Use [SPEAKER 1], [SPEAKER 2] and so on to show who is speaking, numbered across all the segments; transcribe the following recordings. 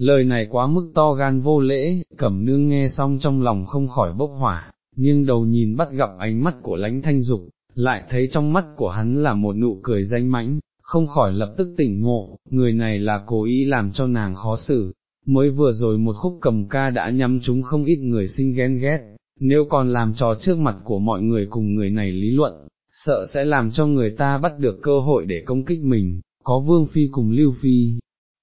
[SPEAKER 1] lời này quá mức to gan vô lễ, cẩm nương nghe xong trong lòng không khỏi bốc hỏa, nhưng đầu nhìn bắt gặp ánh mắt của lãnh thanh dục, lại thấy trong mắt của hắn là một nụ cười danh mãnh, không khỏi lập tức tỉnh ngộ, người này là cố ý làm cho nàng khó xử, mới vừa rồi một khúc cầm ca đã nhắm chúng không ít người sinh ghen ghét, nếu còn làm trò trước mặt của mọi người cùng người này lý luận, sợ sẽ làm cho người ta bắt được cơ hội để công kích mình, có vương phi cùng lưu phi.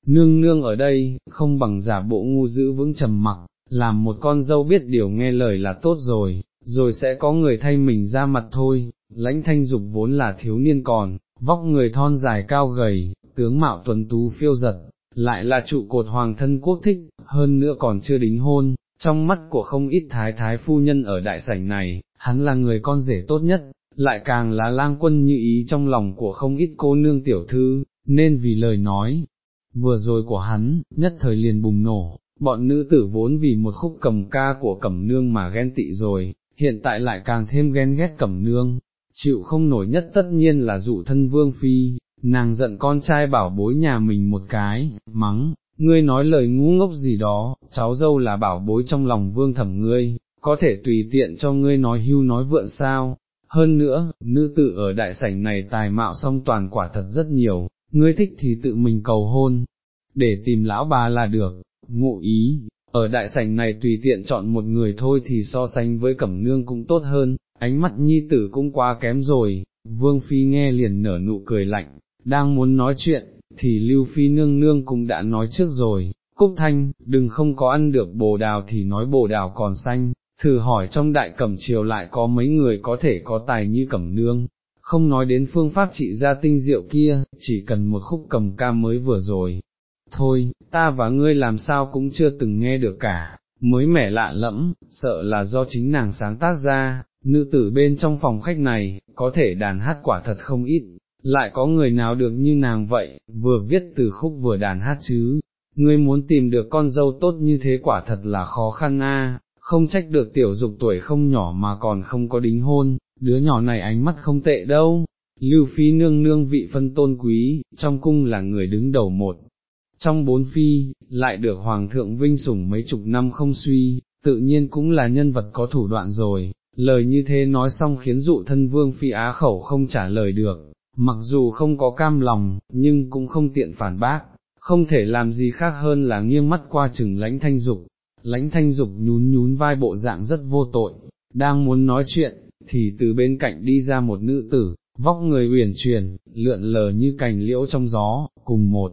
[SPEAKER 1] Nương nương ở đây, không bằng giả bộ ngu giữ vững trầm mặc, làm một con dâu biết điều nghe lời là tốt rồi, rồi sẽ có người thay mình ra mặt thôi, lãnh thanh dục vốn là thiếu niên còn, vóc người thon dài cao gầy, tướng mạo tuấn tú phiêu giật, lại là trụ cột hoàng thân quốc thích, hơn nữa còn chưa đính hôn, trong mắt của không ít thái thái phu nhân ở đại sảnh này, hắn là người con rể tốt nhất, lại càng là lang quân như ý trong lòng của không ít cô nương tiểu thư, nên vì lời nói, vừa rồi của hắn, nhất thời liền bùng nổ, bọn nữ tử vốn vì một khúc cầm ca của cẩm nương mà ghen tị rồi, hiện tại lại càng thêm ghen ghét cẩm nương, chịu không nổi nhất tất nhiên là dụ thân vương phi, nàng giận con trai bảo bối nhà mình một cái, mắng, ngươi nói lời ngu ngốc gì đó, cháu dâu là bảo bối trong lòng vương thẩm ngươi, có thể tùy tiện cho ngươi nói hưu nói vượn sao, hơn nữa, nữ tử ở đại sảnh này tài mạo song toàn quả thật rất nhiều, ngươi thích thì tự mình cầu hôn, để tìm lão bà là được, ngụ ý, ở đại sảnh này tùy tiện chọn một người thôi thì so sánh với cẩm nương cũng tốt hơn, ánh mắt nhi tử cũng quá kém rồi, vương phi nghe liền nở nụ cười lạnh, đang muốn nói chuyện, thì lưu phi nương nương cũng đã nói trước rồi, Cúc Thanh, đừng không có ăn được bồ đào thì nói bồ đào còn xanh, thử hỏi trong đại cẩm triều lại có mấy người có thể có tài như cẩm nương, không nói đến phương pháp trị ra tinh diệu kia, chỉ cần một khúc cầm ca mới vừa rồi. Thôi, ta và ngươi làm sao cũng chưa từng nghe được cả, mới mẻ lạ lẫm, sợ là do chính nàng sáng tác ra, nữ tử bên trong phòng khách này, có thể đàn hát quả thật không ít, lại có người nào được như nàng vậy, vừa viết từ khúc vừa đàn hát chứ, ngươi muốn tìm được con dâu tốt như thế quả thật là khó khăn a. không trách được tiểu dục tuổi không nhỏ mà còn không có đính hôn, đứa nhỏ này ánh mắt không tệ đâu, lưu phi nương nương vị phân tôn quý, trong cung là người đứng đầu một. Trong bốn phi, lại được Hoàng thượng vinh sủng mấy chục năm không suy, tự nhiên cũng là nhân vật có thủ đoạn rồi, lời như thế nói xong khiến dụ thân vương phi á khẩu không trả lời được, mặc dù không có cam lòng, nhưng cũng không tiện phản bác, không thể làm gì khác hơn là nghiêng mắt qua chừng lãnh thanh dục, lãnh thanh dục nhún nhún vai bộ dạng rất vô tội, đang muốn nói chuyện, thì từ bên cạnh đi ra một nữ tử, vóc người uyển chuyển, lượn lờ như cành liễu trong gió, cùng một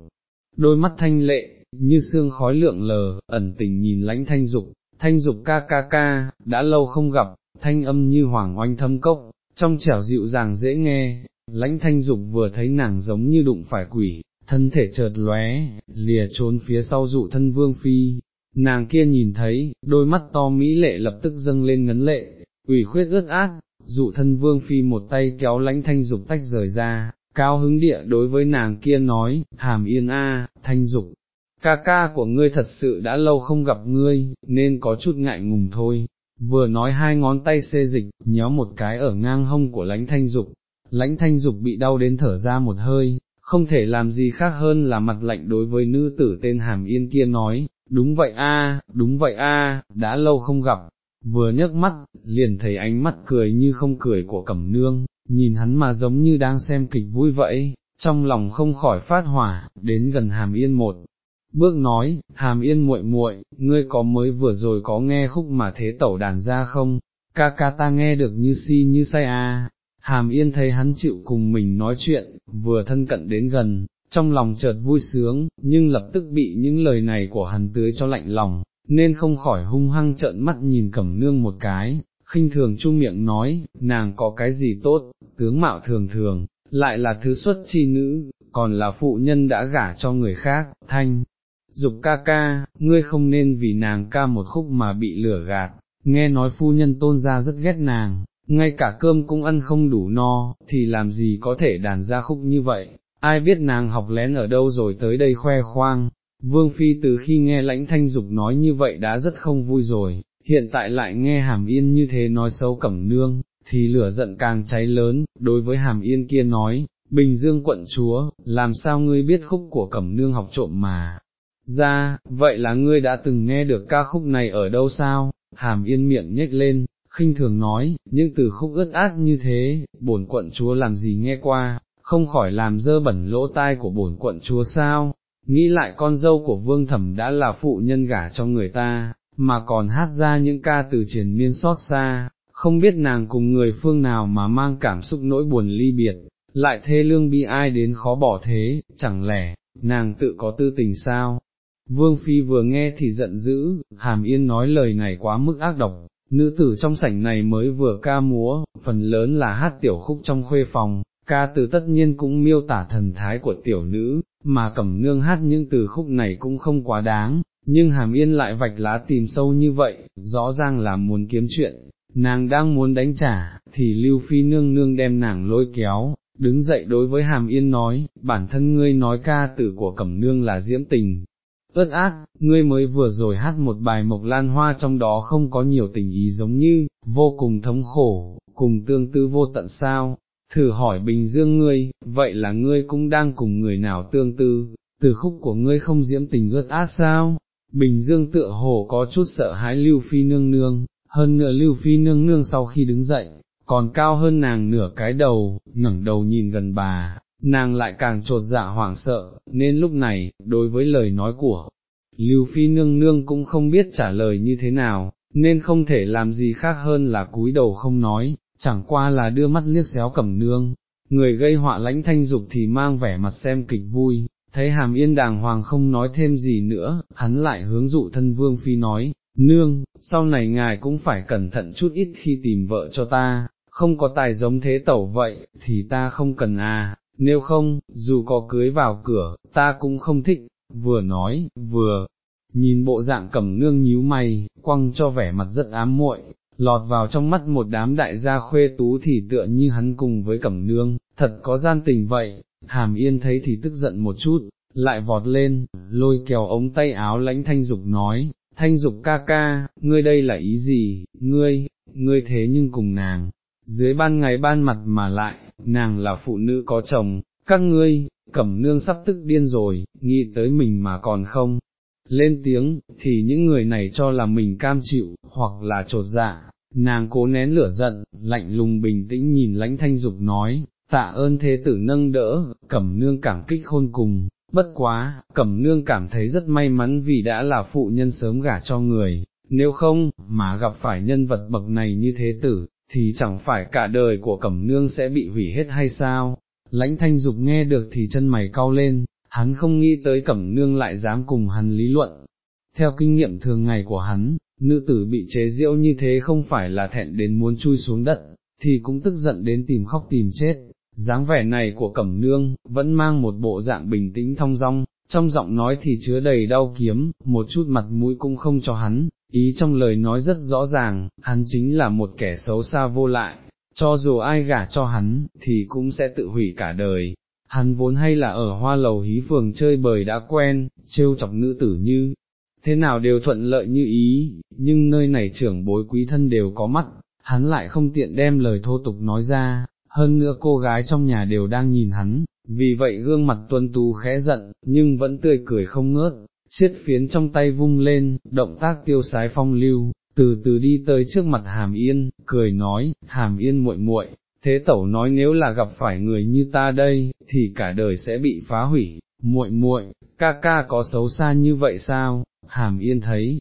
[SPEAKER 1] đôi mắt thanh lệ, như xương khói lượng lờ, ẩn tình nhìn lãnh thanh dục, thanh dục ca ca ca, đã lâu không gặp, thanh âm như hoàng oanh thâm cốc, trong trẻo dịu dàng dễ nghe, lãnh thanh dục vừa thấy nàng giống như đụng phải quỷ, thân thể chợt lóe, lìa trốn phía sau dụ thân vương phi, nàng kia nhìn thấy, đôi mắt to mỹ lệ lập tức dâng lên ngấn lệ, ủy khuyết ướt át, dụ thân vương phi một tay kéo lãnh thanh dục tách rời ra, cao hứng địa đối với nàng kia nói, hàm yên a, thanh dục, ca ca của ngươi thật sự đã lâu không gặp ngươi, nên có chút ngại ngùng thôi, vừa nói hai ngón tay xê dịch, nhéo một cái ở ngang hông của lãnh thanh dục, lãnh thanh dục bị đau đến thở ra một hơi, không thể làm gì khác hơn là mặt lạnh đối với nữ tử tên hàm yên kia nói, đúng vậy a, đúng vậy a, đã lâu không gặp, vừa nhấc mắt, liền thấy ánh mắt cười như không cười của cẩm nương, nhìn hắn mà giống như đang xem kịch vui vậy, trong lòng không khỏi phát hỏa, đến gần hàm yên một. Bước nói, hàm yên muội muội, ngươi có mới vừa rồi có nghe khúc mà thế tẩu đàn ra không, ca ca ta nghe được như si như say a. Hàm yên thấy hắn chịu cùng mình nói chuyện, vừa thân cận đến gần, trong lòng chợt vui sướng, nhưng lập tức bị những lời này của hắn tưới cho lạnh lòng, nên không khỏi hung hăng trợn mắt nhìn cẩm nương một cái, khinh thường chung miệng nói, nàng có cái gì tốt, tướng mạo thường thường, lại là thứ xuất chi nữ, còn là phụ nhân đã gả cho người khác, thanh. Dục ca ca, ngươi không nên vì nàng ca một khúc mà bị lửa gạt, nghe nói phu nhân tôn ra rất ghét nàng, ngay cả cơm cũng ăn không đủ no, thì làm gì có thể đàn ra khúc như vậy, ai biết nàng học lén ở đâu rồi tới đây khoe khoang, Vương Phi từ khi nghe lãnh thanh dục nói như vậy đã rất không vui rồi, hiện tại lại nghe hàm yên như thế nói xấu cẩm nương, thì lửa giận càng cháy lớn, đối với hàm yên kia nói, Bình Dương quận chúa, làm sao ngươi biết khúc của cẩm nương học trộm mà, ra, vậy là ngươi đã từng nghe được ca khúc này ở đâu sao, hàm yên miệng nhếch lên, khinh thường nói, những từ khúc ướt át như thế, bổn quận chúa làm gì nghe qua, không khỏi làm dơ bẩn lỗ tai của bổn quận chúa sao, nghĩ lại con dâu của vương thẩm đã là phụ nhân gả cho người ta, mà còn hát ra những ca từ triển miên xót xa, không biết nàng cùng người phương nào mà mang cảm xúc nỗi buồn ly biệt, lại thê lương bi ai đến khó bỏ thế, chẳng lẽ, nàng tự có tư tình sao? Vương Phi vừa nghe thì giận dữ, Hàm Yên nói lời này quá mức ác độc, nữ tử trong sảnh này mới vừa ca múa, phần lớn là hát tiểu khúc trong khuê phòng, ca từ tất nhiên cũng miêu tả thần thái của tiểu nữ, mà cẩm nương hát những từ khúc này cũng không quá đáng, nhưng hàm yên lại vạch lá tìm sâu như vậy, rõ ràng là muốn kiếm chuyện, nàng đang muốn đánh trả, thì lưu phi nương nương đem nàng lôi kéo, đứng dậy đối với hàm yên nói, bản thân ngươi nói ca tử của cẩm nương là diễm tình. Ướt ác, ngươi mới vừa rồi hát một bài mộc lan hoa trong đó không có nhiều tình ý giống như, vô cùng thống khổ, cùng tương tư vô tận sao, thử hỏi Bình Dương ngươi, vậy là ngươi cũng đang cùng người nào tương tư, từ khúc của ngươi không diễm tình ướt át sao? Bình Dương tựa hồ có chút sợ hãi Lưu Phi nương nương, hơn nữa Lưu Phi nương nương sau khi đứng dậy, còn cao hơn nàng nửa cái đầu, ngẩng đầu nhìn gần bà, nàng lại càng trột dạ hoảng sợ, nên lúc này, đối với lời nói của Lưu Phi nương nương cũng không biết trả lời như thế nào, nên không thể làm gì khác hơn là cúi đầu không nói, chẳng qua là đưa mắt liếc xéo cẩm nương, người gây họa lãnh thanh dục thì mang vẻ mặt xem kịch vui, thấy hàm yên đàng hoàng không nói thêm gì nữa, hắn lại hướng dụ thân vương phi nói, nương, sau này ngài cũng phải cẩn thận chút ít khi tìm vợ cho ta, không có tài giống thế tẩu vậy, thì ta không cần à, nếu không, dù có cưới vào cửa, ta cũng không thích, vừa nói, vừa, nhìn bộ dạng cẩm nương nhíu mày, quăng cho vẻ mặt rất ám muội, lọt vào trong mắt một đám đại gia khuê tú thì tựa như hắn cùng với cẩm nương, thật có gian tình vậy, hàm yên thấy thì tức giận một chút, lại vọt lên, lôi kéo ống tay áo lãnh thanh dục nói, thanh dục ca ca, ngươi đây là ý gì, ngươi, ngươi thế nhưng cùng nàng, dưới ban ngày ban mặt mà lại, nàng là phụ nữ có chồng, các ngươi, cẩm nương sắp tức điên rồi, nghĩ tới mình mà còn không, lên tiếng, thì những người này cho là mình cam chịu, hoặc là trột dạ, nàng cố nén lửa giận, lạnh lùng bình tĩnh nhìn lãnh thanh dục nói, tạ ơn thế tử nâng đỡ, cẩm nương cảm kích khôn cùng, bất quá, cẩm nương cảm thấy rất may mắn vì đã là phụ nhân sớm gả cho người, nếu không, mà gặp phải nhân vật bậc này như thế tử, thì chẳng phải cả đời của cẩm nương sẽ bị hủy hết hay sao, lãnh thanh dục nghe được thì chân mày cau lên, hắn không nghĩ tới cẩm nương lại dám cùng hắn lý luận. Theo kinh nghiệm thường ngày của hắn, nữ tử bị chế diễu như thế không phải là thẹn đến muốn chui xuống đất, thì cũng tức giận đến tìm khóc tìm chết dáng vẻ này của cẩm nương, vẫn mang một bộ dạng bình tĩnh thong dong, trong giọng nói thì chứa đầy đau kiếm, một chút mặt mũi cũng không cho hắn, ý trong lời nói rất rõ ràng, hắn chính là một kẻ xấu xa vô lại, cho dù ai gả cho hắn, thì cũng sẽ tự hủy cả đời, hắn vốn hay là ở hoa lầu hí phường chơi bời đã quen, trêu chọc nữ tử như, thế nào đều thuận lợi như ý, nhưng nơi này trưởng bối quý thân đều có mắt, hắn lại không tiện đem lời thô tục nói ra, hơn nữa cô gái trong nhà đều đang nhìn hắn, vì vậy gương mặt tuân tú khẽ giận, nhưng vẫn tươi cười không ngớt, chiếc phiến trong tay vung lên, động tác tiêu sái phong lưu, từ từ đi tới trước mặt hàm yên, cười nói, hàm yên muội muội, thế tẩu nói nếu là gặp phải người như ta đây, thì cả đời sẽ bị phá hủy, muội muội, ca ca có xấu xa như vậy sao, hàm yên thấy,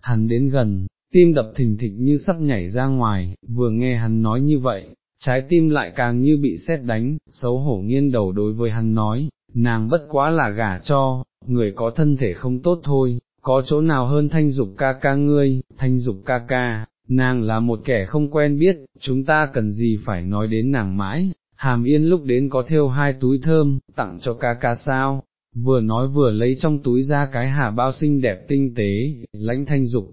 [SPEAKER 1] hắn đến gần, tim đập thình thịch như sắp nhảy ra ngoài, vừa nghe hắn nói như vậy, trái tim lại càng như bị sét đánh, xấu hổ nghiêng đầu đối với hắn nói, nàng bất quá là gả cho, người có thân thể không tốt thôi, có chỗ nào hơn thanh dục ca ca ngươi, thanh dục ca ca, nàng là một kẻ không quen biết, chúng ta cần gì phải nói đến nàng mãi, hàm yên lúc đến có thêu hai túi thơm, tặng cho ca ca sao, vừa nói vừa lấy trong túi ra cái hà bao xinh đẹp tinh tế, lãnh thanh dục,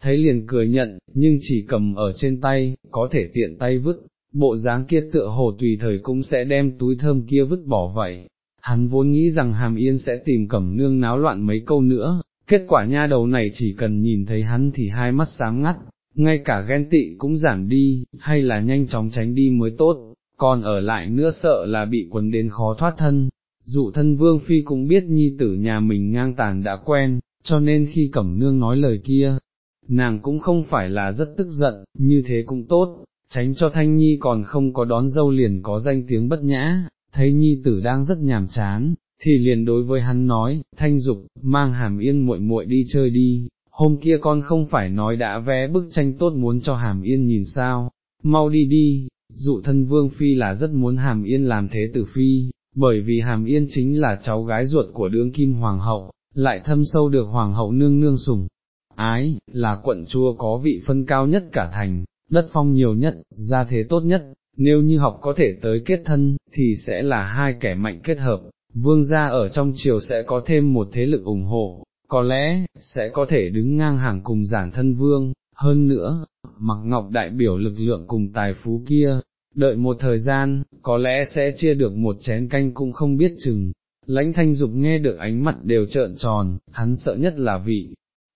[SPEAKER 1] thấy liền cười nhận, nhưng chỉ cầm ở trên tay, có thể tiện tay vứt, bộ dáng kia tựa hồ tùy thời cũng sẽ đem túi thơm kia vứt bỏ vậy. Hắn vốn nghĩ rằng hàm yên sẽ tìm cẩm nương náo loạn mấy câu nữa, kết quả nha đầu này chỉ cần nhìn thấy hắn thì hai mắt sáng ngắt, ngay cả ghen tị cũng giảm đi, hay là nhanh chóng tránh đi mới tốt, còn ở lại nữa sợ là bị quấn đến khó thoát thân. dụ thân vương phi cũng biết nhi tử nhà mình ngang tàn đã quen, cho nên khi cẩm nương nói lời kia, nàng cũng không phải là rất tức giận, như thế cũng tốt, tránh cho thanh nhi còn không có đón dâu liền có danh tiếng bất nhã, thấy nhi tử đang rất nhàm chán, thì liền đối với hắn nói, thanh dục, mang hàm yên muội muội đi chơi đi, hôm kia con không phải nói đã vé bức tranh tốt muốn cho hàm yên nhìn sao, mau đi đi, dụ thân vương phi là rất muốn hàm yên làm thế tử phi, bởi vì hàm yên chính là cháu gái ruột của đương kim hoàng hậu, lại thâm sâu được hoàng hậu nương nương sủng. Ái, là quận chua có vị phân cao nhất cả thành, đất phong nhiều nhất, gia thế tốt nhất, nếu như học có thể tới kết thân, thì sẽ là hai kẻ mạnh kết hợp, vương gia ở trong triều sẽ có thêm một thế lực ủng hộ, có lẽ, sẽ có thể đứng ngang hàng cùng giản thân vương, hơn nữa, mặc ngọc đại biểu lực lượng cùng tài phú kia, đợi một thời gian, có lẽ sẽ chia được một chén canh cũng không biết chừng. Lãnh thanh dục nghe được ánh mặt đều trợn tròn, hắn sợ nhất là vị,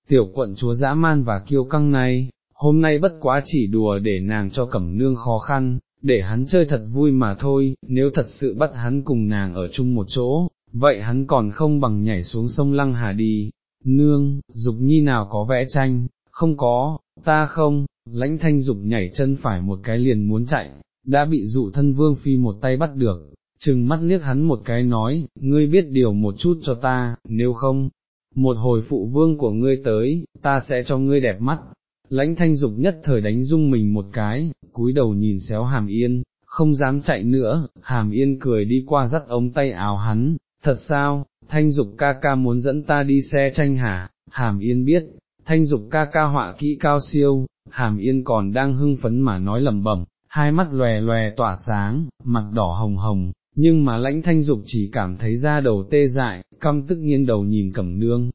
[SPEAKER 1] tiểu quận chúa dã man và kiêu căng này, hôm nay bất quá chỉ đùa để nàng cho cẩm nương khó khăn, để hắn chơi thật vui mà thôi, nếu thật sự bắt hắn cùng nàng ở chung một chỗ, vậy hắn còn không bằng nhảy xuống sông Lăng Hà đi, nương, dục nhi nào có vẽ tranh, không có, ta không, lãnh thanh dục nhảy chân phải một cái liền muốn chạy, đã bị dụ thân vương phi một tay bắt được, chừng mắt liếc hắn một cái nói, ngươi biết điều một chút cho ta, nếu không, một hồi phụ vương của ngươi tới, ta sẽ cho ngươi đẹp mắt. Lãnh thanh dục nhất thời đánh dung mình một cái, cúi đầu nhìn xéo hàm yên, không dám chạy nữa, hàm yên cười đi qua dắt ống tay áo hắn, thật sao, thanh dục ca ca muốn dẫn ta đi xe tranh hả, hàm yên biết, thanh dục ca ca họa kỹ cao siêu, hàm yên còn đang hưng phấn mà nói lẩm bẩm, hai mắt lòe lòe tỏa sáng, mặt đỏ hồng hồng, nhưng mà lãnh thanh dục chỉ cảm thấy da đầu tê dại, căm tức nghiêng đầu nhìn cẩm nương,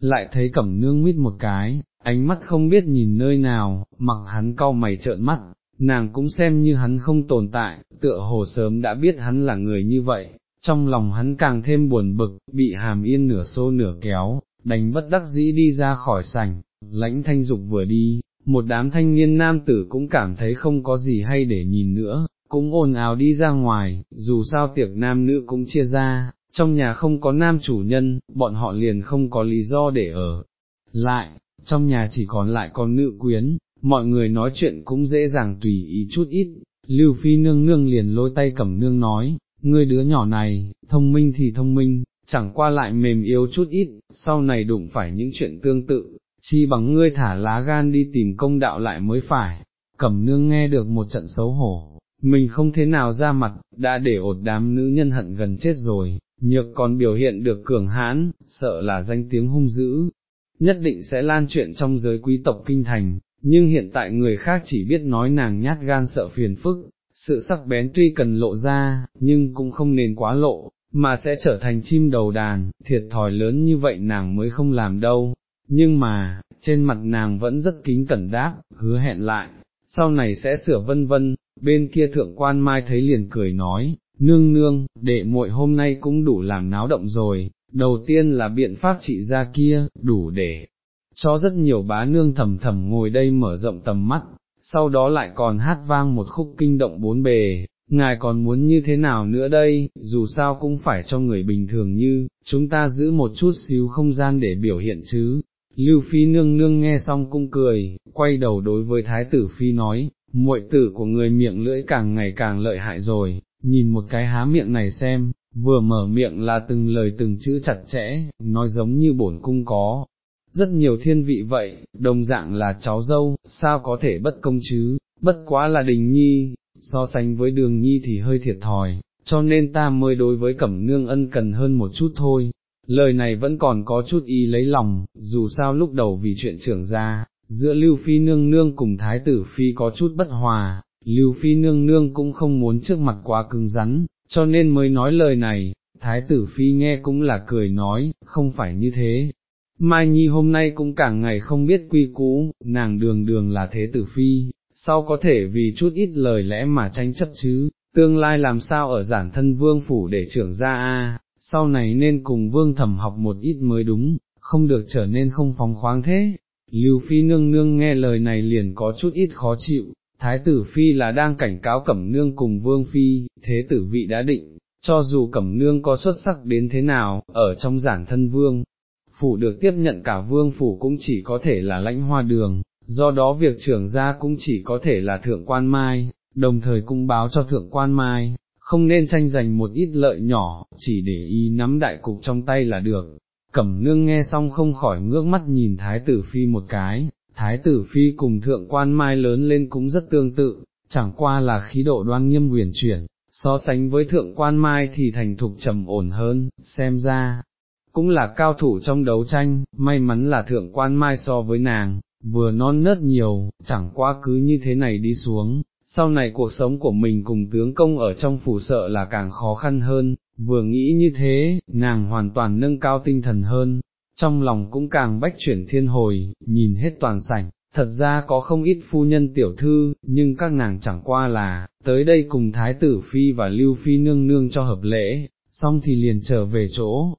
[SPEAKER 1] lại thấy cẩm nương mít một cái, ánh mắt không biết nhìn nơi nào, mặc hắn cau mày trợn mắt, nàng cũng xem như hắn không tồn tại, tựa hồ sớm đã biết hắn là người như vậy, trong lòng hắn càng thêm buồn bực, bị hàm yên nửa xô nửa kéo, đánh bất đắc dĩ đi ra khỏi sảnh, lãnh thanh dục vừa đi, một đám thanh niên nam tử cũng cảm thấy không có gì hay để nhìn nữa, cũng ồn ào đi ra ngoài, dù sao tiệc nam nữ cũng chia ra, trong nhà không có nam chủ nhân, bọn họ liền không có lý do để ở. Lại, trong nhà chỉ còn lại con nữ quyến, mọi người nói chuyện cũng dễ dàng tùy ý chút ít, Lưu Phi nương nương liền lôi tay cẩm nương nói, ngươi đứa nhỏ này, thông minh thì thông minh, chẳng qua lại mềm yếu chút ít, sau này đụng phải những chuyện tương tự, chi bằng ngươi thả lá gan đi tìm công đạo lại mới phải, cẩm nương nghe được một trận xấu hổ, mình không thế nào ra mặt, đã để ột đám nữ nhân hận gần chết rồi, nhược còn biểu hiện được cường hãn, sợ là danh tiếng hung dữ, nhất định sẽ lan chuyện trong giới quý tộc kinh thành, nhưng hiện tại người khác chỉ biết nói nàng nhát gan sợ phiền phức, sự sắc bén tuy cần lộ ra, nhưng cũng không nên quá lộ, mà sẽ trở thành chim đầu đàn, thiệt thòi lớn như vậy nàng mới không làm đâu, nhưng mà, trên mặt nàng vẫn rất kính cẩn đáp, hứa hẹn lại, sau này sẽ sửa vân vân, bên kia thượng quan mai thấy liền cười nói, nương nương, đệ muội hôm nay cũng đủ làm náo động rồi, đầu tiên là biện pháp trị ra kia, đủ để cho rất nhiều bá nương thầm thầm ngồi đây mở rộng tầm mắt, sau đó lại còn hát vang một khúc kinh động bốn bề, ngài còn muốn như thế nào nữa đây, dù sao cũng phải cho người bình thường như, chúng ta giữ một chút xíu không gian để biểu hiện chứ. Lưu Phi nương nương nghe xong cũng cười, quay đầu đối với Thái tử Phi nói, muội tử của người miệng lưỡi càng ngày càng lợi hại rồi, nhìn một cái há miệng này xem, vừa mở miệng là từng lời từng chữ chặt chẽ, nói giống như bổn cung có. Rất nhiều thiên vị vậy, đồng dạng là cháu dâu, sao có thể bất công chứ, bất quá là đình nhi, so sánh với đường nhi thì hơi thiệt thòi, cho nên ta mới đối với cẩm nương ân cần hơn một chút thôi. Lời này vẫn còn có chút ý lấy lòng, dù sao lúc đầu vì chuyện trưởng ra, giữa Lưu Phi nương nương cùng Thái tử Phi có chút bất hòa, Lưu Phi nương nương cũng không muốn trước mặt quá cứng rắn, cho nên mới nói lời này, Thái tử Phi nghe cũng là cười nói, không phải như thế. Mai Nhi hôm nay cũng cả ngày không biết quy cũ, nàng đường đường là thế tử Phi, sao có thể vì chút ít lời lẽ mà tranh chấp chứ, tương lai làm sao ở giản thân vương phủ để trưởng ra a sau này nên cùng vương thẩm học một ít mới đúng, không được trở nên không phóng khoáng thế. Lưu Phi nương nương nghe lời này liền có chút ít khó chịu, Thái tử Phi là đang cảnh cáo Cẩm Nương cùng Vương Phi, thế tử vị đã định, cho dù cẩm nương có xuất sắc đến thế nào, ở trong giản thân vương, phủ được tiếp nhận cả vương phủ cũng chỉ có thể là lãnh hoa đường, do đó việc trưởng gia cũng chỉ có thể là thượng quan mai, đồng thời cũng báo cho thượng quan mai, không nên tranh giành một ít lợi nhỏ, chỉ để ý nắm đại cục trong tay là được. Cẩm nương nghe xong không khỏi ngước mắt nhìn thái tử phi một cái, thái tử phi cùng thượng quan mai lớn lên cũng rất tương tự, chẳng qua là khí độ đoan nghiêm huyền chuyển, so sánh với thượng quan mai thì thành thục trầm ổn hơn, xem ra, cũng là cao thủ trong đấu tranh, may mắn là thượng quan mai so với nàng, vừa non nớt nhiều, chẳng qua cứ như thế này đi xuống, sau này cuộc sống của mình cùng tướng công ở trong phủ sợ là càng khó khăn hơn, vừa nghĩ như thế, nàng hoàn toàn nâng cao tinh thần hơn, trong lòng cũng càng bách chuyển thiên hồi, nhìn hết toàn sảnh, thật ra có không ít phu nhân tiểu thư, nhưng các nàng chẳng qua là, tới đây cùng Thái tử Phi và Lưu Phi nương nương cho hợp lễ, xong thì liền trở về chỗ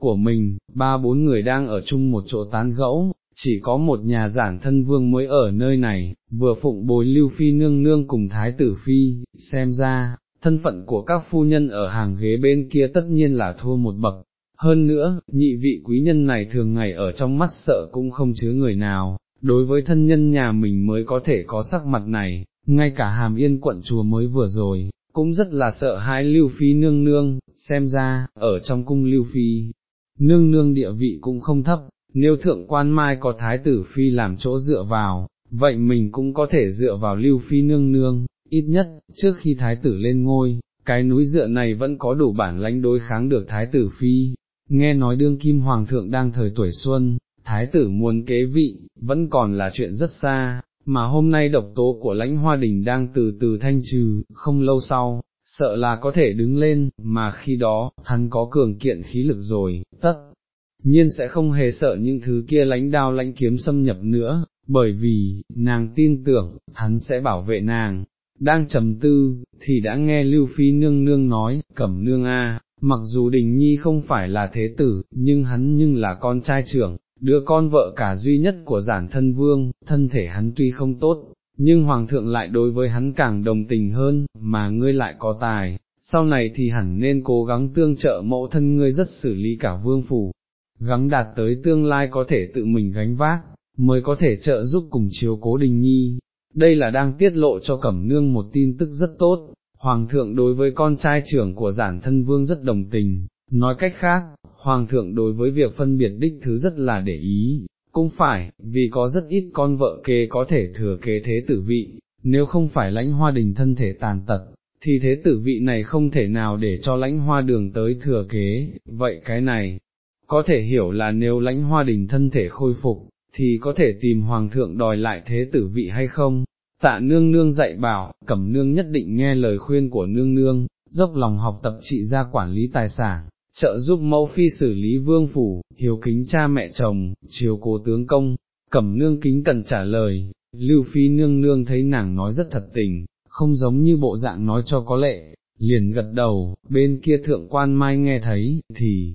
[SPEAKER 1] của mình, ba bốn người đang ở chung một chỗ tán gẫu, chỉ có một nhà giản thân vương mới ở nơi này, vừa phụng bồi Lưu Phi nương nương cùng Thái tử Phi, xem ra, thân phận của các phu nhân ở hàng ghế bên kia tất nhiên là thua một bậc. Hơn nữa, nhị vị quý nhân này thường ngày ở trong mắt sợ cũng không chứa người nào, đối với thân nhân nhà mình mới có thể có sắc mặt này, ngay cả hàm yên quận chùa mới vừa rồi, cũng rất là sợ hãi lưu phi nương nương, xem ra, ở trong cung lưu phi, nương nương địa vị cũng không thấp, nếu thượng quan mai có thái tử phi làm chỗ dựa vào, vậy mình cũng có thể dựa vào lưu phi nương nương, ít nhất, trước khi thái tử lên ngôi, cái núi dựa này vẫn có đủ bản lãnh đối kháng được thái tử phi. Nghe nói đương kim hoàng thượng đang thời tuổi xuân, thái tử muốn kế vị, vẫn còn là chuyện rất xa, mà hôm nay độc tố của lãnh hoa đình đang từ từ thanh trừ, không lâu sau, sợ là có thể đứng lên, mà khi đó, hắn có cường kiện khí lực rồi, tất nhiên sẽ không hề sợ những thứ kia lãnh đao lãnh kiếm xâm nhập nữa, bởi vì, nàng tin tưởng, hắn sẽ bảo vệ nàng. Đang trầm tư, thì đã nghe Lưu Phi nương nương nói, cẩm nương a, mặc dù Đình Nhi không phải là thế tử, nhưng hắn nhưng là con trai trưởng, đứa con vợ cả duy nhất của giản thân vương, thân thể hắn tuy không tốt, nhưng hoàng thượng lại đối với hắn càng đồng tình hơn, mà ngươi lại có tài, sau này thì hẳn nên cố gắng tương trợ mẫu thân ngươi rất xử lý cả vương phủ, gắng đạt tới tương lai có thể tự mình gánh vác, mới có thể trợ giúp cùng chiếu cố đình nhi. Đây là đang tiết lộ cho Cẩm Nương một tin tức rất tốt, Hoàng thượng đối với con trai trưởng của giản thân vương rất đồng tình, nói cách khác, Hoàng thượng đối với việc phân biệt đích thứ rất là để ý, cũng phải, vì có rất ít con vợ kế có thể thừa kế thế tử vị, nếu không phải lãnh hoa đình thân thể tàn tật, thì thế tử vị này không thể nào để cho lãnh hoa đường tới thừa kế, vậy cái này, có thể hiểu là nếu lãnh hoa đình thân thể khôi phục, thì có thể tìm hoàng thượng đòi lại thế tử vị hay không. Tạ nương nương dạy bảo, cẩm nương nhất định nghe lời khuyên của nương nương, dốc lòng học tập trị ra quản lý tài sản, trợ giúp mẫu phi xử lý vương phủ, hiếu kính cha mẹ chồng, chiều cố tướng công, cẩm nương kính cần trả lời, lưu phi nương nương thấy nàng nói rất thật tình, không giống như bộ dạng nói cho có lệ, liền gật đầu, bên kia thượng quan mai nghe thấy, thì,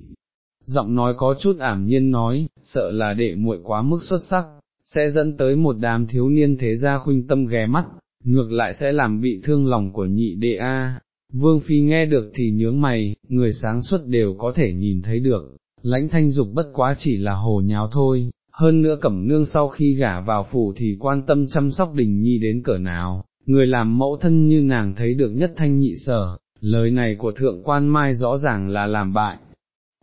[SPEAKER 1] giọng nói có chút ảm nhiên nói, sợ là đệ muội quá mức xuất sắc, sẽ dẫn tới một đám thiếu niên thế gia khuynh tâm ghé mắt, ngược lại sẽ làm bị thương lòng của nhị đệ A. Vương Phi nghe được thì nhướng mày, người sáng suốt đều có thể nhìn thấy được, lãnh thanh dục bất quá chỉ là hồ nháo thôi, hơn nữa cẩm nương sau khi gả vào phủ thì quan tâm chăm sóc đình nhi đến cỡ nào, người làm mẫu thân như nàng thấy được nhất thanh nhị sở, lời này của thượng quan mai rõ ràng là làm bại,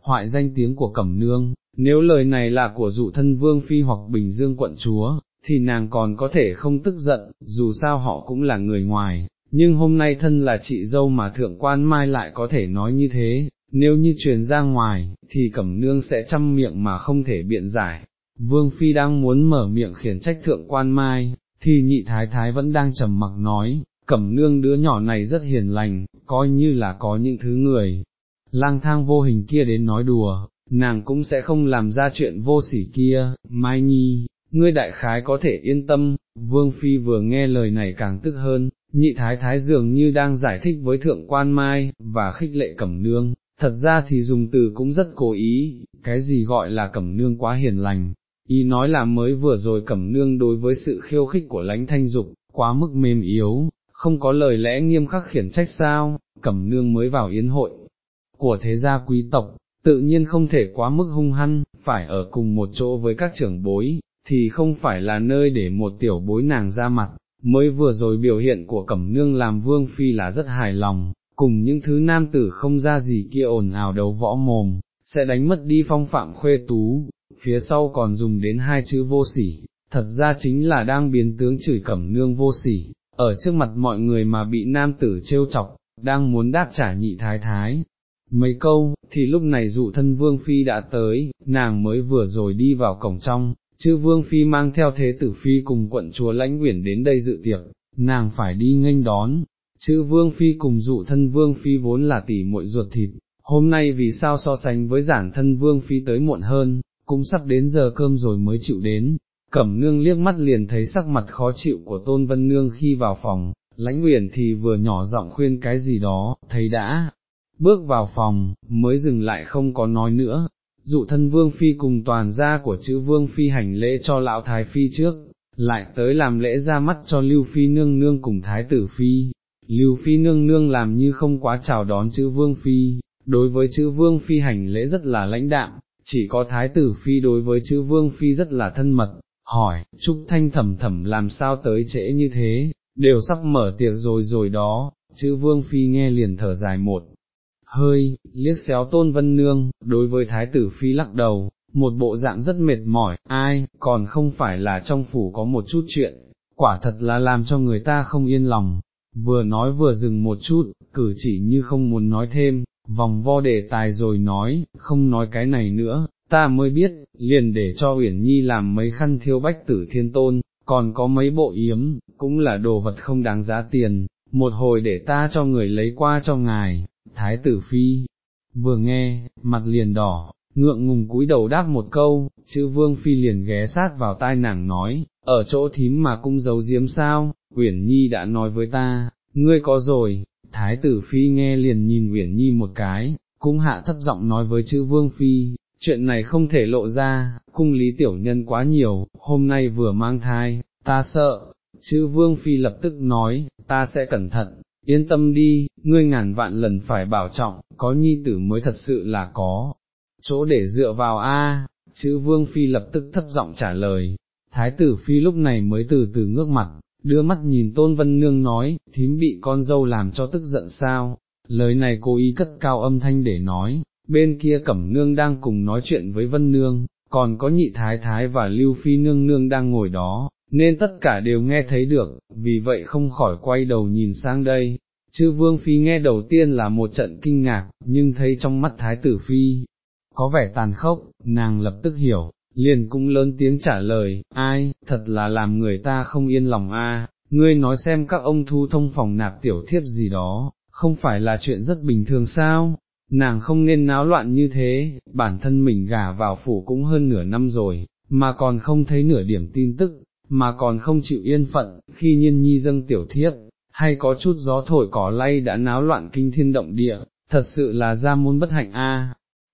[SPEAKER 1] hoại danh tiếng của cẩm nương, nếu lời này là của dụ thân vương phi hoặc bình dương quận chúa, thì nàng còn có thể không tức giận, dù sao họ cũng là người ngoài, nhưng hôm nay thân là chị dâu mà thượng quan mai lại có thể nói như thế, nếu như truyền ra ngoài, thì cẩm nương sẽ chăm miệng mà không thể biện giải. Vương Phi đang muốn mở miệng khiển trách thượng quan mai, thì nhị thái thái vẫn đang trầm mặc nói, cẩm nương đứa nhỏ này rất hiền lành, coi như là có những thứ người, lang thang vô hình kia đến nói đùa, nàng cũng sẽ không làm ra chuyện vô sỉ kia, Mai Nhi, ngươi đại khái có thể yên tâm, Vương Phi vừa nghe lời này càng tức hơn, nhị thái thái dường như đang giải thích với thượng quan Mai, và khích lệ cẩm nương, thật ra thì dùng từ cũng rất cố ý, cái gì gọi là cẩm nương quá hiền lành, ý nói là mới vừa rồi cẩm nương đối với sự khiêu khích của lãnh thanh dục, quá mức mềm yếu, không có lời lẽ nghiêm khắc khiển trách sao, cẩm nương mới vào yến hội, của thế gia quý tộc, tự nhiên không thể quá mức hung hăng, phải ở cùng một chỗ với các trưởng bối, thì không phải là nơi để một tiểu bối nàng ra mặt, mới vừa rồi biểu hiện của Cẩm Nương làm Vương Phi là rất hài lòng, cùng những thứ nam tử không ra gì kia ồn ào đấu võ mồm, sẽ đánh mất đi phong phạm khuê tú, phía sau còn dùng đến hai chữ vô sỉ, thật ra chính là đang biến tướng chửi Cẩm Nương vô sỉ, ở trước mặt mọi người mà bị nam tử trêu chọc, đang muốn đáp trả nhị thái thái. Mấy câu, thì lúc này dụ thân Vương Phi đã tới, nàng mới vừa rồi đi vào cổng trong, chứ Vương Phi mang theo thế tử Phi cùng quận chúa lãnh quyển đến đây dự tiệc, nàng phải đi nghênh đón, chứ Vương Phi cùng dụ thân Vương Phi vốn là tỷ muội ruột thịt, hôm nay vì sao so sánh với giản thân Vương Phi tới muộn hơn, cũng sắp đến giờ cơm rồi mới chịu đến. Cẩm nương liếc mắt liền thấy sắc mặt khó chịu của Tôn Vân Nương khi vào phòng, lãnh uyển thì vừa nhỏ giọng khuyên cái gì đó, thấy đã, bước vào phòng, mới dừng lại không có nói nữa, dụ thân vương phi cùng toàn gia của chữ vương phi hành lễ cho lão thái phi trước, lại tới làm lễ ra mắt cho lưu phi nương nương cùng thái tử phi, lưu phi nương nương làm như không quá chào đón chữ vương phi, đối với chữ vương phi hành lễ rất là lãnh đạm, chỉ có thái tử phi đối với chữ vương phi rất là thân mật, hỏi, Trúc Thanh thẩm thẩm làm sao tới trễ như thế, đều sắp mở tiệc rồi rồi đó, chữ vương phi nghe liền thở dài một hơi, liếc xéo tôn vân nương, đối với thái tử phi lắc đầu, một bộ dạng rất mệt mỏi, ai, còn không phải là trong phủ có một chút chuyện, quả thật là làm cho người ta không yên lòng, vừa nói vừa dừng một chút, cử chỉ như không muốn nói thêm, vòng vo đề tài rồi nói, không nói cái này nữa, ta mới biết, liền để cho Uyển Nhi làm mấy khăn thiêu bách tử thiên tôn, còn có mấy bộ yếm, cũng là đồ vật không đáng giá tiền, một hồi để ta cho người lấy qua cho ngài, thái tử phi, vừa nghe, mặt liền đỏ, ngượng ngùng cúi đầu đáp một câu, chữ vương phi liền ghé sát vào tai nàng nói, ở chỗ thím mà cung giấu giếm sao, Uyển Nhi đã nói với ta, ngươi có rồi, thái tử phi nghe liền nhìn Uyển Nhi một cái, cũng hạ thấp giọng nói với chữ vương phi, chuyện này không thể lộ ra, cung lý tiểu nhân quá nhiều, hôm nay vừa mang thai, ta sợ, chữ vương phi lập tức nói, ta sẽ cẩn thận, yên tâm đi, ngươi ngàn vạn lần phải bảo trọng, có nhi tử mới thật sự là có, chỗ để dựa vào a. chữ vương phi lập tức thấp giọng trả lời, thái tử phi lúc này mới từ từ ngước mặt, đưa mắt nhìn tôn vân nương nói, thím bị con dâu làm cho tức giận sao, lời này cố ý cất cao âm thanh để nói, bên kia cẩm nương đang cùng nói chuyện với vân nương, còn có nhị thái thái và lưu phi nương nương đang ngồi đó, nên tất cả đều nghe thấy được, vì vậy không khỏi quay đầu nhìn sang đây. Chư vương phi nghe đầu tiên là một trận kinh ngạc, nhưng thấy trong mắt thái tử phi, có vẻ tàn khốc, nàng lập tức hiểu, liền cũng lớn tiếng trả lời, ai, thật là làm người ta không yên lòng a. ngươi nói xem các ông thu thông phòng nạp tiểu thiếp gì đó, không phải là chuyện rất bình thường sao, nàng không nên náo loạn như thế, bản thân mình gả vào phủ cũng hơn nửa năm rồi, mà còn không thấy nửa điểm tin tức, mà còn không chịu yên phận, khi nhiên nhi dâng tiểu thiếp, hay có chút gió thổi cỏ lay đã náo loạn kinh thiên động địa, thật sự là ra môn bất hạnh a.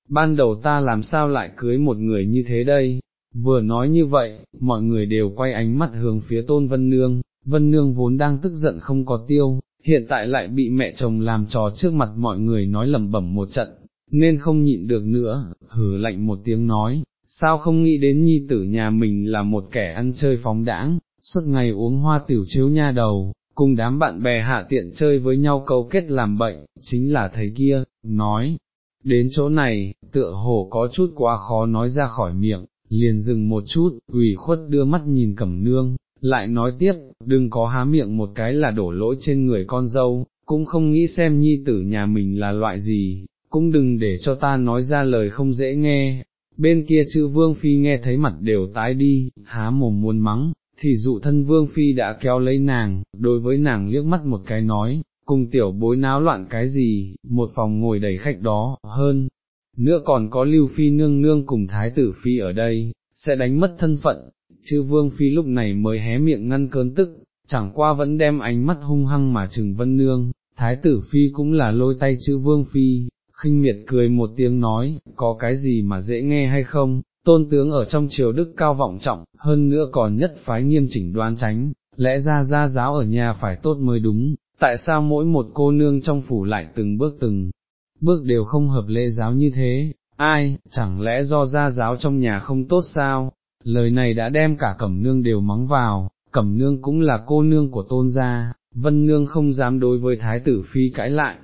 [SPEAKER 1] Ban đầu ta làm sao lại cưới một người như thế đây, vừa nói như vậy, mọi người đều quay ánh mắt hướng phía tôn Vân Nương, Vân Nương vốn đang tức giận không có tiêu, hiện tại lại bị mẹ chồng làm trò trước mặt mọi người nói lầm bẩm một trận, nên không nhịn được nữa, hử lạnh một tiếng nói, sao không nghĩ đến nhi tử nhà mình là một kẻ ăn chơi phóng đãng, suốt ngày uống hoa tiểu chiếu nha đầu, cùng đám bạn bè hạ tiện chơi với nhau câu kết làm bệnh, chính là thầy kia, nói. Đến chỗ này, tựa hồ có chút quá khó nói ra khỏi miệng, liền dừng một chút, ủy khuất đưa mắt nhìn cẩm nương, lại nói tiếp, đừng có há miệng một cái là đổ lỗi trên người con dâu, cũng không nghĩ xem nhi tử nhà mình là loại gì, cũng đừng để cho ta nói ra lời không dễ nghe, bên kia chữ vương phi nghe thấy mặt đều tái đi, há mồm muốn mắng, thì dụ thân vương phi đã kéo lấy nàng, đối với nàng liếc mắt một cái nói, cùng tiểu bối náo loạn cái gì, một phòng ngồi đầy khách đó, hơn, nữa còn có lưu phi nương nương cùng thái tử phi ở đây, sẽ đánh mất thân phận, chư vương phi lúc này mới hé miệng ngăn cơn tức, chẳng qua vẫn đem ánh mắt hung hăng mà trừng vân nương, thái tử phi cũng là lôi tay chư vương phi, khinh miệt cười một tiếng nói, có cái gì mà dễ nghe hay không, tôn tướng ở trong triều đức cao vọng trọng, hơn nữa còn nhất phái nghiêm chỉnh đoan tránh, lẽ ra gia giáo ở nhà phải tốt mới đúng, tại sao mỗi một cô nương trong phủ lại từng bước từng bước đều không hợp lễ giáo như thế, ai, chẳng lẽ do gia giáo trong nhà không tốt sao, lời này đã đem cả cẩm nương đều mắng vào, cẩm nương cũng là cô nương của tôn gia, vân nương không dám đối với thái tử phi cãi lại,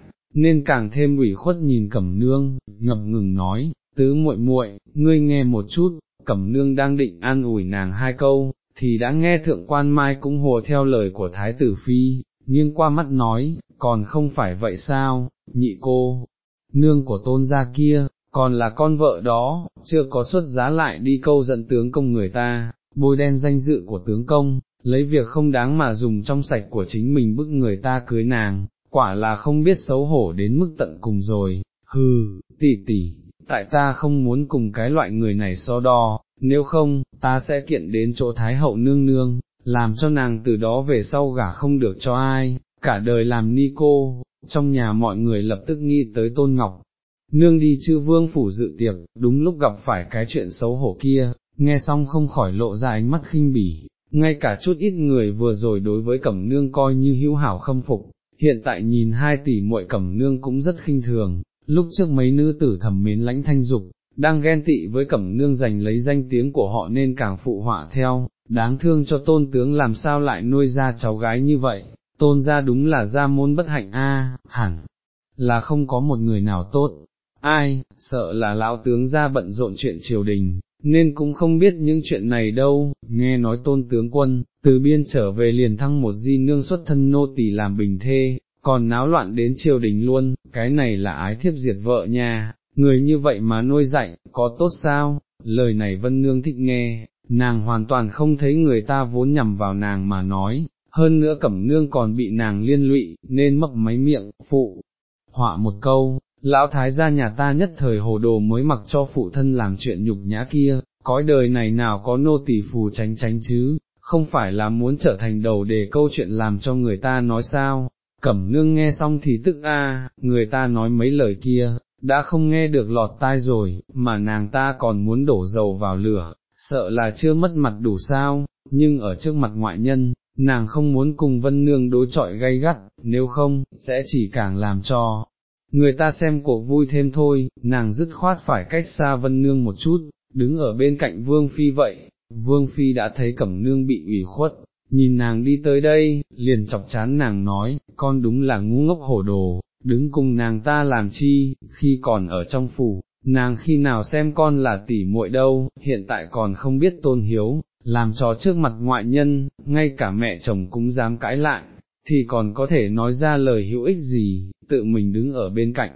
[SPEAKER 1] nên càng thêm ủy khuất nhìn cẩm nương, ngập ngừng nói, tứ muội muội, ngươi nghe một chút, cẩm nương đang định an ủi nàng hai câu, thì đã nghe thượng quan mai cũng hồ theo lời của thái tử phi, nghiêng qua mắt nói, còn không phải vậy sao, nhị cô, nương của tôn gia kia, còn là con vợ đó, chưa có xuất giá lại đi câu dẫn tướng công người ta, bôi đen danh dự của tướng công, lấy việc không đáng mà dùng trong sạch của chính mình bức người ta cưới nàng, quả là không biết xấu hổ đến mức tận cùng rồi, hừ, tỷ tỷ, tại ta không muốn cùng cái loại người này so đo, nếu không, ta sẽ kiện đến chỗ Thái hậu nương nương, làm cho nàng từ đó về sau gả không được cho ai, cả đời làm ni cô, trong nhà mọi người lập tức nghĩ tới Tôn Ngọc. Nương đi chư vương phủ dự tiệc, đúng lúc gặp phải cái chuyện xấu hổ kia, nghe xong không khỏi lộ ra ánh mắt khinh bỉ, ngay cả chút ít người vừa rồi đối với cẩm nương coi như hữu hảo khâm phục, hiện tại nhìn hai tỷ muội cẩm nương cũng rất khinh thường, lúc trước mấy nữ tử thầm mến lãnh thanh dục, đang ghen tị với cẩm nương giành lấy danh tiếng của họ nên càng phụ họa theo, đáng thương cho tôn tướng làm sao lại nuôi ra cháu gái như vậy, tôn ra đúng là gia môn bất hạnh a, hẳn, là không có một người nào tốt, ai, sợ là lão tướng ra bận rộn chuyện triều đình, nên cũng không biết những chuyện này đâu, nghe nói tôn tướng quân, từ biên trở về liền thăng một di nương xuất thân nô tỳ làm bình thê, còn náo loạn đến triều đình luôn, cái này là ái thiếp diệt vợ nhà, người như vậy mà nuôi dạy, có tốt sao, lời này vân nương thích nghe, nàng hoàn toàn không thấy người ta vốn nhằm vào nàng mà nói, hơn nữa cẩm nương còn bị nàng liên lụy, nên mập máy miệng, phụ, họa một câu, lão thái gia nhà ta nhất thời hồ đồ mới mặc cho phụ thân làm chuyện nhục nhã kia, cõi đời này nào có nô tỳ phù tránh tránh chứ, không phải là muốn trở thành đầu để câu chuyện làm cho người ta nói sao, cẩm nương nghe xong thì tức a, người ta nói mấy lời kia, đã không nghe được lọt tai rồi, mà nàng ta còn muốn đổ dầu vào lửa, sợ là chưa mất mặt đủ sao, nhưng ở trước mặt ngoại nhân, nàng không muốn cùng vân nương đối chọi gay gắt, nếu không, sẽ chỉ càng làm cho người ta xem cuộc vui thêm thôi, nàng dứt khoát phải cách xa vân nương một chút, đứng ở bên cạnh vương phi vậy, vương phi đã thấy cẩm nương bị ủy khuất, nhìn nàng đi tới đây, liền chọc chán nàng nói, con đúng là ngu ngốc hổ đồ, đứng cùng nàng ta làm chi, khi còn ở trong phủ, nàng khi nào xem con là tỷ muội đâu, hiện tại còn không biết tôn hiếu, làm trò trước mặt ngoại nhân, ngay cả mẹ chồng cũng dám cãi lại, thì còn có thể nói ra lời hữu ích gì, tự mình đứng ở bên cạnh.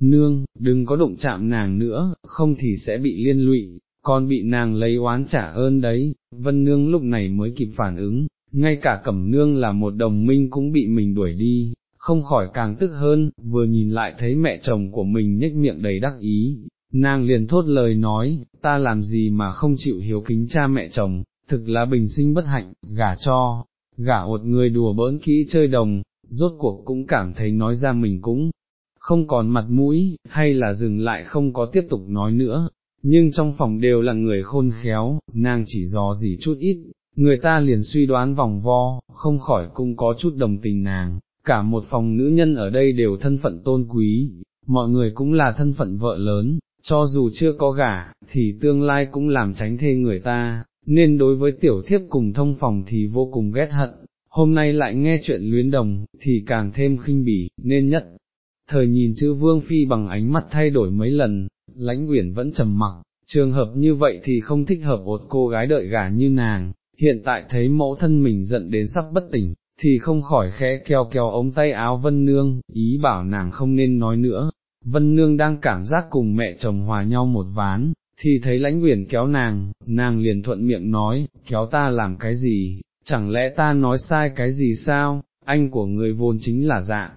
[SPEAKER 1] Nương, đừng có đụng chạm nàng nữa, không thì sẽ bị liên lụy, còn bị nàng lấy oán trả ơn đấy, vân nương lúc này mới kịp phản ứng, ngay cả cẩm nương là một đồng minh cũng bị mình đuổi đi, không khỏi càng tức hơn, vừa nhìn lại thấy mẹ chồng của mình nhếch miệng đầy đắc ý, nàng liền thốt lời nói, ta làm gì mà không chịu hiếu kính cha mẹ chồng, thực là bình sinh bất hạnh, gả cho, gả một người đùa bỡn kỹ chơi đồng, rốt cuộc cũng cảm thấy nói ra mình cũng không còn mặt mũi, hay là dừng lại không có tiếp tục nói nữa, nhưng trong phòng đều là người khôn khéo, nàng chỉ dò gì chút ít, người ta liền suy đoán vòng vo, không khỏi cũng có chút đồng tình nàng, cả một phòng nữ nhân ở đây đều thân phận tôn quý, mọi người cũng là thân phận vợ lớn, cho dù chưa có gả, thì tương lai cũng làm tránh thê người ta, nên đối với tiểu thiếp cùng thông phòng thì vô cùng ghét hận, hôm nay lại nghe chuyện luyến đồng, thì càng thêm khinh bỉ, nên nhất. Thời nhìn chữ vương phi bằng ánh mắt thay đổi mấy lần, lãnh uyển vẫn trầm mặc, trường hợp như vậy thì không thích hợp một cô gái đợi gả như nàng, hiện tại thấy mẫu thân mình giận đến sắp bất tỉnh, thì không khỏi khẽ keo keo ống tay áo Vân Nương, ý bảo nàng không nên nói nữa. Vân Nương đang cảm giác cùng mẹ chồng hòa nhau một ván, thì thấy lãnh huyền kéo nàng, nàng liền thuận miệng nói, kéo ta làm cái gì, chẳng lẽ ta nói sai cái gì sao, anh của người vốn chính là dạng.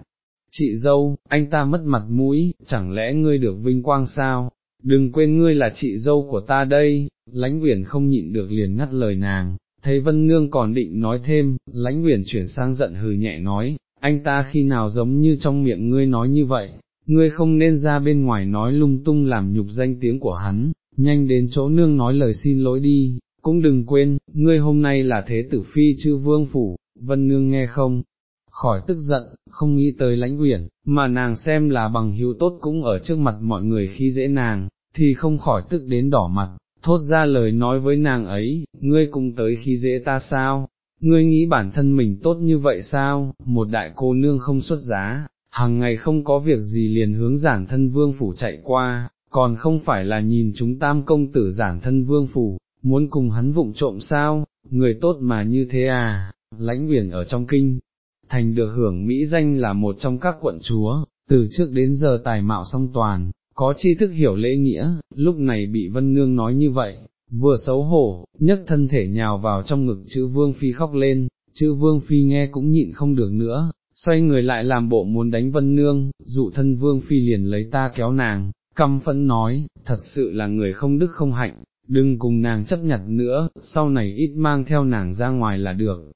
[SPEAKER 1] Chị dâu, anh ta mất mặt mũi, chẳng lẽ ngươi được vinh quang sao, đừng quên ngươi là chị dâu của ta đây, lãnh Uyển không nhịn được liền ngắt lời nàng, thấy vân nương còn định nói thêm, lãnh Uyển chuyển sang giận hừ nhẹ nói, anh ta khi nào giống như trong miệng ngươi nói như vậy, ngươi không nên ra bên ngoài nói lung tung làm nhục danh tiếng của hắn, nhanh đến chỗ nương nói lời xin lỗi đi, cũng đừng quên, ngươi hôm nay là thế tử phi chư vương phủ, vân nương nghe không, khỏi tức giận, không nghĩ tới lãnh uyển, mà nàng xem là bằng hữu tốt cũng ở trước mặt mọi người khi dễ nàng, thì không khỏi tức đến đỏ mặt, thốt ra lời nói với nàng ấy, ngươi cùng tới khi dễ ta sao, ngươi nghĩ bản thân mình tốt như vậy sao, một đại cô nương không xuất giá, hàng ngày không có việc gì liền hướng giản thân vương phủ chạy qua, còn không phải là nhìn chúng tam công tử giản thân vương phủ, muốn cùng hắn vụng trộm sao, người tốt mà như thế à, lãnh uyển ở trong kinh, thành được hưởng Mỹ danh là một trong các quận chúa, từ trước đến giờ tài mạo song toàn, có tri thức hiểu lễ nghĩa, lúc này bị Vân Nương nói như vậy, vừa xấu hổ, nhấc thân thể nhào vào trong ngực chữ Vương Phi khóc lên, chữ Vương Phi nghe cũng nhịn không được nữa, xoay người lại làm bộ muốn đánh Vân Nương, dụ thân Vương Phi liền lấy ta kéo nàng, căm phẫn nói, thật sự là người không đức không hạnh, đừng cùng nàng chấp nhặt nữa, sau này ít mang theo nàng ra ngoài là được,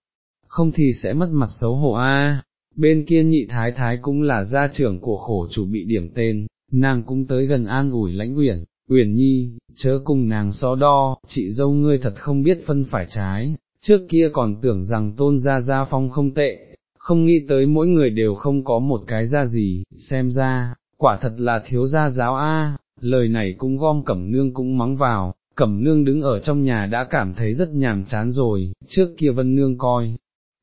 [SPEAKER 1] không thì sẽ mất mặt xấu hổ a. Bên kia nhị thái thái cũng là gia trưởng của khổ chủ bị điểm tên, nàng cũng tới gần an ủi lãnh uyển, uyển nhi, chớ cùng nàng so đo, chị dâu ngươi thật không biết phân phải trái, trước kia còn tưởng rằng tôn gia gia phong không tệ, không nghĩ tới mỗi người đều không có một cái ra gì, xem ra, quả thật là thiếu gia giáo a. lời này cũng gom cẩm nương cũng mắng vào, cẩm nương đứng ở trong nhà đã cảm thấy rất nhàm chán rồi, trước kia vân nương coi,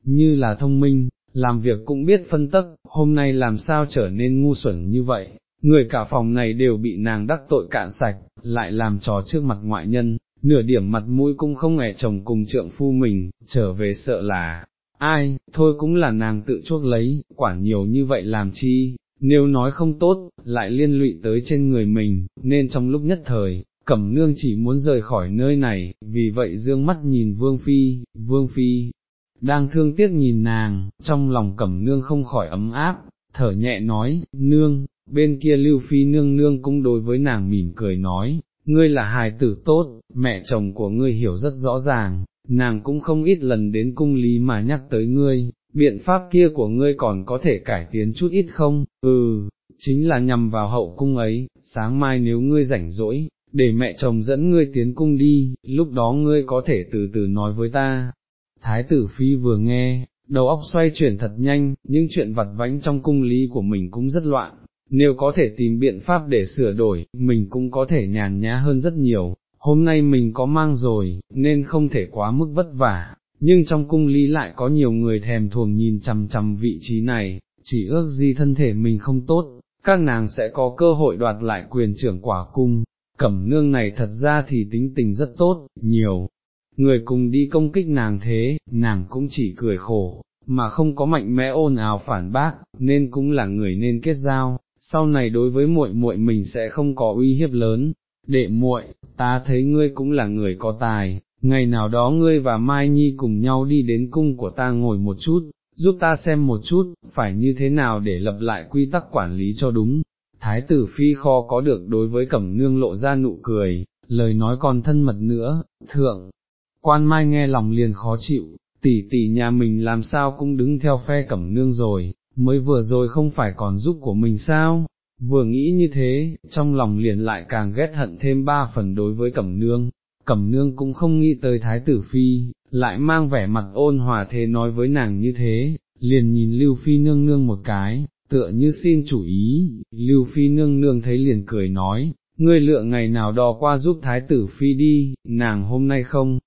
[SPEAKER 1] như là thông minh, làm việc cũng biết phân tắc, hôm nay làm sao trở nên ngu xuẩn như vậy, người cả phòng này đều bị nàng đắc tội cạn sạch, lại làm trò trước mặt ngoại nhân, nửa điểm mặt mũi cũng không hề chồng cùng trượng phu mình, trở về sợ là, ai, thôi cũng là nàng tự chuốc lấy, quả nhiều như vậy làm chi, nếu nói không tốt, lại liên lụy tới trên người mình, nên trong lúc nhất thời, Cẩm nương chỉ muốn rời khỏi nơi này, vì vậy dương mắt nhìn Vương Phi, Vương Phi, đang thương tiếc nhìn nàng, trong lòng Cẩm nương không khỏi ấm áp, thở nhẹ nói, nương, bên kia Lưu Phi nương nương cũng đối với nàng mỉm cười nói, ngươi là hài tử tốt, mẹ chồng của ngươi hiểu rất rõ ràng, nàng cũng không ít lần đến cung lý mà nhắc tới ngươi, biện pháp kia của ngươi còn có thể cải tiến chút ít không, ừ, chính là nhằm vào hậu cung ấy, sáng mai nếu ngươi rảnh rỗi, để mẹ chồng dẫn ngươi tiến cung đi, lúc đó ngươi có thể từ từ nói với ta. Thái tử phi vừa nghe, đầu óc xoay chuyển thật nhanh, những chuyện vặt vãnh trong cung lý của mình cũng rất loạn, nếu có thể tìm biện pháp để sửa đổi, mình cũng có thể nhàn nhã hơn rất nhiều, hôm nay mình có mang rồi, nên không thể quá mức vất vả, nhưng trong cung lý lại có nhiều người thèm thuồng nhìn chằm chằm vị trí này, chỉ ước gì thân thể mình không tốt, các nàng sẽ có cơ hội đoạt lại quyền trưởng quả cung, cẩm nương này thật ra thì tính tình rất tốt, nhiều. Người cùng đi công kích nàng thế, nàng cũng chỉ cười khổ, mà không có mạnh mẽ ôn ào phản bác, nên cũng là người nên kết giao, sau này đối với muội muội mình sẽ không có uy hiếp lớn. Đệ muội, ta thấy ngươi cũng là người có tài, ngày nào đó ngươi và Mai Nhi cùng nhau đi đến cung của ta ngồi một chút, giúp ta xem một chút, phải như thế nào để lập lại quy tắc quản lý cho đúng. Thái tử phi kho có được đối với cẩm nương lộ ra nụ cười, lời nói còn thân mật nữa, thượng, quan mai nghe lòng liền khó chịu, tỷ tỷ nhà mình làm sao cũng đứng theo phe cẩm nương rồi, mới vừa rồi không phải còn giúp của mình sao, vừa nghĩ như thế, trong lòng liền lại càng ghét hận thêm ba phần đối với cẩm nương, cẩm nương cũng không nghĩ tới thái tử phi, lại mang vẻ mặt ôn hòa thế nói với nàng như thế, liền nhìn lưu phi nương nương một cái, tựa như xin chủ ý, lưu phi nương nương thấy liền cười nói, ngươi lựa ngày nào đò qua giúp thái tử phi đi, nàng hôm nay không,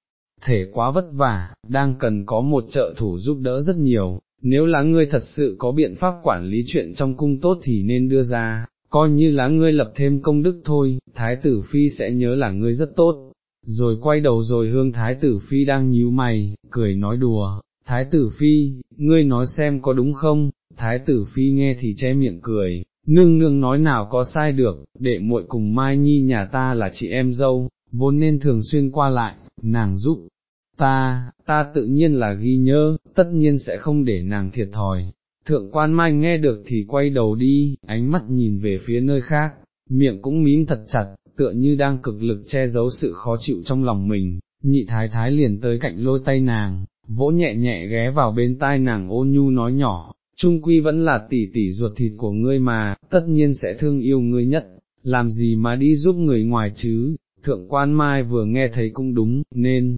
[SPEAKER 1] thể quá vất vả, đang cần có một trợ thủ giúp đỡ rất nhiều, nếu là ngươi thật sự có biện pháp quản lý chuyện trong cung tốt thì nên đưa ra, coi như là ngươi lập thêm công đức thôi, thái tử phi sẽ nhớ là ngươi rất tốt. Rồi quay đầu rồi hương thái tử phi đang nhíu mày, cười nói đùa, thái tử phi, ngươi nói xem có đúng không, thái tử phi nghe thì che miệng cười, nương nương nói nào có sai được, Để muội cùng Mai Nhi nhà ta là chị em dâu, vốn nên thường xuyên qua lại, nàng giúp, ta, ta tự nhiên là ghi nhớ, tất nhiên sẽ không để nàng thiệt thòi. Thượng quan mai nghe được thì quay đầu đi, ánh mắt nhìn về phía nơi khác, miệng cũng mím thật chặt, tựa như đang cực lực che giấu sự khó chịu trong lòng mình, nhị thái thái liền tới cạnh lôi tay nàng, vỗ nhẹ nhẹ ghé vào bên tai nàng ôn nhu nói nhỏ, trung quy vẫn là tỷ tỷ ruột thịt của ngươi mà, tất nhiên sẽ thương yêu ngươi nhất, làm gì mà đi giúp người ngoài chứ, thượng quan mai vừa nghe thấy cũng đúng, nên,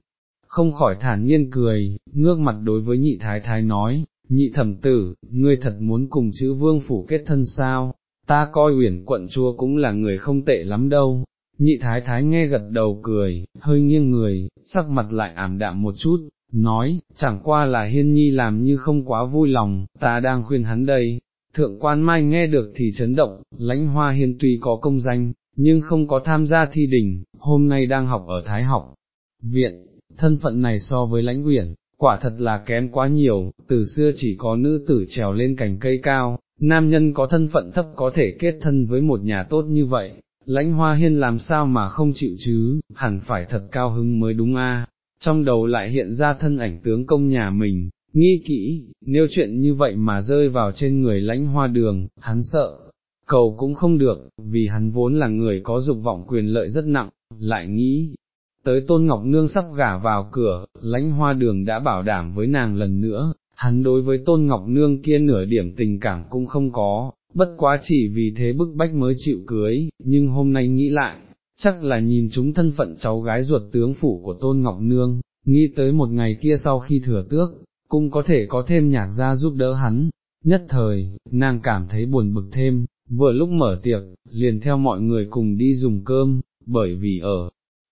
[SPEAKER 1] không khỏi thản nhiên cười, ngước mặt đối với nhị thái thái nói, nhị thẩm tử, ngươi thật muốn cùng chữ vương phủ kết thân sao, ta coi uyển quận chúa cũng là người không tệ lắm đâu. Nhị thái thái nghe gật đầu cười, hơi nghiêng người, sắc mặt lại ảm đạm một chút, nói, chẳng qua là hiên nhi làm như không quá vui lòng, ta đang khuyên hắn đây. Thượng quan mai nghe được thì chấn động, lãnh hoa hiên tuy có công danh, nhưng không có tham gia thi đình, hôm nay đang học ở Thái học. Viện, thân phận này so với lãnh uyển, quả thật là kém quá nhiều, từ xưa chỉ có nữ tử trèo lên cành cây cao, nam nhân có thân phận thấp có thể kết thân với một nhà tốt như vậy, lãnh hoa hiên làm sao mà không chịu chứ, hẳn phải thật cao hứng mới đúng a. trong đầu lại hiện ra thân ảnh tướng công nhà mình, nghi kỹ, nếu chuyện như vậy mà rơi vào trên người lãnh hoa đường, hắn sợ, cầu cũng không được, vì hắn vốn là người có dục vọng quyền lợi rất nặng, lại nghĩ, tới Tôn Ngọc Nương sắp gả vào cửa, lãnh hoa đường đã bảo đảm với nàng lần nữa, hắn đối với Tôn Ngọc Nương kia nửa điểm tình cảm cũng không có, bất quá chỉ vì thế bức bách mới chịu cưới, nhưng hôm nay nghĩ lại, chắc là nhìn chúng thân phận cháu gái ruột tướng phủ của Tôn Ngọc Nương, nghĩ tới một ngày kia sau khi thừa tước, cũng có thể có thêm nhạc gia giúp đỡ hắn, nhất thời, nàng cảm thấy buồn bực thêm, vừa lúc mở tiệc, liền theo mọi người cùng đi dùng cơm, bởi vì ở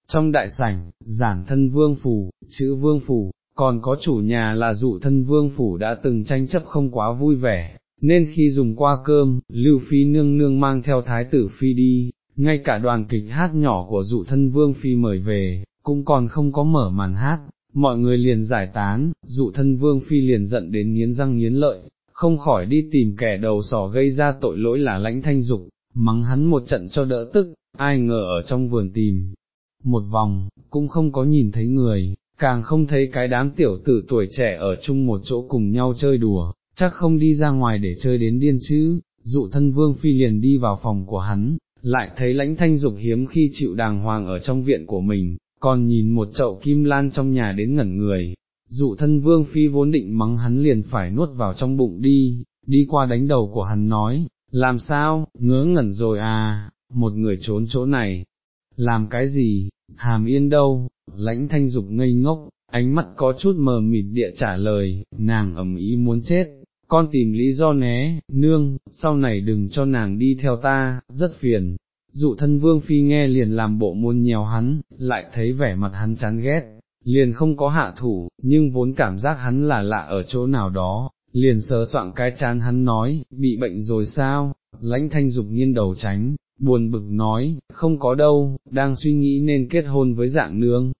[SPEAKER 1] trong đại sảnh, giản thân vương phủ, chữ vương phủ, còn có chủ nhà là dụ thân vương phủ đã từng tranh chấp không quá vui vẻ, nên khi dùng qua cơm, Lưu Phi nương nương mang theo thái tử Phi đi, ngay cả đoàn kịch hát nhỏ của dụ thân vương Phi mời về, cũng còn không có mở màn hát, mọi người liền giải tán, dụ thân vương Phi liền giận đến nghiến răng nghiến lợi, không khỏi đi tìm kẻ đầu sỏ gây ra tội lỗi là lãnh thanh dục, mắng hắn một trận cho đỡ tức, ai ngờ ở trong vườn tìm, một vòng, cũng không có nhìn thấy người, càng không thấy cái đám tiểu tử tuổi trẻ ở chung một chỗ cùng nhau chơi đùa, chắc không đi ra ngoài để chơi đến điên chứ, dụ thân vương phi liền đi vào phòng của hắn, lại thấy lãnh thanh dục hiếm khi chịu đàng hoàng ở trong viện của mình, còn nhìn một chậu kim lan trong nhà đến ngẩn người, dụ thân vương phi vốn định mắng hắn liền phải nuốt vào trong bụng đi, đi qua đánh đầu của hắn nói, làm sao, ngớ ngẩn rồi à, một người trốn chỗ này, làm cái gì, hàm yên đâu, lãnh thanh dục ngây ngốc, ánh mắt có chút mờ mịt địa trả lời, nàng ẩm ý muốn chết, con tìm lý do né, nương, sau này đừng cho nàng đi theo ta, rất phiền. Dụ thân vương phi nghe liền làm bộ môn nhèo hắn, lại thấy vẻ mặt hắn chán ghét, liền không có hạ thủ, nhưng vốn cảm giác hắn là lạ ở chỗ nào đó, liền sờ soạn cái chán hắn nói, bị bệnh rồi sao, lãnh thanh dục nghiên đầu tránh, buồn bực nói, không có đâu, đang suy nghĩ nên kết hôn với dạng nương,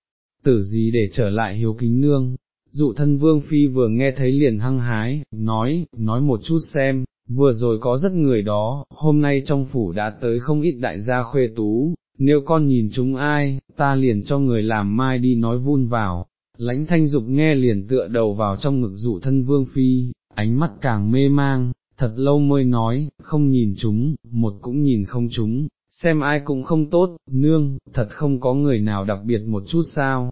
[SPEAKER 1] tử gì để trở lại hiếu kính nương. Dụ thân vương phi vừa nghe thấy liền hăng hái, nói, nói một chút xem, vừa rồi có rất người đó, hôm nay trong phủ đã tới không ít đại gia khuê tú, nếu con nhìn chúng ai, ta liền cho người làm mai đi nói vun vào. Lãnh thanh dục nghe liền tựa đầu vào trong ngực dụ thân vương phi, ánh mắt càng mê mang, thật lâu mới nói, không nhìn chúng, một cũng nhìn không chúng, xem ai cũng không tốt, nương, thật không có người nào đặc biệt một chút sao,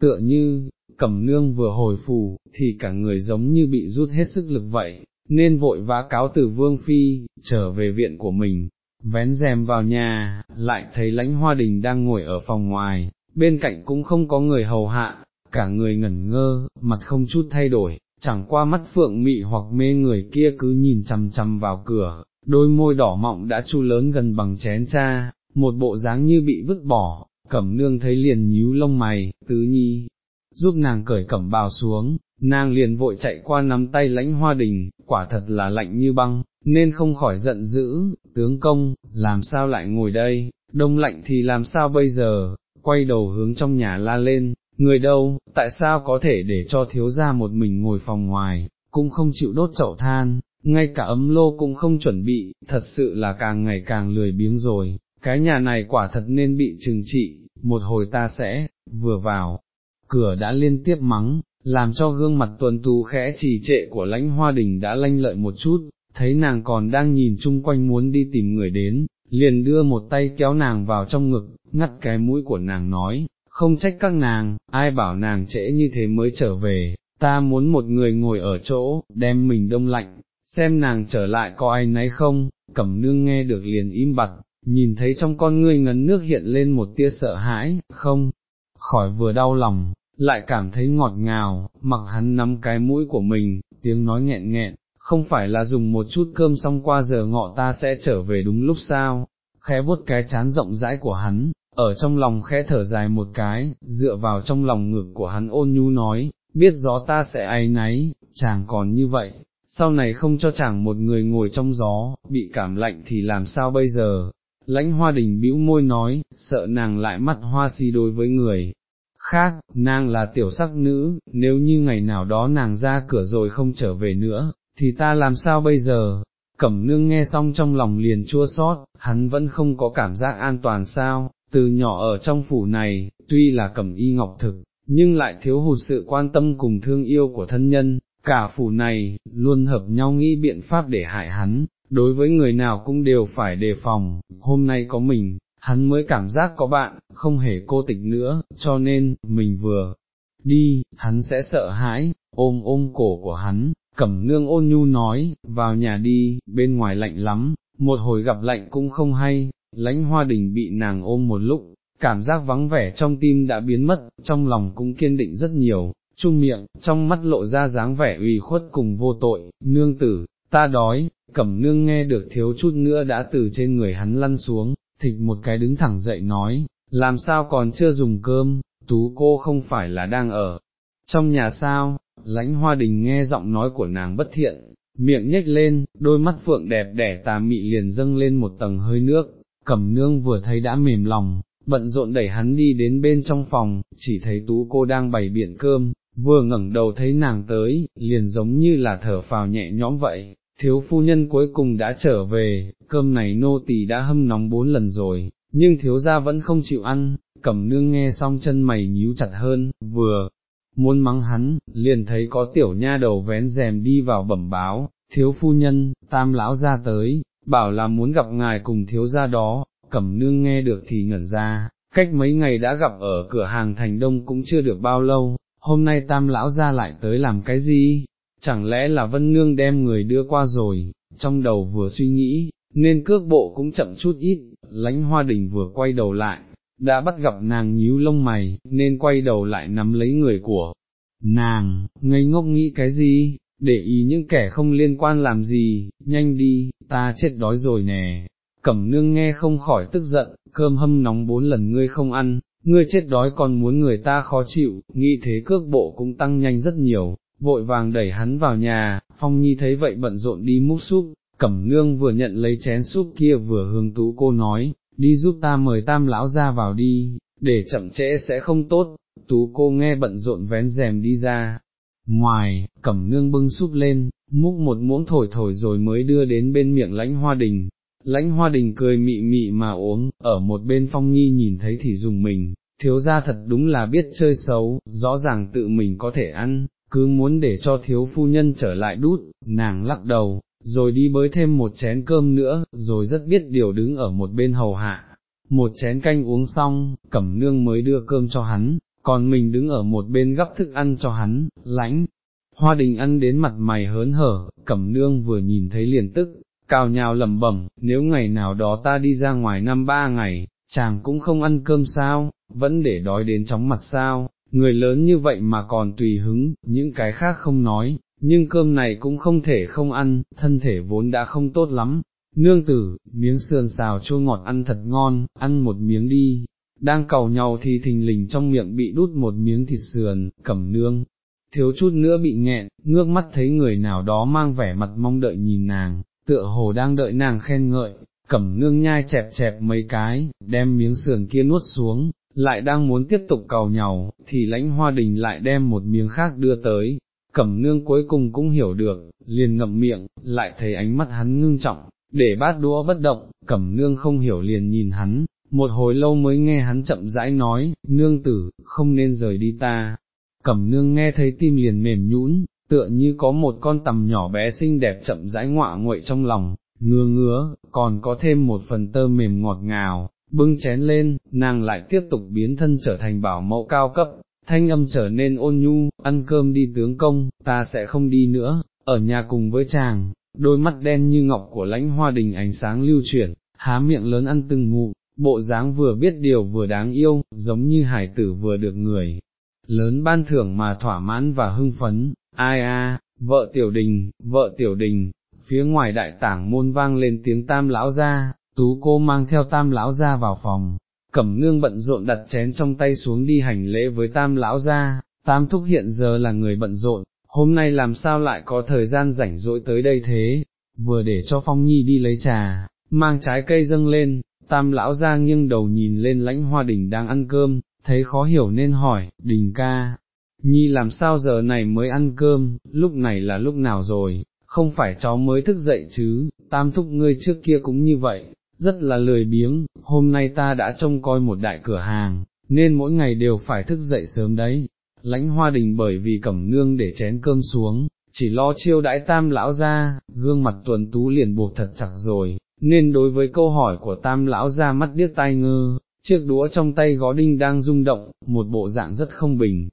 [SPEAKER 1] tựa như, cẩm nương vừa hồi phù, thì cả người giống như bị rút hết sức lực vậy, nên vội vã cáo từ vương phi, trở về viện của mình, vén rèm vào nhà, lại thấy lãnh hoa đình đang ngồi ở phòng ngoài, bên cạnh cũng không có người hầu hạ, cả người ngẩn ngơ, mặt không chút thay đổi, chẳng qua mắt phượng mị hoặc mê người kia cứ nhìn chằm chằm vào cửa, đôi môi đỏ mọng đã chu lớn gần bằng chén cha, một bộ dáng như bị vứt bỏ, cẩm nương thấy liền nhíu lông mày, tứ nhi, giúp nàng cởi cẩm bào xuống, nàng liền vội chạy qua nắm tay lãnh hoa đình, quả thật là lạnh như băng, nên không khỏi giận dữ, tướng công, làm sao lại ngồi đây, đông lạnh thì làm sao bây giờ, quay đầu hướng trong nhà la lên, người đâu, tại sao có thể để cho thiếu gia một mình ngồi phòng ngoài, cũng không chịu đốt chậu than, ngay cả ấm lô cũng không chuẩn bị, thật sự là càng ngày càng lười biếng rồi, cái nhà này quả thật nên bị trừng trị, một hồi ta sẽ, vừa vào, cửa đã liên tiếp mắng, làm cho gương mặt tuần tu khẽ trì trệ của lãnh hoa đình đã lanh lợi một chút, thấy nàng còn đang nhìn chung quanh muốn đi tìm người đến, liền đưa một tay kéo nàng vào trong ngực, ngắt cái mũi của nàng nói, không trách các nàng, ai bảo nàng trễ như thế mới trở về, ta muốn một người ngồi ở chỗ, đem mình đông lạnh, xem nàng trở lại có ai nấy không, cẩm nương nghe được liền im bặt, nhìn thấy trong con ngươi ngấn nước hiện lên một tia sợ hãi, không, khỏi vừa đau lòng, lại cảm thấy ngọt ngào, mặc hắn nắm cái mũi của mình, tiếng nói nghẹn nghẹn, không phải là dùng một chút cơm xong qua giờ ngọ ta sẽ trở về đúng lúc sao, khẽ vuốt cái chán rộng rãi của hắn, ở trong lòng khẽ thở dài một cái, dựa vào trong lòng ngực của hắn ôn nhu nói, biết gió ta sẽ ai náy, chàng còn như vậy, sau này không cho chàng một người ngồi trong gió, bị cảm lạnh thì làm sao bây giờ, lãnh hoa đình bĩu môi nói, sợ nàng lại mắt hoa si đối với người. Khác, nàng là tiểu sắc nữ, nếu như ngày nào đó nàng ra cửa rồi không trở về nữa, thì ta làm sao bây giờ? Cẩm nương nghe xong trong lòng liền chua xót, hắn vẫn không có cảm giác an toàn sao, từ nhỏ ở trong phủ này, tuy là cẩm y ngọc thực, nhưng lại thiếu hụt sự quan tâm cùng thương yêu của thân nhân, cả phủ này, luôn hợp nhau nghĩ biện pháp để hại hắn, đối với người nào cũng đều phải đề phòng, hôm nay có mình, hắn mới cảm giác có bạn, không hề cô tịch nữa, cho nên, mình vừa đi, hắn sẽ sợ hãi, ôm ôm cổ của hắn, cẩm nương ôn nhu nói, vào nhà đi, bên ngoài lạnh lắm, một hồi gặp lạnh cũng không hay, lãnh hoa đình bị nàng ôm một lúc, cảm giác vắng vẻ trong tim đã biến mất, trong lòng cũng kiên định rất nhiều, chung miệng, trong mắt lộ ra dáng vẻ ủy khuất cùng vô tội, nương tử, ta đói, cẩm nương nghe được thiếu chút nữa đã từ trên người hắn lăn xuống, thịt một cái đứng thẳng dậy nói, làm sao còn chưa dùng cơm, tú cô không phải là đang ở trong nhà sao, lãnh hoa đình nghe giọng nói của nàng bất thiện, miệng nhếch lên, đôi mắt phượng đẹp đẻ tà mị liền dâng lên một tầng hơi nước, cẩm nương vừa thấy đã mềm lòng, bận rộn đẩy hắn đi đến bên trong phòng, chỉ thấy tú cô đang bày biện cơm, vừa ngẩng đầu thấy nàng tới, liền giống như là thở phào nhẹ nhõm vậy, thiếu phu nhân cuối cùng đã trở về, cơm này nô tỳ đã hâm nóng bốn lần rồi, nhưng thiếu gia vẫn không chịu ăn, cẩm nương nghe xong chân mày nhíu chặt hơn, vừa muốn mắng hắn, liền thấy có tiểu nha đầu vén rèm đi vào bẩm báo, thiếu phu nhân, tam lão ra tới, bảo là muốn gặp ngài cùng thiếu gia đó, cẩm nương nghe được thì ngẩn ra, cách mấy ngày đã gặp ở cửa hàng thành đông cũng chưa được bao lâu, hôm nay tam lão ra lại tới làm cái gì, chẳng lẽ là vân nương đem người đưa qua rồi, trong đầu vừa suy nghĩ, nên cước bộ cũng chậm chút ít, lánh hoa đình vừa quay đầu lại, đã bắt gặp nàng nhíu lông mày, nên quay đầu lại nắm lấy người của nàng, ngây ngốc nghĩ cái gì, để ý những kẻ không liên quan làm gì, nhanh đi, ta chết đói rồi nè. Cẩm nương nghe không khỏi tức giận, cơm hâm nóng bốn lần ngươi không ăn, ngươi chết đói còn muốn người ta khó chịu, nghĩ thế cước bộ cũng tăng nhanh rất nhiều, vội vàng đẩy hắn vào nhà, Phong Nhi thấy vậy bận rộn đi múc súp, Cẩm nương vừa nhận lấy chén súp kia vừa hướng tú cô nói, đi giúp ta mời tam lão ra vào đi, để chậm trễ sẽ không tốt, tú cô nghe bận rộn vén rèm đi ra. Ngoài, cẩm nương bưng súp lên, múc một muỗng thổi thổi rồi mới đưa đến bên miệng lãnh hoa đình. Lãnh hoa đình cười mị mị mà uống, ở một bên phong nhi nhìn thấy thì dùng mình, thiếu ra thật đúng là biết chơi xấu, rõ ràng tự mình có thể ăn, cứ muốn để cho thiếu phu nhân trở lại đút, nàng lắc đầu, rồi đi bới thêm một chén cơm nữa, rồi rất biết điều đứng ở một bên hầu hạ. Một chén canh uống xong, cẩm nương mới đưa cơm cho hắn, còn mình đứng ở một bên gấp thức ăn cho hắn, lãnh. Hoa đình ăn đến mặt mày hớn hở, cẩm nương vừa nhìn thấy liền tức, cào nhào lẩm bẩm, nếu ngày nào đó ta đi ra ngoài năm ba ngày, chàng cũng không ăn cơm sao, vẫn để đói đến chóng mặt sao, người lớn như vậy mà còn tùy hứng, những cái khác không nói, nhưng cơm này cũng không thể không ăn, thân thể vốn đã không tốt lắm. Nương tử, miếng sườn xào chua ngọt ăn thật ngon, ăn một miếng đi, đang cầu nhau thì thình lình trong miệng bị đút một miếng thịt sườn, cẩm nương, thiếu chút nữa bị nghẹn, ngước mắt thấy người nào đó mang vẻ mặt mong đợi nhìn nàng, tựa hồ đang đợi nàng khen ngợi, cẩm nương nhai chẹp chẹp mấy cái, đem miếng sườn kia nuốt xuống, lại đang muốn tiếp tục cầu nhau, thì lãnh hoa đình lại đem một miếng khác đưa tới, cẩm nương cuối cùng cũng hiểu được, liền ngậm miệng, lại thấy ánh mắt hắn ngưng trọng, để bát đũa bất động, cẩm nương không hiểu liền nhìn hắn, một hồi lâu mới nghe hắn chậm rãi nói, nương tử, không nên rời đi ta. Cẩm nương nghe thấy tim liền mềm nhũn, tựa như có một con tầm nhỏ bé xinh đẹp chậm rãi ngọa nguậy trong lòng, ngứa ngứa, còn có thêm một phần tơ mềm ngọt ngào, bưng chén lên, nàng lại tiếp tục biến thân trở thành bảo mẫu cao cấp, thanh âm trở nên ôn nhu, ăn cơm đi tướng công, ta sẽ không đi nữa, ở nhà cùng với chàng, đôi mắt đen như ngọc của lãnh hoa đình ánh sáng lưu chuyển, há miệng lớn ăn từng ngụm, bộ dáng vừa biết điều vừa đáng yêu, giống như hải tử vừa được người. Lớn ban thưởng mà thỏa mãn và hưng phấn, ai a, vợ tiểu đình, vợ tiểu đình, phía ngoài đại tảng môn vang lên tiếng tam lão ra, tú cô mang theo tam lão ra vào phòng, cẩm nương bận rộn đặt chén trong tay xuống đi hành lễ với tam lão ra, tam thúc hiện giờ là người bận rộn, hôm nay làm sao lại có thời gian rảnh rỗi tới đây thế, vừa để cho Phong Nhi đi lấy trà, mang trái cây dâng lên, tam lão ra nghiêng đầu nhìn lên lãnh hoa đình đang ăn cơm, thấy khó hiểu nên hỏi, đình ca, Nhi làm sao giờ này mới ăn cơm, lúc này là lúc nào rồi, không phải cháu mới thức dậy chứ, tam thúc ngươi trước kia cũng như vậy, rất là lười biếng, hôm nay ta đã trông coi một đại cửa hàng, nên mỗi ngày đều phải thức dậy sớm đấy. Lãnh hoa đình bởi vì cẩm nương để chén cơm xuống, chỉ lo chiêu đãi tam lão ra, gương mặt tuần tú liền buộc thật chặt rồi, nên đối với câu hỏi của tam lão ra mắt điếc tai ngơ, chiếc đũa trong tay gó đinh đang rung động, một bộ dạng rất không bình.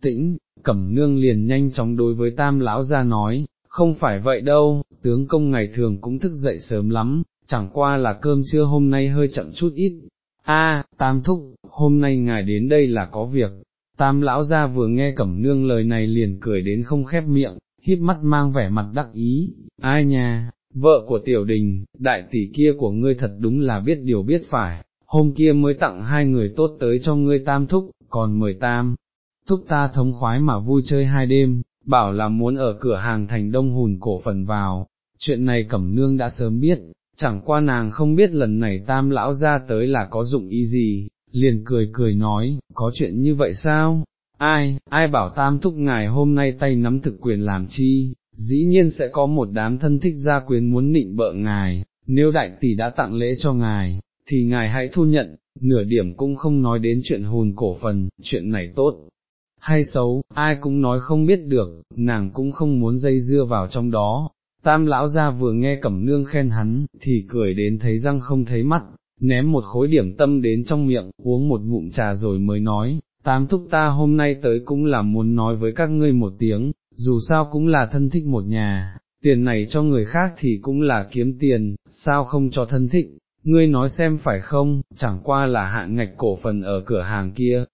[SPEAKER 1] Tĩnh, cẩm nương liền nhanh chóng đối với tam lão ra nói, không phải vậy đâu, tướng công ngày thường cũng thức dậy sớm lắm, chẳng qua là cơm trưa hôm nay hơi chậm chút ít. A, tam thúc, hôm nay ngài đến đây là có việc. Tam lão gia vừa nghe cẩm nương lời này liền cười đến không khép miệng, híp mắt mang vẻ mặt đắc ý, ai nha, vợ của tiểu đình, đại tỷ kia của ngươi thật đúng là biết điều biết phải, hôm kia mới tặng hai người tốt tới cho ngươi tam thúc, còn mời tam, thúc ta thống khoái mà vui chơi hai đêm, bảo là muốn ở cửa hàng thành đông hùn cổ phần vào, chuyện này cẩm nương đã sớm biết, chẳng qua nàng không biết lần này tam lão ra tới là có dụng ý gì, liền cười cười nói, có chuyện như vậy sao? Ai, ai bảo tam thúc ngài hôm nay tay nắm thực quyền làm chi, dĩ nhiên sẽ có một đám thân thích gia quyến muốn nịnh bợ ngài, nếu đại tỷ đã tặng lễ cho ngài, thì ngài hãy thu nhận, nửa điểm cũng không nói đến chuyện hồn cổ phần, chuyện này tốt. Hay xấu, ai cũng nói không biết được, nàng cũng không muốn dây dưa vào trong đó, tam lão ra vừa nghe cẩm nương khen hắn, thì cười đến thấy răng không thấy mắt, ném một khối điểm tâm đến trong miệng, uống một ngụm trà rồi mới nói, tam thúc ta hôm nay tới cũng là muốn nói với các ngươi một tiếng, dù sao cũng là thân thích một nhà, tiền này cho người khác thì cũng là kiếm tiền, sao không cho thân thích, ngươi nói xem phải không, chẳng qua là hạn ngạch cổ phần ở cửa hàng kia,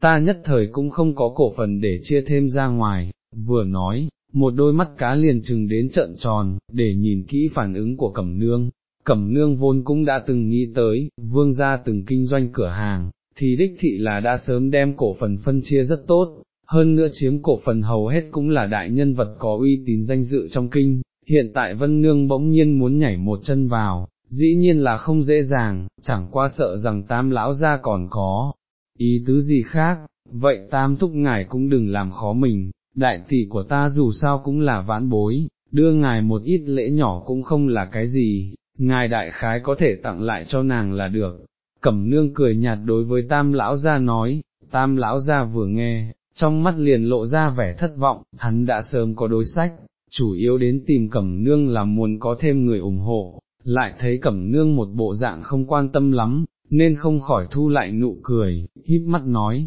[SPEAKER 1] ta nhất thời cũng không có cổ phần để chia thêm ra ngoài, vừa nói, một đôi mắt cá liền chừng đến trận tròn, để nhìn kỹ phản ứng của Cẩm Nương. Cẩm Nương vốn cũng đã từng nghĩ tới, vương gia từng kinh doanh cửa hàng, thì đích thị là đã sớm đem cổ phần phân chia rất tốt, hơn nữa chiếm cổ phần hầu hết cũng là đại nhân vật có uy tín danh dự trong kinh, hiện tại Vân Nương bỗng nhiên muốn nhảy một chân vào, dĩ nhiên là không dễ dàng, chẳng qua sợ rằng tam lão gia còn có ý tứ gì khác, vậy tam thúc ngài cũng đừng làm khó mình, đại tỷ của ta dù sao cũng là vãn bối, đưa ngài một ít lễ nhỏ cũng không là cái gì, ngài đại khái có thể tặng lại cho nàng là được. Cẩm nương cười nhạt đối với tam lão gia nói, tam lão gia vừa nghe, trong mắt liền lộ ra vẻ thất vọng, hắn đã sớm có đối sách, chủ yếu đến tìm cẩm nương là muốn có thêm người ủng hộ, lại thấy cẩm nương một bộ dạng không quan tâm lắm, nên không khỏi thu lại nụ cười, híp mắt nói,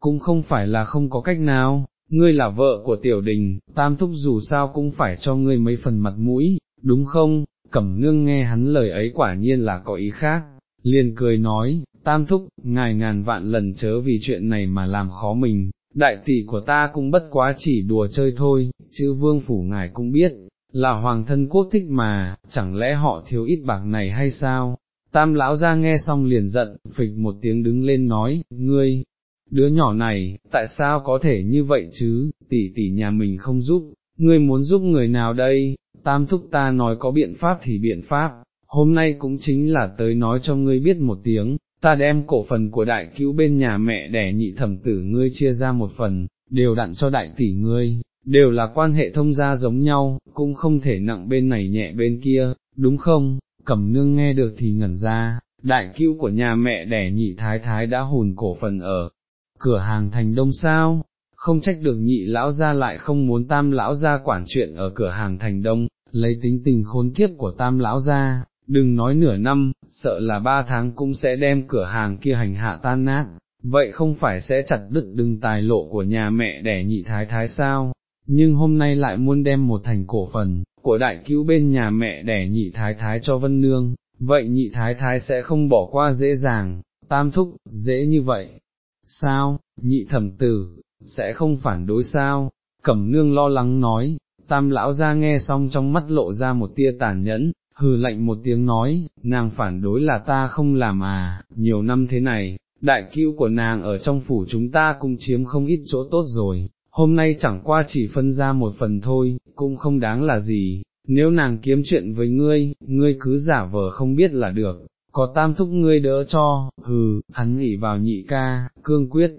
[SPEAKER 1] cũng không phải là không có cách nào, ngươi là vợ của tiểu đình, tam thúc dù sao cũng phải cho ngươi mấy phần mặt mũi, đúng không? Cẩm nương nghe hắn lời ấy quả nhiên là có ý khác, liền cười nói, tam thúc, ngài ngàn vạn lần chớ vì chuyện này mà làm khó mình, đại tỷ của ta cũng bất quá chỉ đùa chơi thôi, chứ vương phủ ngài cũng biết, là hoàng thân quốc thích mà, chẳng lẽ họ thiếu ít bạc này hay sao? Tam lão ra nghe xong liền giận, phịch một tiếng đứng lên nói, ngươi, đứa nhỏ này, tại sao có thể như vậy chứ, tỷ tỷ nhà mình không giúp, ngươi muốn giúp người nào đây, tam thúc ta nói có biện pháp thì biện pháp, hôm nay cũng chính là tới nói cho ngươi biết một tiếng, ta đem cổ phần của đại cứu bên nhà mẹ đẻ nhị thẩm tử ngươi chia ra một phần, đều đặn cho đại tỷ ngươi, đều là quan hệ thông gia giống nhau, cũng không thể nặng bên này nhẹ bên kia, đúng không, cẩm nương nghe được thì ngẩn ra, đại cứu của nhà mẹ đẻ nhị thái thái đã hùn cổ phần ở, cửa hàng thành đông sao, không trách được nhị lão gia lại không muốn tam lão gia quản chuyện ở cửa hàng thành đông, lấy tính tình khốn kiếp của tam lão gia, đừng nói nửa năm, sợ là ba tháng cũng sẽ đem cửa hàng kia hành hạ tan nát, vậy không phải sẽ chặt đứt đừng tài lộ của nhà mẹ đẻ nhị thái thái sao, nhưng hôm nay lại muốn đem một thành cổ phần, của đại cứu bên nhà mẹ đẻ nhị thái thái cho vân nương, vậy nhị thái thái sẽ không bỏ qua dễ dàng, tam thúc, dễ như vậy, sao, nhị thẩm tử, sẽ không phản đối sao, cẩm nương lo lắng nói, tam lão ra nghe xong trong mắt lộ ra một tia tàn nhẫn, hừ lạnh một tiếng nói, nàng phản đối là ta không làm à, nhiều năm thế này, đại cứu của nàng ở trong phủ chúng ta cũng chiếm không ít chỗ tốt rồi, hôm nay chẳng qua chỉ phân ra một phần thôi, cũng không đáng là gì, nếu nàng kiếm chuyện với ngươi, ngươi cứ giả vờ không biết là được, có tam thúc ngươi đỡ cho, hừ, hắn nghỉ vào nhị ca, cương quyết,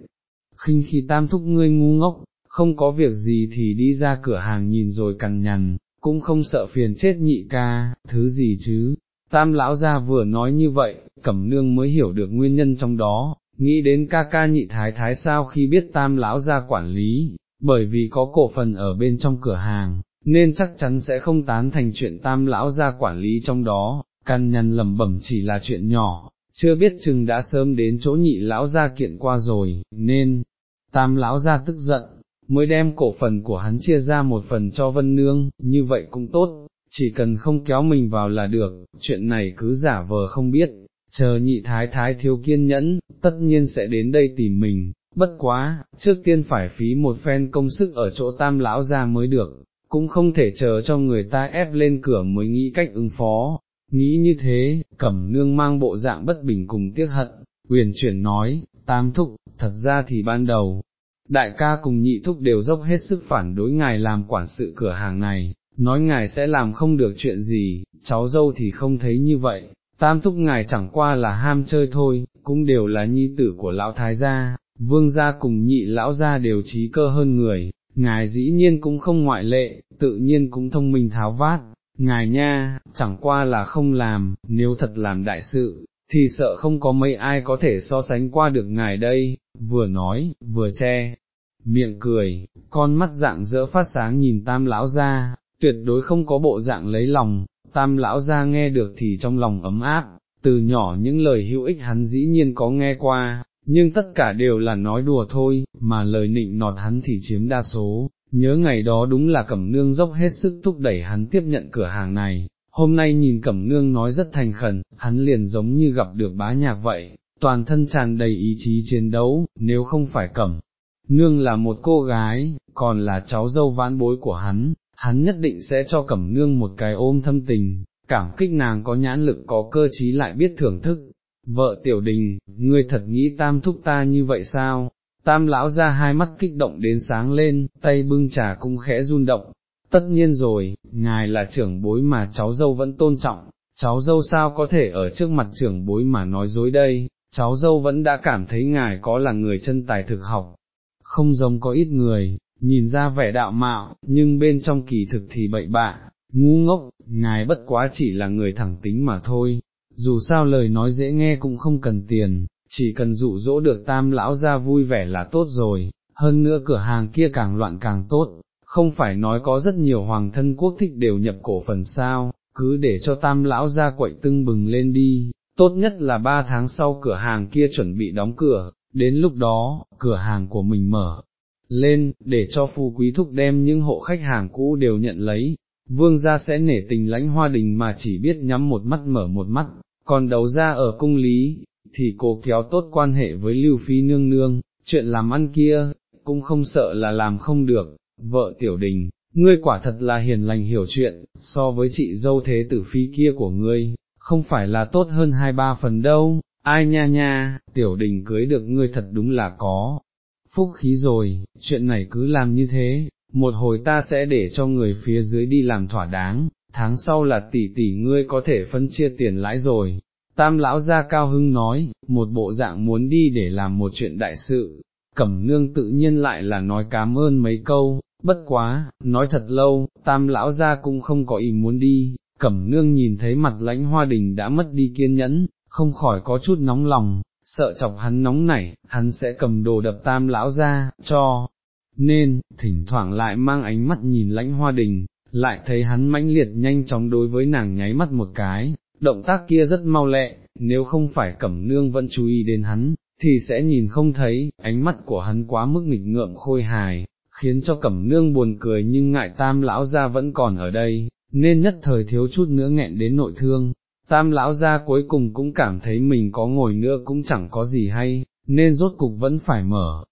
[SPEAKER 1] khinh khi tam thúc ngươi ngu ngốc, không có việc gì thì đi ra cửa hàng nhìn rồi cằn nhằn, cũng không sợ phiền chết nhị ca, thứ gì chứ. Tam lão gia vừa nói như vậy, cẩm nương mới hiểu được nguyên nhân trong đó, nghĩ đến ca ca nhị thái thái sao khi biết tam lão gia quản lý, bởi vì có cổ phần ở bên trong cửa hàng, nên chắc chắn sẽ không tán thành chuyện tam lão gia quản lý trong đó, căn nhằn lầm bẩm chỉ là chuyện nhỏ, chưa biết chừng đã sớm đến chỗ nhị lão gia kiện qua rồi, nên, tam lão gia tức giận, mới đem cổ phần của hắn chia ra một phần cho Vân Nương, như vậy cũng tốt, chỉ cần không kéo mình vào là được, chuyện này cứ giả vờ không biết, chờ nhị thái thái thiếu kiên nhẫn, tất nhiên sẽ đến đây tìm mình, bất quá, trước tiên phải phí một phen công sức ở chỗ tam lão ra mới được, cũng không thể chờ cho người ta ép lên cửa mới nghĩ cách ứng phó. Nghĩ như thế, cẩm nương mang bộ dạng bất bình cùng tiếc hận, huyền chuyển nói, tam thúc, thật ra thì ban đầu, đại ca cùng nhị thúc đều dốc hết sức phản đối ngài làm quản sự cửa hàng này, nói ngài sẽ làm không được chuyện gì, cháu dâu thì không thấy như vậy, tam thúc ngài chẳng qua là ham chơi thôi, cũng đều là nhi tử của lão thái gia, vương gia cùng nhị lão gia đều trí cơ hơn người, ngài dĩ nhiên cũng không ngoại lệ, tự nhiên cũng thông minh tháo vát, ngài nha, chẳng qua là không làm, nếu thật làm đại sự, thì sợ không có mấy ai có thể so sánh qua được ngài đây, vừa nói, vừa che, miệng cười, con mắt dạng dỡ phát sáng nhìn tam lão ra, tuyệt đối không có bộ dạng lấy lòng, tam lão ra nghe được thì trong lòng ấm áp, từ nhỏ những lời hữu ích hắn dĩ nhiên có nghe qua, nhưng tất cả đều là nói đùa thôi, mà lời nịnh nọt hắn thì chiếm đa số, nhớ ngày đó đúng là cẩm nương dốc hết sức thúc đẩy hắn tiếp nhận cửa hàng này, hôm nay nhìn cẩm nương nói rất thành khẩn, hắn liền giống như gặp được bá nhạc vậy, toàn thân tràn đầy ý chí chiến đấu, nếu không phải cẩm. Nương là một cô gái, còn là cháu dâu vãn bối của hắn, hắn nhất định sẽ cho cẩm nương một cái ôm thâm tình, cảm kích nàng có nhãn lực có cơ trí lại biết thưởng thức. Vợ tiểu đình, ngươi thật nghĩ tam thúc ta như vậy sao? Tam lão ra hai mắt kích động đến sáng lên, tay bưng trà cũng khẽ run động. Tất nhiên rồi, ngài là trưởng bối mà cháu dâu vẫn tôn trọng, cháu dâu sao có thể ở trước mặt trưởng bối mà nói dối đây, cháu dâu vẫn đã cảm thấy ngài có là người chân tài thực học, không giống có ít người, nhìn ra vẻ đạo mạo, nhưng bên trong kỳ thực thì bậy bạ, ngu ngốc, ngài bất quá chỉ là người thẳng tính mà thôi, dù sao lời nói dễ nghe cũng không cần tiền, chỉ cần dụ dỗ được tam lão ra vui vẻ là tốt rồi, hơn nữa cửa hàng kia càng loạn càng tốt, không phải nói có rất nhiều hoàng thân quốc thích đều nhập cổ phần sao, cứ để cho tam lão ra quậy tưng bừng lên đi, tốt nhất là ba tháng sau cửa hàng kia chuẩn bị đóng cửa, đến lúc đó, cửa hàng của mình mở lên, để cho phu quý thúc đem những hộ khách hàng cũ đều nhận lấy, vương gia sẽ nể tình lãnh hoa đình mà chỉ biết nhắm một mắt mở một mắt, còn đầu ra ở cung lý, thì cô kéo tốt quan hệ với lưu phi nương nương, chuyện làm ăn kia, cũng không sợ là làm không được, vợ tiểu đình, ngươi quả thật là hiền lành hiểu chuyện, so với chị dâu thế tử phi kia của ngươi, không phải là tốt hơn hai ba phần đâu, ai nha nha, tiểu đình cưới được ngươi thật đúng là có, phúc khí rồi, chuyện này cứ làm như thế, một hồi ta sẽ để cho người phía dưới đi làm thỏa đáng, tháng sau là tỷ tỷ ngươi có thể phân chia tiền lãi rồi. Tam lão gia cao hưng nói, một bộ dạng muốn đi để làm một chuyện đại sự, cẩm nương tự nhiên lại là nói cảm ơn mấy câu, bất quá, nói thật lâu, tam lão gia cũng không có ý muốn đi, cẩm nương nhìn thấy mặt lãnh hoa đình đã mất đi kiên nhẫn, không khỏi có chút nóng lòng, sợ chọc hắn nóng nảy, hắn sẽ cầm đồ đập tam lão ra, cho, nên, thỉnh thoảng lại mang ánh mắt nhìn lãnh hoa đình, lại thấy hắn mãnh liệt nhanh chóng đối với nàng nháy mắt một cái, động tác kia rất mau lẹ, nếu không phải cẩm nương vẫn chú ý đến hắn, thì sẽ nhìn không thấy, ánh mắt của hắn quá mức nghịch ngợm khôi hài, khiến cho cẩm nương buồn cười nhưng ngại tam lão ra vẫn còn ở đây, nên nhất thời thiếu chút nữa nghẹn đến nội thương, tam lão ra cuối cùng cũng cảm thấy mình có ngồi nữa cũng chẳng có gì hay, nên rốt cục vẫn phải mở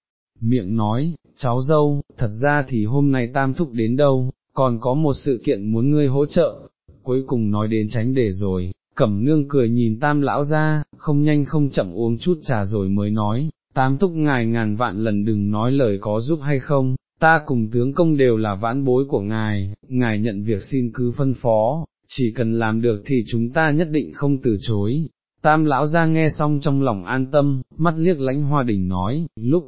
[SPEAKER 1] miệng nói, cháu dâu, thật ra thì hôm nay tam thúc đến đâu, còn có một sự kiện muốn ngươi hỗ trợ, cuối cùng nói đến tránh để rồi, cẩm nương cười nhìn tam lão ra, không nhanh không chậm uống chút trà rồi mới nói, tam thúc ngài ngàn vạn lần đừng nói lời có giúp hay không, ta cùng tướng công đều là vãn bối của ngài, ngài nhận việc xin cứ phân phó, chỉ cần làm được thì chúng ta nhất định không từ chối. Tam lão ra nghe xong trong lòng an tâm, mắt liếc lãnh hoa đình nói, lúc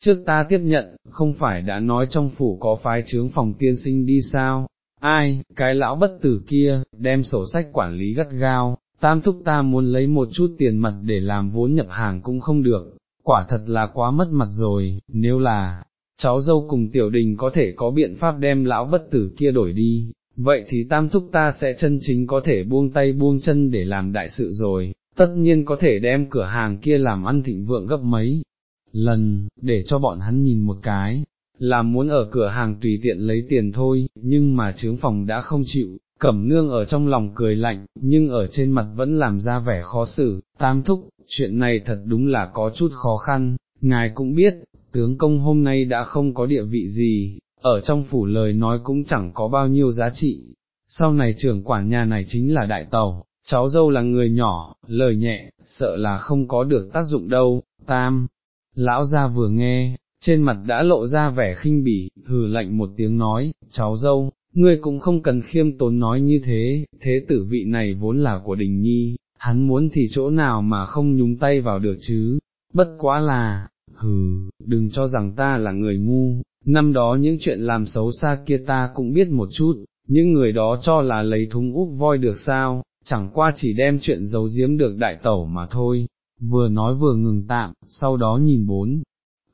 [SPEAKER 1] trước ta tiếp nhận, không phải đã nói trong phủ có phái trướng phòng tiên sinh đi sao, ai, cái lão bất tử kia, đem sổ sách quản lý gắt gao, tam thúc ta muốn lấy một chút tiền mặt để làm vốn nhập hàng cũng không được, quả thật là quá mất mặt rồi, nếu là, cháu dâu cùng tiểu đình có thể có biện pháp đem lão bất tử kia đổi đi, vậy thì tam thúc ta sẽ chân chính có thể buông tay buông chân để làm đại sự rồi, tất nhiên có thể đem cửa hàng kia làm ăn thịnh vượng gấp mấy lần, để cho bọn hắn nhìn một cái, là muốn ở cửa hàng tùy tiện lấy tiền thôi, nhưng mà trướng phòng đã không chịu, cẩm nương ở trong lòng cười lạnh, nhưng ở trên mặt vẫn làm ra vẻ khó xử, tam thúc, chuyện này thật đúng là có chút khó khăn, ngài cũng biết, tướng công hôm nay đã không có địa vị gì, ở trong phủ lời nói cũng chẳng có bao nhiêu giá trị, sau này trưởng quản nhà này chính là đại tàu, cháu dâu là người nhỏ, lời nhẹ, sợ là không có được tác dụng đâu, tam, lão gia vừa nghe, trên mặt đã lộ ra vẻ khinh bỉ, hừ lạnh một tiếng nói, cháu dâu, ngươi cũng không cần khiêm tốn nói như thế, thế tử vị này vốn là của đình nhi, hắn muốn thì chỗ nào mà không nhúng tay vào được chứ, bất quá là, hừ, đừng cho rằng ta là người ngu, năm đó những chuyện làm xấu xa kia ta cũng biết một chút, những người đó cho là lấy thúng úp voi được sao, chẳng qua chỉ đem chuyện giấu giếm được đại tẩu mà thôi, vừa nói vừa ngừng tạm, sau đó nhìn bốn,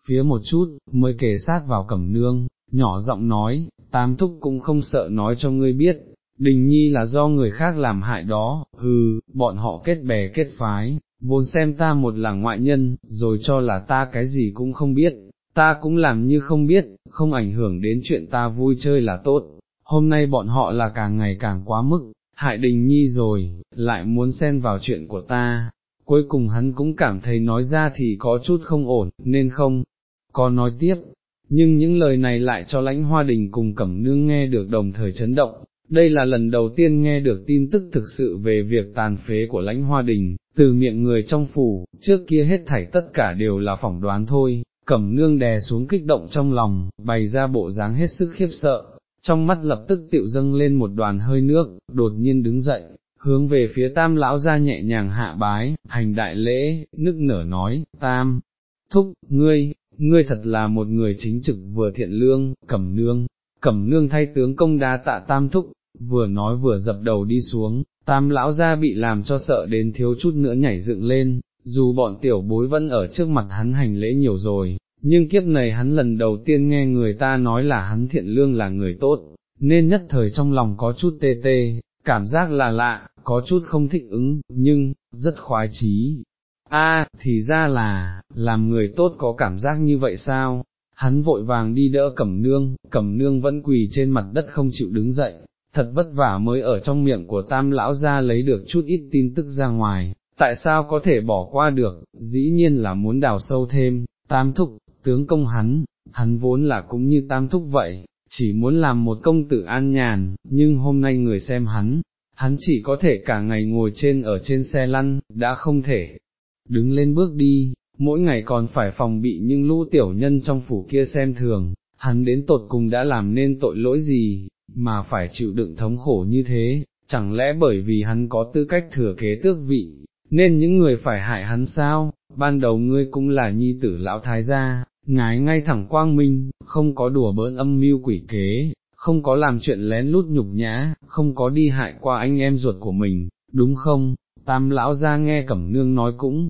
[SPEAKER 1] phía một chút, mới kề sát vào cẩm nương, nhỏ giọng nói, tam thúc cũng không sợ nói cho ngươi biết, đình nhi là do người khác làm hại đó, hừ, bọn họ kết bè kết phái, vốn xem ta một là ngoại nhân, rồi cho là ta cái gì cũng không biết, ta cũng làm như không biết, không ảnh hưởng đến chuyện ta vui chơi là tốt, hôm nay bọn họ là càng ngày càng quá mức, hại đình nhi rồi, lại muốn xen vào chuyện của ta, cuối cùng hắn cũng cảm thấy nói ra thì có chút không ổn, nên không, có nói tiếp, nhưng những lời này lại cho lãnh hoa đình cùng cẩm nương nghe được đồng thời chấn động, đây là lần đầu tiên nghe được tin tức thực sự về việc tàn phế của lãnh hoa đình, từ miệng người trong phủ, trước kia hết thảy tất cả đều là phỏng đoán thôi, cẩm nương đè xuống kích động trong lòng, bày ra bộ dáng hết sức khiếp sợ, trong mắt lập tức tiệu dâng lên một đoàn hơi nước, đột nhiên đứng dậy, hướng về phía tam lão ra nhẹ nhàng hạ bái, hành đại lễ, nức nở nói, tam, thúc, ngươi, ngươi thật là một người chính trực vừa thiện lương, cẩm nương, cẩm nương thay tướng công đa tạ tam thúc, vừa nói vừa dập đầu đi xuống, tam lão ra bị làm cho sợ đến thiếu chút nữa nhảy dựng lên, dù bọn tiểu bối vẫn ở trước mặt hắn hành lễ nhiều rồi, nhưng kiếp này hắn lần đầu tiên nghe người ta nói là hắn thiện lương là người tốt, nên nhất thời trong lòng có chút tê tê, cảm giác là lạ, có chút không thích ứng, nhưng, rất khoái chí. A, thì ra là, làm người tốt có cảm giác như vậy sao? Hắn vội vàng đi đỡ cẩm nương, cẩm nương vẫn quỳ trên mặt đất không chịu đứng dậy, thật vất vả mới ở trong miệng của tam lão ra lấy được chút ít tin tức ra ngoài, tại sao có thể bỏ qua được, dĩ nhiên là muốn đào sâu thêm, tam thúc, tướng công hắn, hắn vốn là cũng như tam thúc vậy, chỉ muốn làm một công tử an nhàn, nhưng hôm nay người xem hắn, hắn chỉ có thể cả ngày ngồi trên ở trên xe lăn, đã không thể đứng lên bước đi, mỗi ngày còn phải phòng bị những lũ tiểu nhân trong phủ kia xem thường, hắn đến tột cùng đã làm nên tội lỗi gì, mà phải chịu đựng thống khổ như thế, chẳng lẽ bởi vì hắn có tư cách thừa kế tước vị, nên những người phải hại hắn sao, ban đầu ngươi cũng là nhi tử lão thái gia, ngái ngay thẳng quang minh, không có đùa bỡn âm mưu quỷ kế, không có làm chuyện lén lút nhục nhã, không có đi hại qua anh em ruột của mình, đúng không? Tam lão ra nghe cẩm nương nói cũng,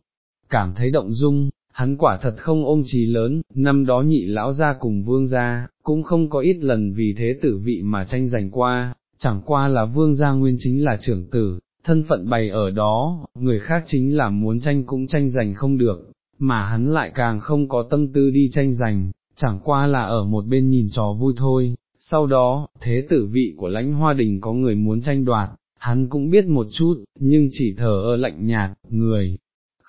[SPEAKER 1] cảm thấy động dung, hắn quả thật không ôm trí lớn, năm đó nhị lão ra cùng vương gia, cũng không có ít lần vì thế tử vị mà tranh giành qua, chẳng qua là vương gia nguyên chính là trưởng tử, thân phận bày ở đó, người khác chính là muốn tranh cũng tranh giành không được, mà hắn lại càng không có tâm tư đi tranh giành, chẳng qua là ở một bên nhìn trò vui thôi. Sau đó, thế tử vị của lãnh hoa đình có người muốn tranh đoạt, hắn cũng biết một chút, nhưng chỉ thờ ơ lạnh nhạt, người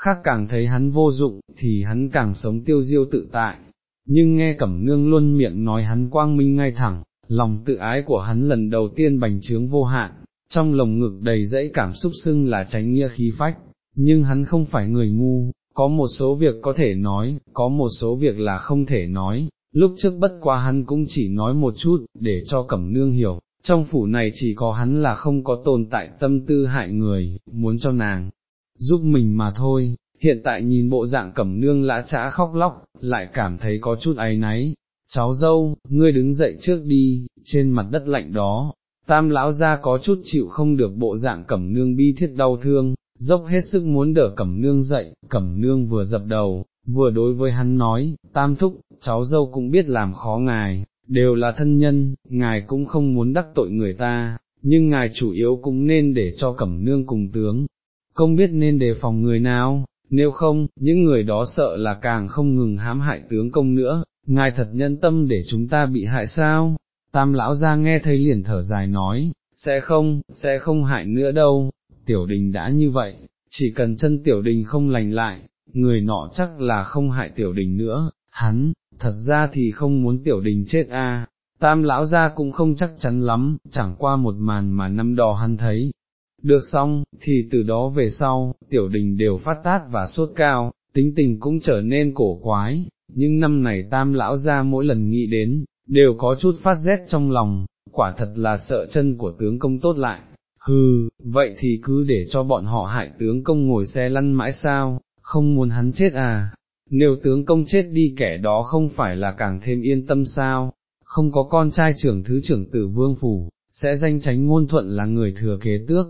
[SPEAKER 1] khác càng thấy hắn vô dụng, thì hắn càng sống tiêu diêu tự tại. nhưng nghe cẩm nương luôn miệng nói hắn quang minh ngay thẳng, lòng tự ái của hắn lần đầu tiên bành trướng vô hạn, trong lồng ngực đầy dẫy cảm xúc xưng là tránh nghĩa khí phách, nhưng hắn không phải người ngu, có một số việc có thể nói, có một số việc là không thể nói, lúc trước bất quá hắn cũng chỉ nói một chút, để cho cẩm nương hiểu, trong phủ này chỉ có hắn là không có tồn tại tâm tư hại người, muốn cho nàng, giúp mình mà thôi, hiện tại nhìn bộ dạng cẩm nương lã trá khóc lóc, lại cảm thấy có chút áy náy, cháu dâu, ngươi đứng dậy trước đi, trên mặt đất lạnh đó, tam lão ra có chút chịu không được bộ dạng cẩm nương bi thiết đau thương, dốc hết sức muốn đỡ cẩm nương dậy, cẩm nương vừa dập đầu, vừa đối với hắn nói, tam thúc, cháu dâu cũng biết làm khó ngài, đều là thân nhân, ngài cũng không muốn đắc tội người ta, nhưng ngài chủ yếu cũng nên để cho cẩm nương cùng tướng, không biết nên đề phòng người nào, nếu không, những người đó sợ là càng không ngừng hãm hại tướng công nữa, ngài thật nhân tâm để chúng ta bị hại sao, tam lão ra nghe thấy liền thở dài nói, sẽ không, sẽ không hại nữa đâu, tiểu đình đã như vậy, chỉ cần chân tiểu đình không lành lại, người nọ chắc là không hại tiểu đình nữa, hắn, thật ra thì không muốn tiểu đình chết a. Tam lão ra cũng không chắc chắn lắm, chẳng qua một màn mà năm đò hắn thấy, được xong, thì từ đó về sau, tiểu đình đều phát tát và sốt cao, tính tình cũng trở nên cổ quái, nhưng năm này tam lão ra mỗi lần nghĩ đến, đều có chút phát rét trong lòng, quả thật là sợ chân của tướng công tốt lại, hừ, vậy thì cứ để cho bọn họ hại tướng công ngồi xe lăn mãi sao, không muốn hắn chết à, nếu tướng công chết đi kẻ đó không phải là càng thêm yên tâm sao, không có con trai trưởng thứ trưởng tử vương phủ, sẽ danh tránh ngôn thuận là người thừa kế tước,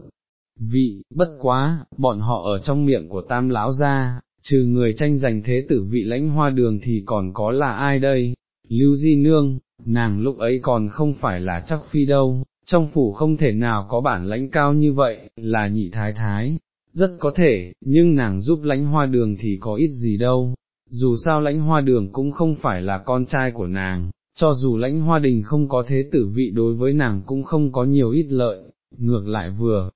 [SPEAKER 1] vị, bất quá, bọn họ ở trong miệng của tam lão gia, trừ người tranh giành thế tử vị lãnh hoa đường thì còn có là ai đây, lưu di nương, nàng lúc ấy còn không phải là chắc phi đâu, trong phủ không thể nào có bản lãnh cao như vậy, là nhị thái thái, rất có thể, nhưng nàng giúp lãnh hoa đường thì có ít gì đâu, dù sao lãnh hoa đường cũng không phải là con trai của nàng, cho dù lãnh hoa đình không có thế tử vị đối với nàng cũng không có nhiều ít lợi, ngược lại vừa,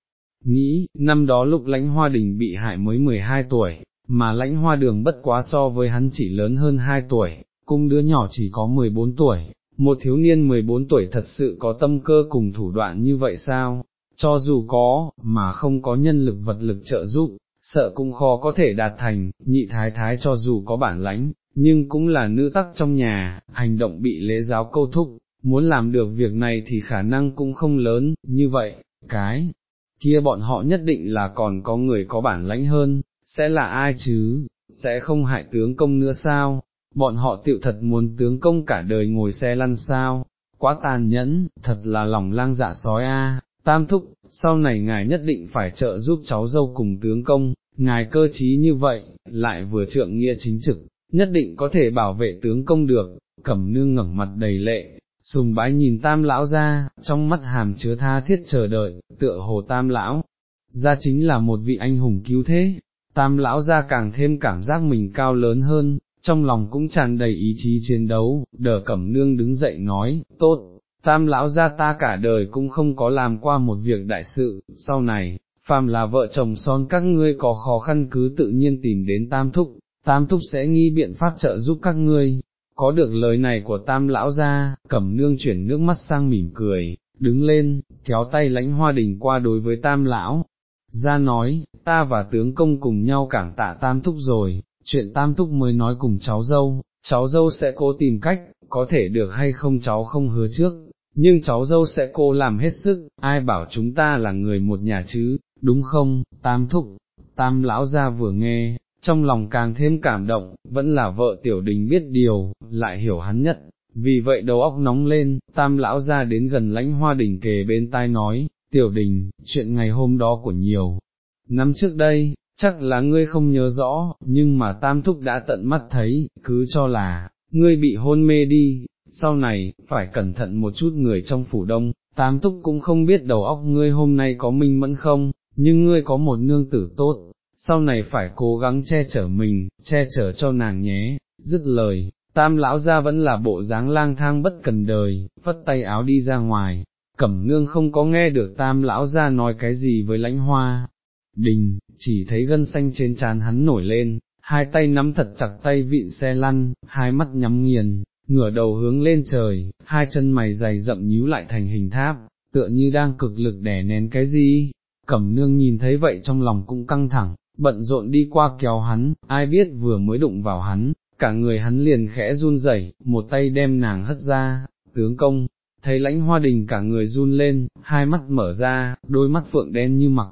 [SPEAKER 1] nghĩ, năm đó lục lãnh hoa đình bị hại mới 12 tuổi, mà lãnh hoa đường bất quá so với hắn chỉ lớn hơn 2 tuổi, cung đứa nhỏ chỉ có 14 tuổi, một thiếu niên 14 tuổi thật sự có tâm cơ cùng thủ đoạn như vậy sao, cho dù có, mà không có nhân lực vật lực trợ giúp, sợ cũng khó có thể đạt thành, nhị thái thái cho dù có bản lãnh, nhưng cũng là nữ tắc trong nhà, hành động bị lễ giáo câu thúc, muốn làm được việc này thì khả năng cũng không lớn, như vậy, cái kia bọn họ nhất định là còn có người có bản lãnh hơn, sẽ là ai chứ, sẽ không hại tướng công nữa sao, bọn họ tiệu thật muốn tướng công cả đời ngồi xe lăn sao, quá tàn nhẫn, thật là lòng lang dạ sói a. Tam thúc, sau này ngài nhất định phải trợ giúp cháu dâu cùng tướng công, ngài cơ trí như vậy, lại vừa trượng nghĩa chính trực, nhất định có thể bảo vệ tướng công được, cẩm nương ngẩng mặt đầy lệ, sùng bái nhìn tam lão ra, trong mắt hàm chứa tha thiết chờ đợi, tựa hồ tam lão, ra chính là một vị anh hùng cứu thế, tam lão ra càng thêm cảm giác mình cao lớn hơn, trong lòng cũng tràn đầy ý chí chiến đấu, đờ cẩm nương đứng dậy nói, tốt, tam lão ra ta cả đời cũng không có làm qua một việc đại sự, sau này, phàm là vợ chồng son các ngươi có khó khăn cứ tự nhiên tìm đến tam thúc, tam thúc sẽ nghi biện pháp trợ giúp các ngươi, có được lời này của tam lão ra, cẩm nương chuyển nước mắt sang mỉm cười, đứng lên, kéo tay lãnh hoa đình qua đối với tam lão, ra nói, ta và tướng công cùng nhau cảng tạ tam thúc rồi, chuyện tam thúc mới nói cùng cháu dâu, cháu dâu sẽ cố tìm cách, có thể được hay không cháu không hứa trước, nhưng cháu dâu sẽ cố làm hết sức, ai bảo chúng ta là người một nhà chứ, đúng không, tam thúc, tam lão ra vừa nghe, trong lòng càng thêm cảm động, vẫn là vợ tiểu đình biết điều, lại hiểu hắn nhất, vì vậy đầu óc nóng lên, tam lão ra đến gần lãnh hoa đình kề bên tai nói, tiểu đình, chuyện ngày hôm đó của nhiều. Năm trước đây, chắc là ngươi không nhớ rõ, nhưng mà tam thúc đã tận mắt thấy, cứ cho là, ngươi bị hôn mê đi, sau này, phải cẩn thận một chút người trong phủ đông, tam thúc cũng không biết đầu óc ngươi hôm nay có minh mẫn không, nhưng ngươi có một nương tử tốt, sau này phải cố gắng che chở mình, che chở cho nàng nhé, dứt lời, tam lão ra vẫn là bộ dáng lang thang bất cần đời, vất tay áo đi ra ngoài, cẩm nương không có nghe được tam lão ra nói cái gì với lãnh hoa, đình, chỉ thấy gân xanh trên trán hắn nổi lên, hai tay nắm thật chặt tay vịn xe lăn, hai mắt nhắm nghiền, ngửa đầu hướng lên trời, hai chân mày dày rậm nhíu lại thành hình tháp, tựa như đang cực lực đè nén cái gì, cẩm nương nhìn thấy vậy trong lòng cũng căng thẳng, bận rộn đi qua kéo hắn, ai biết vừa mới đụng vào hắn, cả người hắn liền khẽ run rẩy, một tay đem nàng hất ra, tướng công, thấy lãnh hoa đình cả người run lên, hai mắt mở ra, đôi mắt phượng đen như mặc,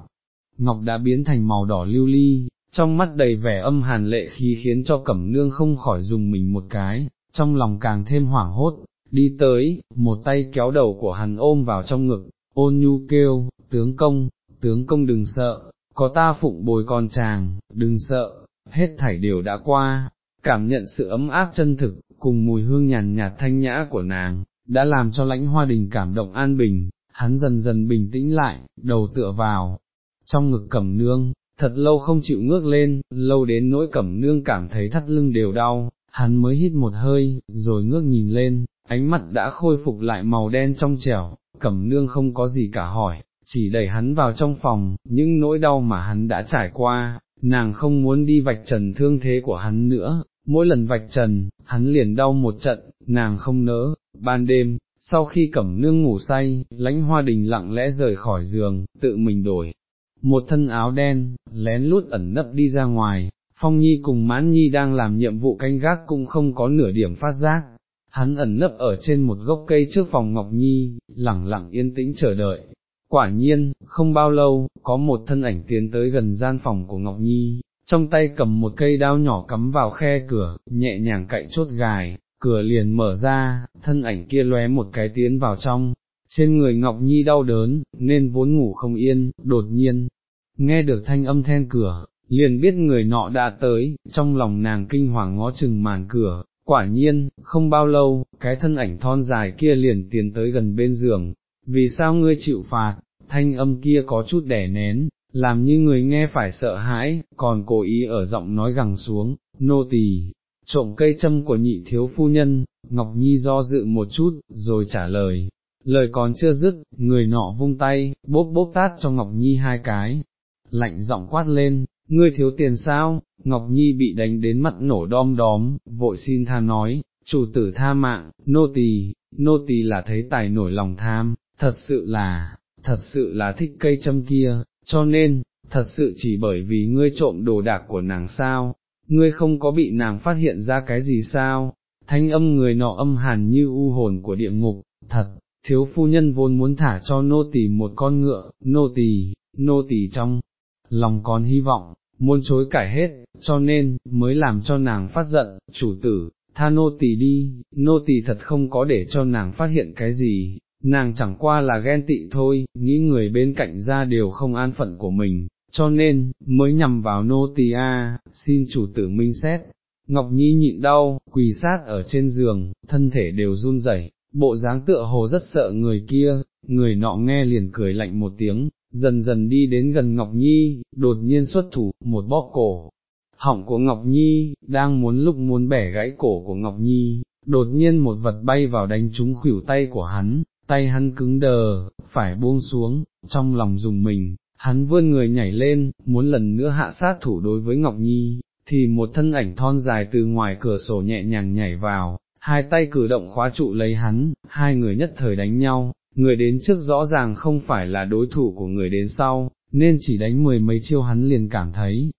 [SPEAKER 1] ngọc đã biến thành màu đỏ lưu ly, trong mắt đầy vẻ âm hàn lệ khí khiến cho cẩm nương không khỏi dùng mình một cái, trong lòng càng thêm hoảng hốt, đi tới, một tay kéo đầu của hắn ôm vào trong ngực, ôn nhu kêu, tướng công, tướng công đừng sợ, có ta phụng bồi con chàng, đừng sợ, hết thảy đều đã qua, cảm nhận sự ấm áp chân thực, cùng mùi hương nhàn nhạt thanh nhã của nàng, đã làm cho lãnh hoa đình cảm động an bình, hắn dần dần bình tĩnh lại, đầu tựa vào, trong ngực cẩm nương, thật lâu không chịu ngước lên, lâu đến nỗi cẩm nương cảm thấy thắt lưng đều đau, hắn mới hít một hơi, rồi ngước nhìn lên, ánh mặt đã khôi phục lại màu đen trong trẻo, cẩm nương không có gì cả hỏi, chỉ đẩy hắn vào trong phòng, những nỗi đau mà hắn đã trải qua, nàng không muốn đi vạch trần thương thế của hắn nữa, mỗi lần vạch trần, hắn liền đau một trận, nàng không nỡ, ban đêm, sau khi cẩm nương ngủ say, lãnh hoa đình lặng lẽ rời khỏi giường, tự mình đổi, một thân áo đen, lén lút ẩn nấp đi ra ngoài, Phong Nhi cùng Mãn Nhi đang làm nhiệm vụ canh gác cũng không có nửa điểm phát giác, hắn ẩn nấp ở trên một gốc cây trước phòng Ngọc Nhi, lẳng lặng yên tĩnh chờ đợi. Quả nhiên, không bao lâu, có một thân ảnh tiến tới gần gian phòng của Ngọc Nhi, trong tay cầm một cây đao nhỏ cắm vào khe cửa, nhẹ nhàng cậy chốt gài, cửa liền mở ra, thân ảnh kia lóe một cái tiến vào trong, trên người Ngọc Nhi đau đớn, nên vốn ngủ không yên, đột nhiên, nghe được thanh âm then cửa, liền biết người nọ đã tới, trong lòng nàng kinh hoàng ngó chừng màn cửa, quả nhiên, không bao lâu, cái thân ảnh thon dài kia liền tiến tới gần bên giường, vì sao ngươi chịu phạt, thanh âm kia có chút đẻ nén, làm như người nghe phải sợ hãi, còn cố ý ở giọng nói gằng xuống, nô tỳ, trộm cây châm của nhị thiếu phu nhân, Ngọc Nhi do dự một chút, rồi trả lời, lời còn chưa dứt, người nọ vung tay, bốp bốp tát cho Ngọc Nhi hai cái, lạnh giọng quát lên, ngươi thiếu tiền sao, Ngọc Nhi bị đánh đến mặt nổ đom đóm, vội xin tha nói, chủ tử tha mạng, nô tỳ, nô tỳ là thấy tài nổi lòng tham, thật sự là, thật sự là thích cây châm kia, cho nên, thật sự chỉ bởi vì ngươi trộm đồ đạc của nàng sao, ngươi không có bị nàng phát hiện ra cái gì sao, thanh âm người nọ âm hàn như u hồn của địa ngục, thật, thiếu phu nhân vốn muốn thả cho nô tỳ một con ngựa, nô tỳ, nô tỳ trong lòng còn hy vọng, muốn chối cải hết, cho nên, mới làm cho nàng phát giận, chủ tử, tha nô tỳ đi, nô tỳ thật không có để cho nàng phát hiện cái gì, nàng chẳng qua là ghen tị thôi, nghĩ người bên cạnh ra đều không an phận của mình, cho nên, mới nhằm vào nô tỳ a, xin chủ tử minh xét. Ngọc Nhi nhịn đau, quỳ sát ở trên giường, thân thể đều run rẩy, bộ dáng tựa hồ rất sợ người kia, người nọ nghe liền cười lạnh một tiếng, dần dần đi đến gần Ngọc Nhi, đột nhiên xuất thủ, một bóp cổ. Họng của Ngọc Nhi, đang muốn lúc muốn bẻ gãy cổ của Ngọc Nhi, đột nhiên một vật bay vào đánh trúng khuỷu tay của hắn, tay hắn cứng đờ, phải buông xuống, trong lòng dùng mình, hắn vươn người nhảy lên, muốn lần nữa hạ sát thủ đối với Ngọc Nhi, thì một thân ảnh thon dài từ ngoài cửa sổ nhẹ nhàng nhảy vào, hai tay cử động khóa trụ lấy hắn, hai người nhất thời đánh nhau, người đến trước rõ ràng không phải là đối thủ của người đến sau, nên chỉ đánh mười mấy chiêu hắn liền cảm thấy,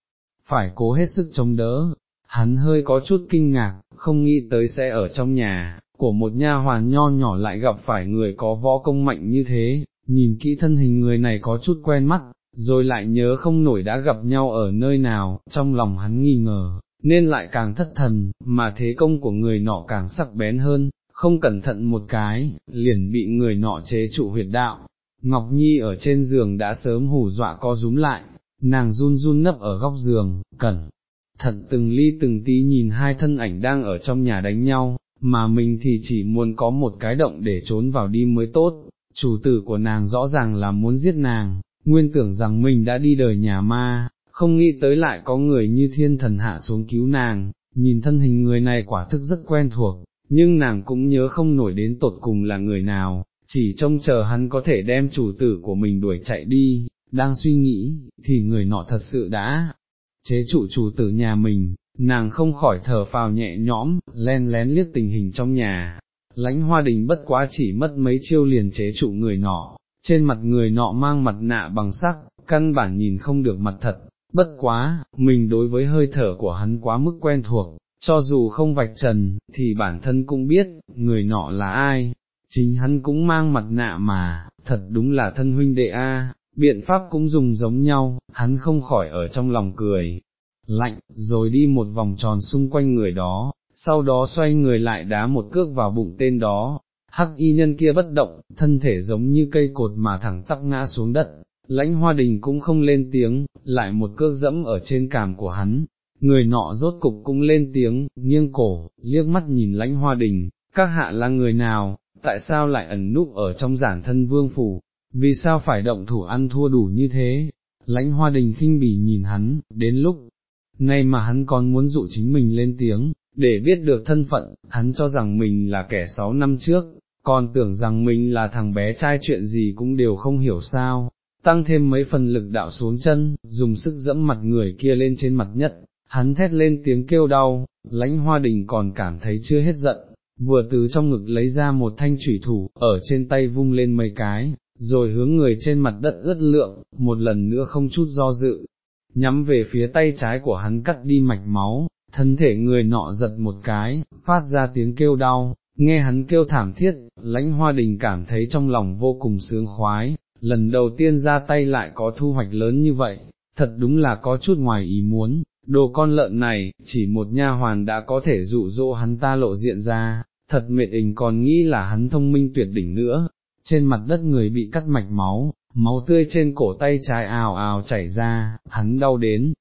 [SPEAKER 1] phải cố hết sức chống đỡ, hắn hơi có chút kinh ngạc, không nghĩ tới sẽ ở trong nhà, của một nha hoàn nho nhỏ lại gặp phải người có võ công mạnh như thế, nhìn kỹ thân hình người này có chút quen mắt, rồi lại nhớ không nổi đã gặp nhau ở nơi nào, trong lòng hắn nghi ngờ, nên lại càng thất thần, mà thế công của người nọ càng sắc bén hơn, không cẩn thận một cái, liền bị người nọ chế trụ huyệt đạo. Ngọc Nhi ở trên giường đã sớm hù dọa co rúm lại, nàng run run nấp ở góc giường, cẩn thận từng ly từng tí nhìn hai thân ảnh đang ở trong nhà đánh nhau, mà mình thì chỉ muốn có một cái động để trốn vào đi mới tốt, chủ tử của nàng rõ ràng là muốn giết nàng, nguyên tưởng rằng mình đã đi đời nhà ma, không nghĩ tới lại có người như thiên thần hạ xuống cứu nàng, nhìn thân hình người này quả thức rất quen thuộc, nhưng nàng cũng nhớ không nổi đến tột cùng là người nào, chỉ trông chờ hắn có thể đem chủ tử của mình đuổi chạy đi, đang suy nghĩ, thì người nọ thật sự đã chế trụ chủ tử nhà mình, nàng không khỏi thở phào nhẹ nhõm, len lén liếc tình hình trong nhà. Lãnh hoa đình bất quá chỉ mất mấy chiêu liền chế trụ người nọ, trên mặt người nọ mang mặt nạ bằng sắc, căn bản nhìn không được mặt thật, bất quá, mình đối với hơi thở của hắn quá mức quen thuộc, cho dù không vạch trần, thì bản thân cũng biết, người nọ là ai, chính hắn cũng mang mặt nạ mà, thật đúng là thân huynh đệ A, biện pháp cũng dùng giống nhau, hắn không khỏi ở trong lòng cười, lạnh, rồi đi một vòng tròn xung quanh người đó, sau đó xoay người lại đá một cước vào bụng tên đó, hắc y nhân kia bất động, thân thể giống như cây cột mà thẳng tắp ngã xuống đất, lãnh hoa đình cũng không lên tiếng, lại một cước dẫm ở trên càm của hắn, người nọ rốt cục cũng lên tiếng, nghiêng cổ, liếc mắt nhìn lãnh hoa đình, các hạ là người nào, tại sao lại ẩn núp ở trong giản thân vương phủ, vì sao phải động thủ ăn thua đủ như thế, lãnh hoa đình khinh bỉ nhìn hắn, đến lúc nay mà hắn còn muốn dụ chính mình lên tiếng, để biết được thân phận, hắn cho rằng mình là kẻ sáu năm trước, còn tưởng rằng mình là thằng bé trai chuyện gì cũng đều không hiểu sao, tăng thêm mấy phần lực đạo xuống chân, dùng sức dẫm mặt người kia lên trên mặt nhất, hắn thét lên tiếng kêu đau, lãnh hoa đình còn cảm thấy chưa hết giận, vừa từ trong ngực lấy ra một thanh thủy thủ, ở trên tay vung lên mấy cái, rồi hướng người trên mặt đất ướt lượng, một lần nữa không chút do dự, nhắm về phía tay trái của hắn cắt đi mạch máu, thân thể người nọ giật một cái, phát ra tiếng kêu đau, nghe hắn kêu thảm thiết, lãnh hoa đình cảm thấy trong lòng vô cùng sướng khoái, lần đầu tiên ra tay lại có thu hoạch lớn như vậy, thật đúng là có chút ngoài ý muốn, đồ con lợn này, chỉ một nha hoàn đã có thể dụ dỗ hắn ta lộ diện ra, thật mệt ình còn nghĩ là hắn thông minh tuyệt đỉnh nữa, trên mặt đất người bị cắt mạch máu, máu tươi trên cổ tay trái ào ào chảy ra, hắn đau đến,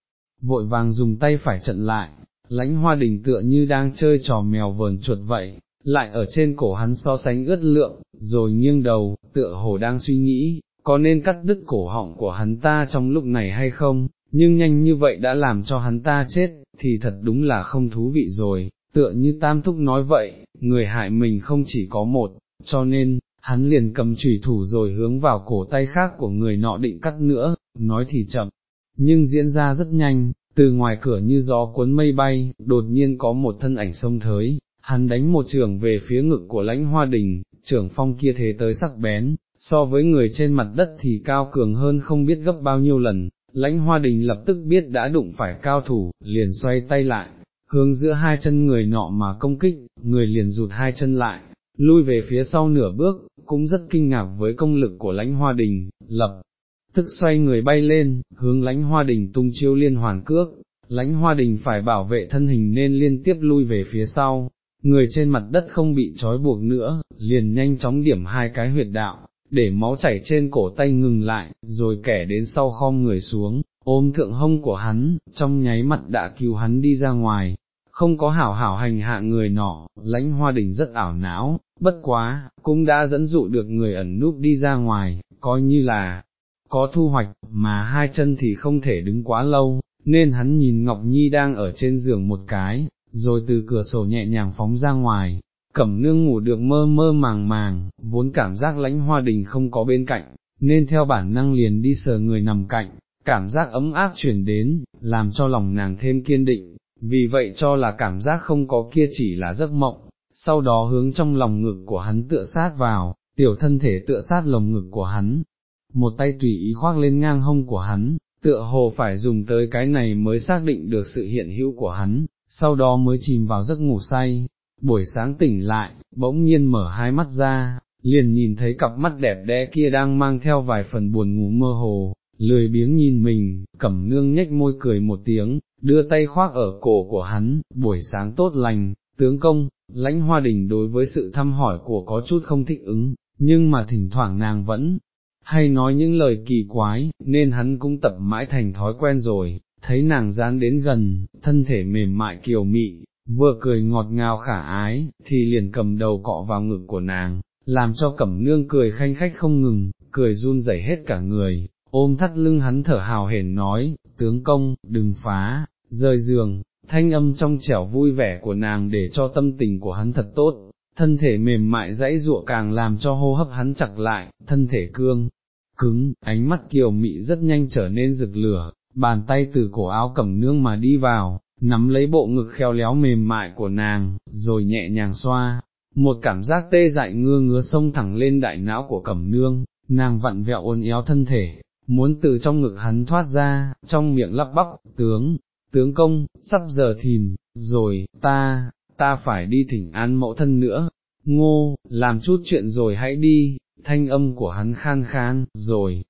[SPEAKER 1] vội vàng dùng tay phải chặn lại, lãnh hoa đình tựa như đang chơi trò mèo vờn chuột vậy, lại ở trên cổ hắn so sánh ướt lượng, rồi nghiêng đầu, tựa hồ đang suy nghĩ, có nên cắt đứt cổ họng của hắn ta trong lúc này hay không, nhưng nhanh như vậy đã làm cho hắn ta chết, thì thật đúng là không thú vị rồi, tựa như Tam Thúc nói vậy, người hại mình không chỉ có một, cho nên, hắn liền cầm chủy thủ rồi hướng vào cổ tay khác của người nọ định cắt nữa, nói thì chậm, nhưng diễn ra rất nhanh, từ ngoài cửa như gió cuốn mây bay, đột nhiên có một thân ảnh xông thới, hắn đánh một trường về phía ngực của lãnh hoa đình, trưởng phong kia thế tới sắc bén, so với người trên mặt đất thì cao cường hơn không biết gấp bao nhiêu lần, lãnh hoa đình lập tức biết đã đụng phải cao thủ, liền xoay tay lại, hướng giữa hai chân người nọ mà công kích, người liền rụt hai chân lại, lui về phía sau nửa bước, cũng rất kinh ngạc với công lực của lãnh hoa đình, lập, tức xoay người bay lên, hướng lãnh hoa đình tung chiêu liên hoàn cước, lãnh hoa đình phải bảo vệ thân hình nên liên tiếp lui về phía sau, người trên mặt đất không bị trói buộc nữa, liền nhanh chóng điểm hai cái huyệt đạo, để máu chảy trên cổ tay ngừng lại, rồi kẻ đến sau khom người xuống, ôm thượng hông của hắn, trong nháy mặt đã cứu hắn đi ra ngoài, không có hảo hảo hành hạ người nọ, lãnh hoa đình rất ảo não, bất quá, cũng đã dẫn dụ được người ẩn núp đi ra ngoài, coi như là có thu hoạch, mà hai chân thì không thể đứng quá lâu, nên hắn nhìn Ngọc Nhi đang ở trên giường một cái, rồi từ cửa sổ nhẹ nhàng phóng ra ngoài, cẩm nương ngủ được mơ mơ màng màng, vốn cảm giác lãnh hoa đình không có bên cạnh, nên theo bản năng liền đi sờ người nằm cạnh, cảm giác ấm áp chuyển đến, làm cho lòng nàng thêm kiên định, vì vậy cho là cảm giác không có kia chỉ là giấc mộng, sau đó hướng trong lòng ngực của hắn tựa sát vào, tiểu thân thể tựa sát lồng ngực của hắn, một tay tùy ý khoác lên ngang hông của hắn, tựa hồ phải dùng tới cái này mới xác định được sự hiện hữu của hắn, sau đó mới chìm vào giấc ngủ say, buổi sáng tỉnh lại, bỗng nhiên mở hai mắt ra, liền nhìn thấy cặp mắt đẹp đẽ kia đang mang theo vài phần buồn ngủ mơ hồ, lười biếng nhìn mình, cẩm nương nhếch môi cười một tiếng, đưa tay khoác ở cổ của hắn, buổi sáng tốt lành, tướng công, lãnh hoa đình đối với sự thăm hỏi của có chút không thích ứng, nhưng mà thỉnh thoảng nàng vẫn hay nói những lời kỳ quái, nên hắn cũng tập mãi thành thói quen rồi, thấy nàng dán đến gần, thân thể mềm mại kiều mị, vừa cười ngọt ngào khả ái, thì liền cầm đầu cọ vào ngực của nàng, làm cho cẩm nương cười khanh khách không ngừng, cười run rẩy hết cả người, ôm thắt lưng hắn thở hào hển nói, tướng công, đừng phá, rời giường, thanh âm trong trẻo vui vẻ của nàng để cho tâm tình của hắn thật tốt, thân thể mềm mại dãy dụa càng làm cho hô hấp hắn chặt lại, thân thể cương, cứng, ánh mắt kiều mị rất nhanh trở nên rực lửa, bàn tay từ cổ áo cẩm nương mà đi vào, nắm lấy bộ ngực khéo léo mềm mại của nàng, rồi nhẹ nhàng xoa, một cảm giác tê dại ngưa ngứa sông thẳng lên đại não của cẩm nương, nàng vặn vẹo ôn éo thân thể, muốn từ trong ngực hắn thoát ra, trong miệng lắp bắp, tướng, tướng công, sắp giờ thìn, rồi, ta, ta phải đi thỉnh an mẫu thân nữa, ngô, làm chút chuyện rồi hãy đi, thanh âm của hắn khan khan, rồi,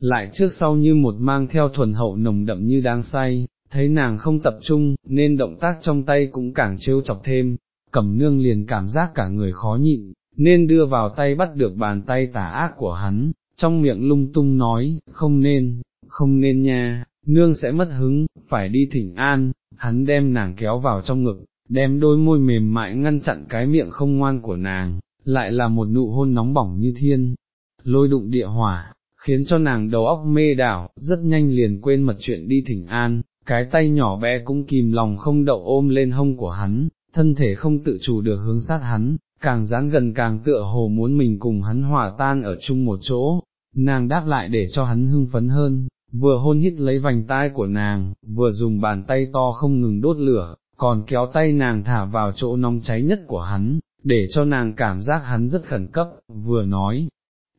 [SPEAKER 1] lại trước sau như một mang theo thuần hậu nồng đậm như đang say, thấy nàng không tập trung, nên động tác trong tay cũng càng trêu chọc thêm, cẩm nương liền cảm giác cả người khó nhịn, nên đưa vào tay bắt được bàn tay tả ác của hắn, trong miệng lung tung nói, không nên, không nên nha, nương sẽ mất hứng, phải đi thỉnh an, hắn đem nàng kéo vào trong ngực, đem đôi môi mềm mại ngăn chặn cái miệng không ngoan của nàng, lại là một nụ hôn nóng bỏng như thiên, lôi đụng địa hỏa, khiến cho nàng đầu óc mê đảo, rất nhanh liền quên mật chuyện đi thỉnh an, cái tay nhỏ bé cũng kìm lòng không đậu ôm lên hông của hắn, thân thể không tự chủ được hướng sát hắn, càng dán gần càng tựa hồ muốn mình cùng hắn hòa tan ở chung một chỗ, nàng đáp lại để cho hắn hưng phấn hơn, vừa hôn hít lấy vành tai của nàng, vừa dùng bàn tay to không ngừng đốt lửa, còn kéo tay nàng thả vào chỗ nóng cháy nhất của hắn, để cho nàng cảm giác hắn rất khẩn cấp, vừa nói,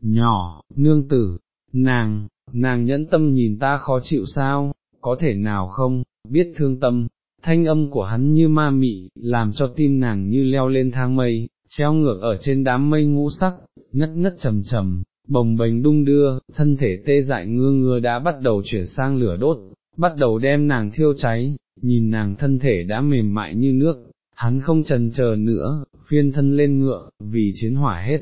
[SPEAKER 1] nhỏ, nương tử, nàng, nàng nhẫn tâm nhìn ta khó chịu sao, có thể nào không, biết thương tâm, thanh âm của hắn như ma mị, làm cho tim nàng như leo lên thang mây, treo ngược ở trên đám mây ngũ sắc, ngất ngất trầm trầm, bồng bềnh đung đưa, thân thể tê dại ngưa ngưa đã bắt đầu chuyển sang lửa đốt, bắt đầu đem nàng thiêu cháy, nhìn nàng thân thể đã mềm mại như nước, hắn không trần chờ nữa, phiên thân lên ngựa, vì chiến hỏa hết.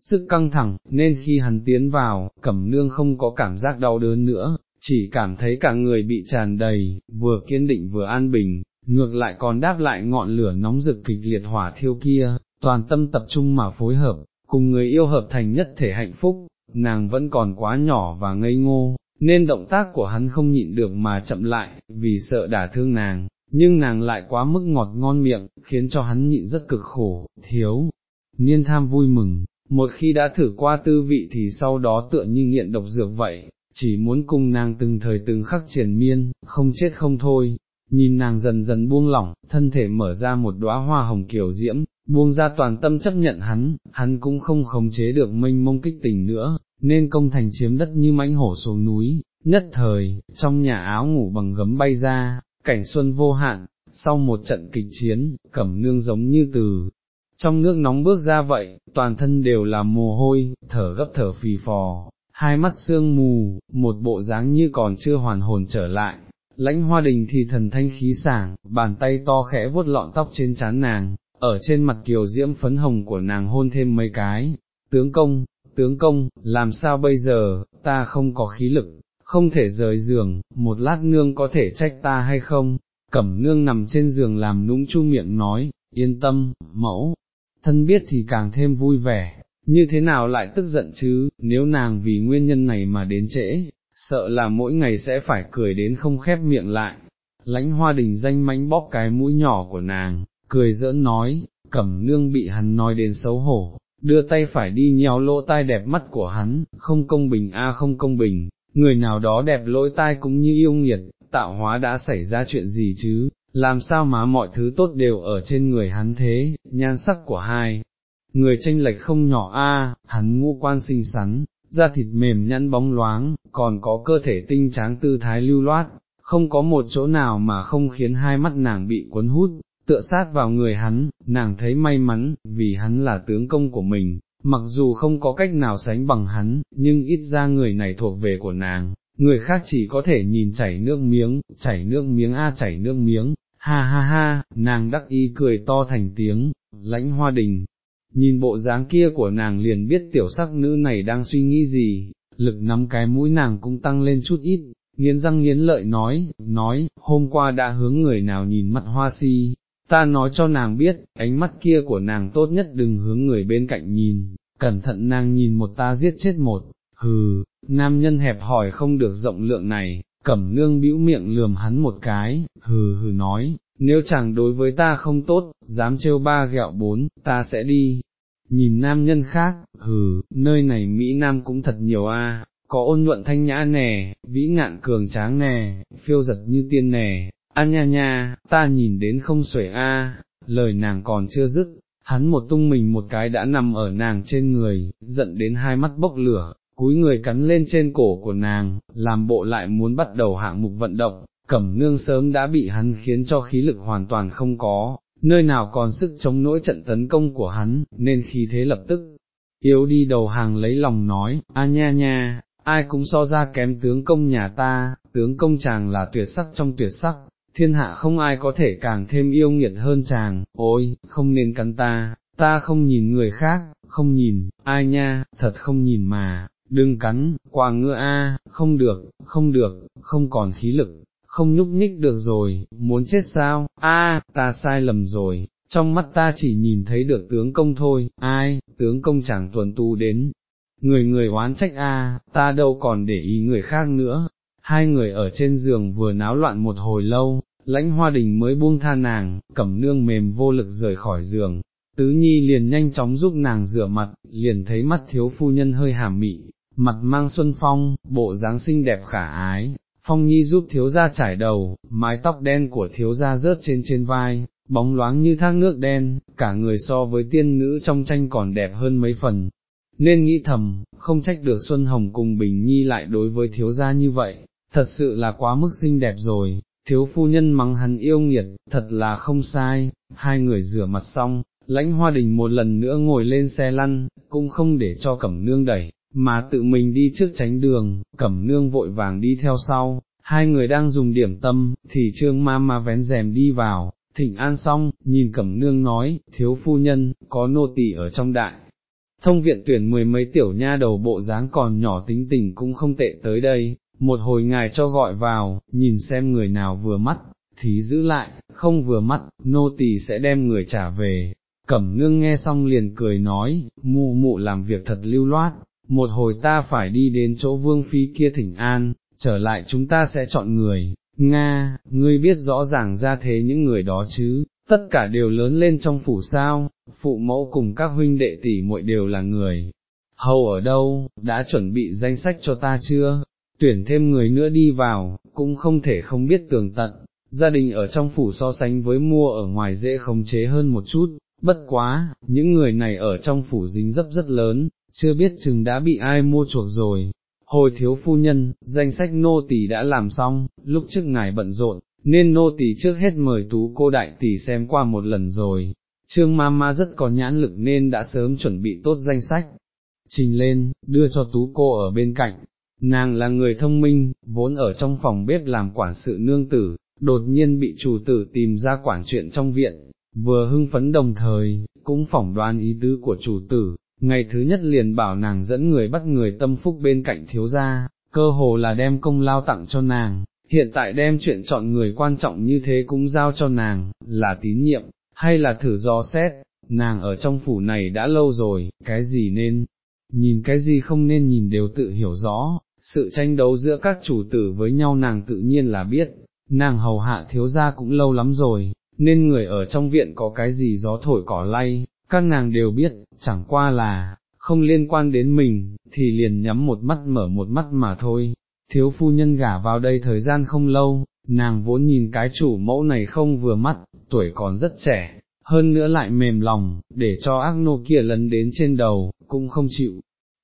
[SPEAKER 1] Sức căng thẳng, nên khi hắn tiến vào, cẩm nương không có cảm giác đau đớn nữa, chỉ cảm thấy cả người bị tràn đầy, vừa kiên định vừa an bình, ngược lại còn đáp lại ngọn lửa nóng rực kịch liệt hỏa thiêu kia, toàn tâm tập trung mà phối hợp, cùng người yêu hợp thành nhất thể hạnh phúc, nàng vẫn còn quá nhỏ và ngây ngô, nên động tác của hắn không nhịn được mà chậm lại, vì sợ đả thương nàng, nhưng nàng lại quá mức ngọt ngon miệng, khiến cho hắn nhịn rất cực khổ, thiếu, niên tham vui mừng, một khi đã thử qua tư vị thì sau đó tựa như nghiện độc dược vậy, chỉ muốn cùng nàng từng thời từng khắc triển miên, không chết không thôi, nhìn nàng dần dần buông lỏng, thân thể mở ra một đóa hoa hồng kiều diễm, buông ra toàn tâm chấp nhận hắn, hắn cũng không khống chế được mênh mông kích tình nữa, nên công thành chiếm đất như mãnh hổ xuống núi, nhất thời, trong nhà áo ngủ bằng gấm bay ra, cảnh xuân vô hạn, sau một trận kịch chiến, cẩm nương giống như từ. Trong nước nóng bước ra vậy, toàn thân đều là mồ hôi, thở gấp thở phì phò, hai mắt sương mù, một bộ dáng như còn chưa hoàn hồn trở lại, lãnh hoa đình thì thần thanh khí sảng, bàn tay to khẽ vuốt lọn tóc trên trán nàng, ở trên mặt kiều diễm phấn hồng của nàng hôn thêm mấy cái, tướng công, tướng công, làm sao bây giờ, ta không có khí lực, không thể rời giường, một lát nương có thể trách ta hay không, cẩm nương nằm trên giường làm nũng chu miệng nói, yên tâm, mẫu, thân biết thì càng thêm vui vẻ, như thế nào lại tức giận chứ, nếu nàng vì nguyên nhân này mà đến trễ, sợ là mỗi ngày sẽ phải cười đến không khép miệng lại. Lãnh hoa đình danh mánh bóp cái mũi nhỏ của nàng, cười giỡn nói, cẩm nương bị hắn nói đến xấu hổ, đưa tay phải đi nhéo lỗ tai đẹp mắt của hắn, không công bình a không công bình, người nào đó đẹp lỗi tai cũng như yêu nghiệt, tạo hóa đã xảy ra chuyện gì chứ, làm sao mà mọi thứ tốt đều ở trên người hắn thế, nhan sắc của hai. Người tranh lệch không nhỏ a, hắn ngũ quan xinh xắn, da thịt mềm nhẵn bóng loáng, còn có cơ thể tinh tráng tư thái lưu loát, không có một chỗ nào mà không khiến hai mắt nàng bị cuốn hút, tựa sát vào người hắn, nàng thấy may mắn, vì hắn là tướng công của mình, mặc dù không có cách nào sánh bằng hắn, nhưng ít ra người này thuộc về của nàng, người khác chỉ có thể nhìn chảy nước miếng, chảy nước miếng a chảy nước miếng, ha ha ha, nàng đắc ý cười to thành tiếng, lãnh hoa đình. Nhìn bộ dáng kia của nàng liền biết tiểu sắc nữ này đang suy nghĩ gì, lực nắm cái mũi nàng cũng tăng lên chút ít, nghiến răng nghiến lợi nói, nói, hôm qua đã hướng người nào nhìn mặt hoa si, ta nói cho nàng biết, ánh mắt kia của nàng tốt nhất đừng hướng người bên cạnh nhìn, cẩn thận nàng nhìn một ta giết chết một, hừ, nam nhân hẹp hỏi không được rộng lượng này, cẩm nương bĩu miệng lườm hắn một cái, hừ hừ nói, nếu chàng đối với ta không tốt, dám trêu ba gẹo bốn, ta sẽ đi. Nhìn nam nhân khác, hừ, nơi này Mỹ Nam cũng thật nhiều a, có ôn nhuận thanh nhã nè, vĩ ngạn cường tráng nè, phiêu giật như tiên nè, a nha nha, ta nhìn đến không xuể a, lời nàng còn chưa dứt, hắn một tung mình một cái đã nằm ở nàng trên người, giận đến hai mắt bốc lửa, cúi người cắn lên trên cổ của nàng, làm bộ lại muốn bắt đầu hạng mục vận động, cẩm nương sớm đã bị hắn khiến cho khí lực hoàn toàn không có, nơi nào còn sức chống nỗi trận tấn công của hắn, nên khí thế lập tức, yếu đi đầu hàng lấy lòng nói, a nha nha, ai cũng so ra kém tướng công nhà ta, tướng công chàng là tuyệt sắc trong tuyệt sắc, thiên hạ không ai có thể càng thêm yêu nghiệt hơn chàng, ôi, không nên cắn ta, ta không nhìn người khác, không nhìn, ai nha, thật không nhìn mà, đừng cắn, quàng ngựa a, không được, không được, không còn khí lực, không nhúc nhích được rồi, muốn chết sao, a, ta sai lầm rồi, trong mắt ta chỉ nhìn thấy được tướng công thôi, ai, tướng công chẳng tuần tu đến, người người oán trách a, ta đâu còn để ý người khác nữa, hai người ở trên giường vừa náo loạn một hồi lâu, lãnh hoa đình mới buông tha nàng, cẩm nương mềm vô lực rời khỏi giường, tứ nhi liền nhanh chóng giúp nàng rửa mặt, liền thấy mắt thiếu phu nhân hơi hàm mị, mặt mang xuân phong, bộ dáng xinh đẹp khả ái, phong nhi giúp thiếu gia trải đầu, mái tóc đen của thiếu gia rớt trên trên vai, bóng loáng như thác nước đen, cả người so với tiên nữ trong tranh còn đẹp hơn mấy phần. Nên nghĩ thầm, không trách được Xuân Hồng cùng Bình Nhi lại đối với thiếu gia như vậy, thật sự là quá mức xinh đẹp rồi, thiếu phu nhân mắng hắn yêu nghiệt, thật là không sai, hai người rửa mặt xong, lãnh hoa đình một lần nữa ngồi lên xe lăn, cũng không để cho cẩm nương đẩy, mà tự mình đi trước tránh đường, cẩm nương vội vàng đi theo sau, hai người đang dùng điểm tâm, thì trương ma ma vén rèm đi vào, thỉnh an xong, nhìn cẩm nương nói, thiếu phu nhân, có nô tỳ ở trong đại. Thông viện tuyển mười mấy tiểu nha đầu bộ dáng còn nhỏ tính tình cũng không tệ tới đây, một hồi ngài cho gọi vào, nhìn xem người nào vừa mắt, thì giữ lại, không vừa mắt, nô tỳ sẽ đem người trả về. Cẩm nương nghe xong liền cười nói, mụ mụ làm việc thật lưu loát, một hồi ta phải đi đến chỗ vương phi kia thỉnh an, trở lại chúng ta sẽ chọn người, Nga, ngươi biết rõ ràng ra thế những người đó chứ, tất cả đều lớn lên trong phủ sao, phụ mẫu cùng các huynh đệ tỷ muội đều là người. Hầu ở đâu, đã chuẩn bị danh sách cho ta chưa, tuyển thêm người nữa đi vào, cũng không thể không biết tường tận, gia đình ở trong phủ so sánh với mua ở ngoài dễ khống chế hơn một chút, bất quá, những người này ở trong phủ dính dấp rất lớn, chưa biết chừng đã bị ai mua chuộc rồi. Hồi thiếu phu nhân, danh sách nô tỳ đã làm xong, lúc trước ngài bận rộn, nên nô tỳ trước hết mời tú cô đại tỷ xem qua một lần rồi. Trương Mama rất có nhãn lực nên đã sớm chuẩn bị tốt danh sách. Trình lên, đưa cho tú cô ở bên cạnh. Nàng là người thông minh, vốn ở trong phòng bếp làm quản sự nương tử, đột nhiên bị chủ tử tìm ra quản chuyện trong viện, vừa hưng phấn đồng thời, cũng phỏng đoán ý tứ của chủ tử, ngày thứ nhất liền bảo nàng dẫn người bắt người tâm phúc bên cạnh thiếu gia, cơ hồ là đem công lao tặng cho nàng, hiện tại đem chuyện chọn người quan trọng như thế cũng giao cho nàng, là tín nhiệm, hay là thử do xét, nàng ở trong phủ này đã lâu rồi, cái gì nên, nhìn cái gì không nên nhìn đều tự hiểu rõ, sự tranh đấu giữa các chủ tử với nhau nàng tự nhiên là biết, nàng hầu hạ thiếu gia cũng lâu lắm rồi, nên người ở trong viện có cái gì gió thổi cỏ lay, các nàng đều biết, chẳng qua là, không liên quan đến mình, thì liền nhắm một mắt mở một mắt mà thôi. Thiếu phu nhân gả vào đây thời gian không lâu, nàng vốn nhìn cái chủ mẫu này không vừa mắt, tuổi còn rất trẻ, hơn nữa lại mềm lòng, để cho ác nô kia lấn đến trên đầu, cũng không chịu.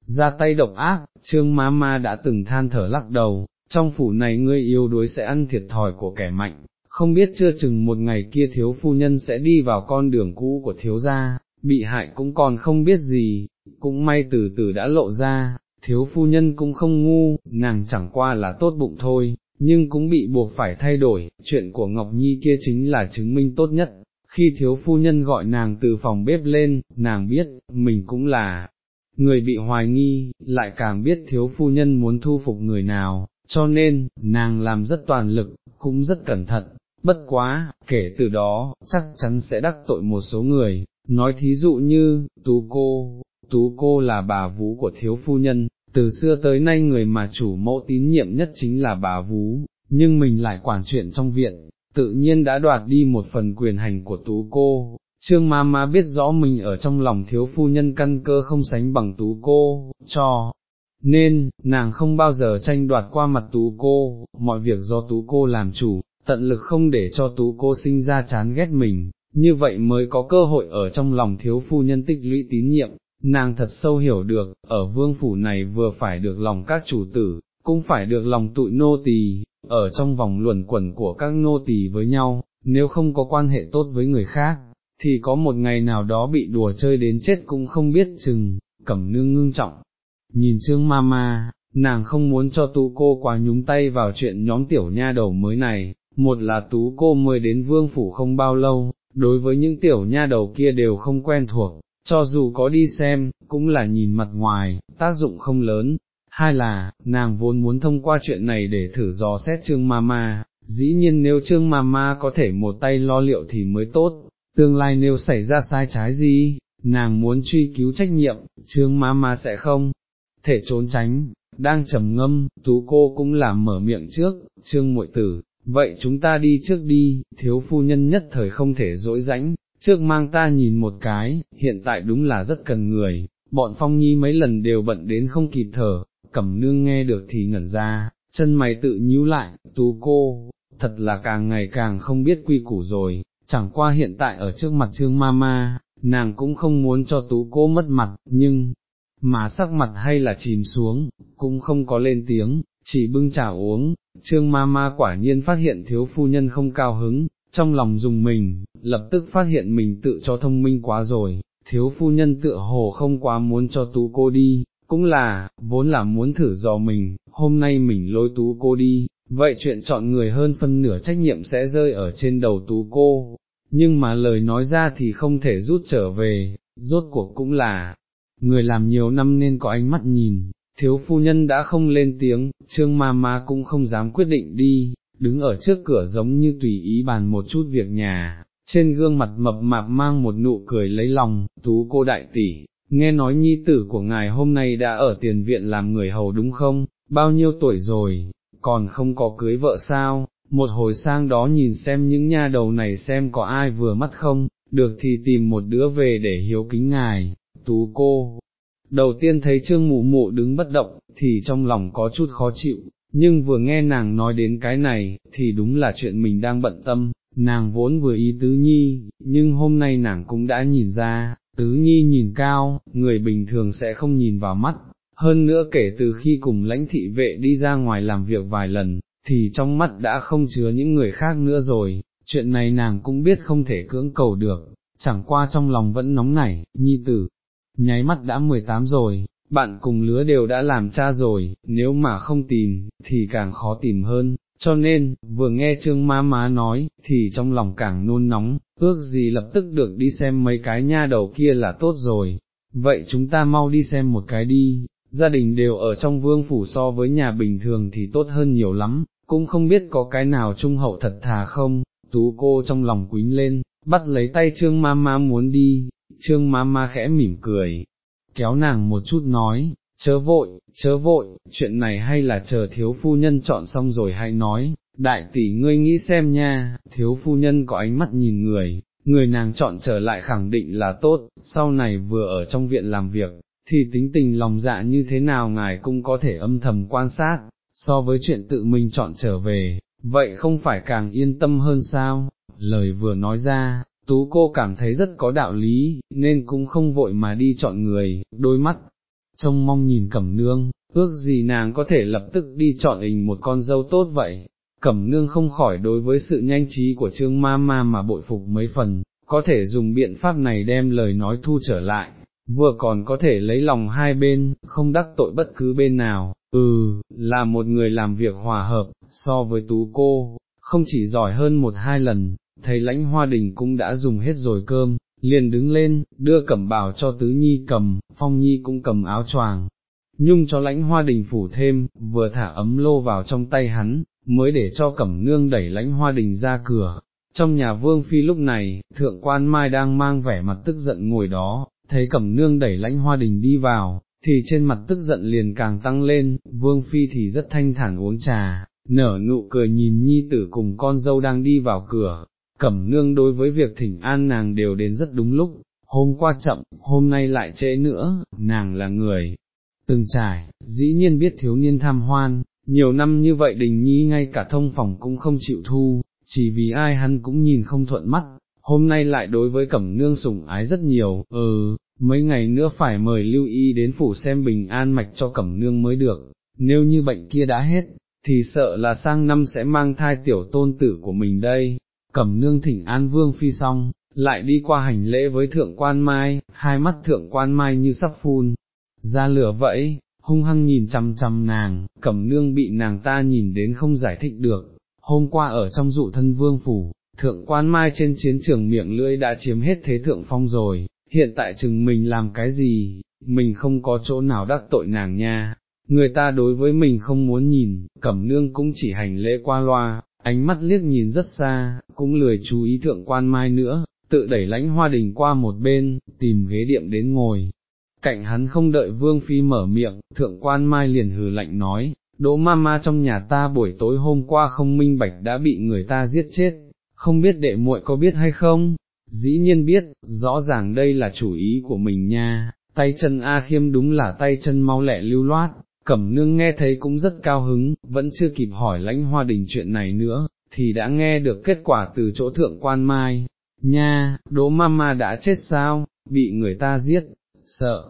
[SPEAKER 1] Ra tay độc ác, trương má ma đã từng than thở lắc đầu, trong phủ này ngươi yêu đuối sẽ ăn thiệt thòi của kẻ mạnh, không biết chưa chừng một ngày kia thiếu phu nhân sẽ đi vào con đường cũ của thiếu gia, bị hại cũng còn không biết gì, cũng may từ từ đã lộ ra, thiếu phu nhân cũng không ngu, nàng chẳng qua là tốt bụng thôi, nhưng cũng bị buộc phải thay đổi, chuyện của Ngọc Nhi kia chính là chứng minh tốt nhất. Khi thiếu phu nhân gọi nàng từ phòng bếp lên, nàng biết, mình cũng là người bị hoài nghi, lại càng biết thiếu phu nhân muốn thu phục người nào, cho nên, nàng làm rất toàn lực, cũng rất cẩn thận, bất quá, kể từ đó, chắc chắn sẽ đắc tội một số người, nói thí dụ như, tú cô, tú cô là bà vú của thiếu phu nhân, từ xưa tới nay người mà chủ mẫu tín nhiệm nhất chính là bà vú, nhưng mình lại quản chuyện trong viện, tự nhiên đã đoạt đi một phần quyền hành của tú cô. Trương ma ma biết rõ mình ở trong lòng thiếu phu nhân căn cơ không sánh bằng tú cô, cho, nên, nàng không bao giờ tranh đoạt qua mặt tú cô, mọi việc do tú cô làm chủ, tận lực không để cho tú cô sinh ra chán ghét mình, như vậy mới có cơ hội ở trong lòng thiếu phu nhân tích lũy tín nhiệm, nàng thật sâu hiểu được, ở vương phủ này vừa phải được lòng các chủ tử, cũng phải được lòng tụi nô tỳ, ở trong vòng luẩn quẩn của các nô tỳ với nhau, nếu không có quan hệ tốt với người khác, thì có một ngày nào đó bị đùa chơi đến chết cũng không biết chừng, cẩm nương ngưng trọng. Nhìn trương ma ma, nàng không muốn cho tú cô quá nhúng tay vào chuyện nhóm tiểu nha đầu mới này, một là tú cô mới đến vương phủ không bao lâu, đối với những tiểu nha đầu kia đều không quen thuộc, cho dù có đi xem, cũng là nhìn mặt ngoài, tác dụng không lớn. Hai là, nàng vốn muốn thông qua chuyện này để thử dò xét trương mama, dĩ nhiên nếu trương mama có thể một tay lo liệu thì mới tốt, tương lai nếu xảy ra sai trái gì, nàng muốn truy cứu trách nhiệm, trương mama sẽ không thể trốn tránh, đang trầm ngâm, tú cô cũng làm mở miệng trước, trương muội tử, vậy chúng ta đi trước đi, thiếu phu nhân nhất thời không thể dỗi rãnh, trước mang ta nhìn một cái, hiện tại đúng là rất cần người, bọn phong nhi mấy lần đều bận đến không kịp thở, cẩm nương nghe được thì ngẩn ra, chân mày tự nhíu lại, tú cô, thật là càng ngày càng không biết quy củ rồi, chẳng qua hiện tại ở trước mặt trương mama, nàng cũng không muốn cho tú cô mất mặt, nhưng, mà sắc mặt hay là chìm xuống, cũng không có lên tiếng, chỉ bưng trà uống, trương ma ma quả nhiên phát hiện thiếu phu nhân không cao hứng, trong lòng dùng mình, lập tức phát hiện mình tự cho thông minh quá rồi, thiếu phu nhân tựa hồ không quá muốn cho tú cô đi, cũng là, vốn là muốn thử dò mình, hôm nay mình lôi tú cô đi, vậy chuyện chọn người hơn phân nửa trách nhiệm sẽ rơi ở trên đầu tú cô, nhưng mà lời nói ra thì không thể rút trở về, rốt cuộc cũng là, người làm nhiều năm nên có ánh mắt nhìn, thiếu phu nhân đã không lên tiếng, trương ma ma cũng không dám quyết định đi, đứng ở trước cửa giống như tùy ý bàn một chút việc nhà, trên gương mặt mập mạp mang một nụ cười lấy lòng, tú cô đại tỷ, nghe nói nhi tử của ngài hôm nay đã ở tiền viện làm người hầu đúng không, bao nhiêu tuổi rồi, còn không có cưới vợ sao, một hồi sang đó nhìn xem những nha đầu này xem có ai vừa mắt không, được thì tìm một đứa về để hiếu kính ngài, tú cô. Đầu tiên thấy trương mụ mụ đứng bất động, thì trong lòng có chút khó chịu, nhưng vừa nghe nàng nói đến cái này, thì đúng là chuyện mình đang bận tâm, nàng vốn vừa ý tứ nhi, nhưng hôm nay nàng cũng đã nhìn ra, tứ nhi nhìn cao, người bình thường sẽ không nhìn vào mắt, hơn nữa kể từ khi cùng lãnh thị vệ đi ra ngoài làm việc vài lần, thì trong mắt đã không chứa những người khác nữa rồi, chuyện này nàng cũng biết không thể cưỡng cầu được, chẳng qua trong lòng vẫn nóng nảy, nhi tử, nháy mắt đã 18 rồi, bạn cùng lứa đều đã làm cha rồi, nếu mà không tìm, thì càng khó tìm hơn, cho nên, vừa nghe trương ma má nói, thì trong lòng càng nôn nóng, ước gì lập tức được đi xem mấy cái nha đầu kia là tốt rồi, vậy chúng ta mau đi xem một cái đi, gia đình đều ở trong vương phủ so với nhà bình thường thì tốt hơn nhiều lắm, cũng không biết có cái nào trung hậu thật thà không, tú cô trong lòng quính lên, bắt lấy tay trương ma ma muốn đi, trương ma ma khẽ mỉm cười, kéo nàng một chút nói, chớ vội, chớ vội, chuyện này hay là chờ thiếu phu nhân chọn xong rồi hãy nói, đại tỷ ngươi nghĩ xem nha, thiếu phu nhân có ánh mắt nhìn người, người nàng chọn trở lại khẳng định là tốt, sau này vừa ở trong viện làm việc, thì tính tình lòng dạ như thế nào ngài cũng có thể âm thầm quan sát, so với chuyện tự mình chọn trở về, vậy không phải càng yên tâm hơn sao, lời vừa nói ra, tú cô cảm thấy rất có đạo lý, nên cũng không vội mà đi chọn người, đôi mắt, trông mong nhìn cẩm nương, ước gì nàng có thể lập tức đi chọn hình một con dâu tốt vậy. Cẩm nương không khỏi đối với sự nhanh trí của trương ma ma mà bội phục mấy phần, có thể dùng biện pháp này đem lời nói thu trở lại, vừa còn có thể lấy lòng hai bên, không đắc tội bất cứ bên nào, ừ, là một người làm việc hòa hợp, so với tú cô, không chỉ giỏi hơn một hai lần, thầy lãnh hoa đình cũng đã dùng hết rồi cơm, liền đứng lên, đưa cẩm bảo cho tứ nhi cầm, phong nhi cũng cầm áo choàng, nhung cho lãnh hoa đình phủ thêm, vừa thả ấm lô vào trong tay hắn, mới để cho cẩm nương đẩy lãnh hoa đình ra cửa. Trong nhà vương phi lúc này, thượng quan mai đang mang vẻ mặt tức giận ngồi đó, thấy cẩm nương đẩy lãnh hoa đình đi vào, thì trên mặt tức giận liền càng tăng lên, vương phi thì rất thanh thản uống trà, nở nụ cười nhìn nhi tử cùng con dâu đang đi vào cửa, cẩm nương đối với việc thỉnh an nàng đều đến rất đúng lúc, hôm qua chậm, hôm nay lại trễ nữa, nàng là người, từng trải, dĩ nhiên biết thiếu niên tham hoan, nhiều năm như vậy đình nhi ngay cả thông phòng cũng không chịu thu, chỉ vì ai hắn cũng nhìn không thuận mắt, hôm nay lại đối với cẩm nương sủng ái rất nhiều, ừ, mấy ngày nữa phải mời lưu y đến phủ xem bình an mạch cho cẩm nương mới được, nếu như bệnh kia đã hết, thì sợ là sang năm sẽ mang thai tiểu tôn tử của mình đây, cẩm nương thỉnh an vương phi xong, lại đi qua hành lễ với thượng quan mai, hai mắt thượng quan mai như sắp phun, ra lửa vẫy, hung hăng nhìn chằm chằm nàng, cẩm nương bị nàng ta nhìn đến không giải thích được, hôm qua ở trong dụ thân vương phủ, thượng quan mai trên chiến trường miệng lưỡi đã chiếm hết thế thượng phong rồi, hiện tại chừng mình làm cái gì, mình không có chỗ nào đắc tội nàng nha, người ta đối với mình không muốn nhìn, cẩm nương cũng chỉ hành lễ qua loa, ánh mắt liếc nhìn rất xa, cũng lười chú ý thượng quan mai nữa, tự đẩy lãnh hoa đình qua một bên, tìm ghế điệm đến ngồi. Cạnh hắn không đợi vương phi mở miệng, thượng quan mai liền hừ lạnh nói, đỗ ma ma trong nhà ta buổi tối hôm qua không minh bạch đã bị người ta giết chết, không biết đệ muội có biết hay không? Dĩ nhiên biết, rõ ràng đây là chủ ý của mình nha, tay chân A khiêm đúng là tay chân mau lẹ lưu loát, cẩm nương nghe thấy cũng rất cao hứng, vẫn chưa kịp hỏi lãnh hoa đình chuyện này nữa, thì đã nghe được kết quả từ chỗ thượng quan mai, nha, đỗ mama đã chết sao, bị người ta giết, sợ,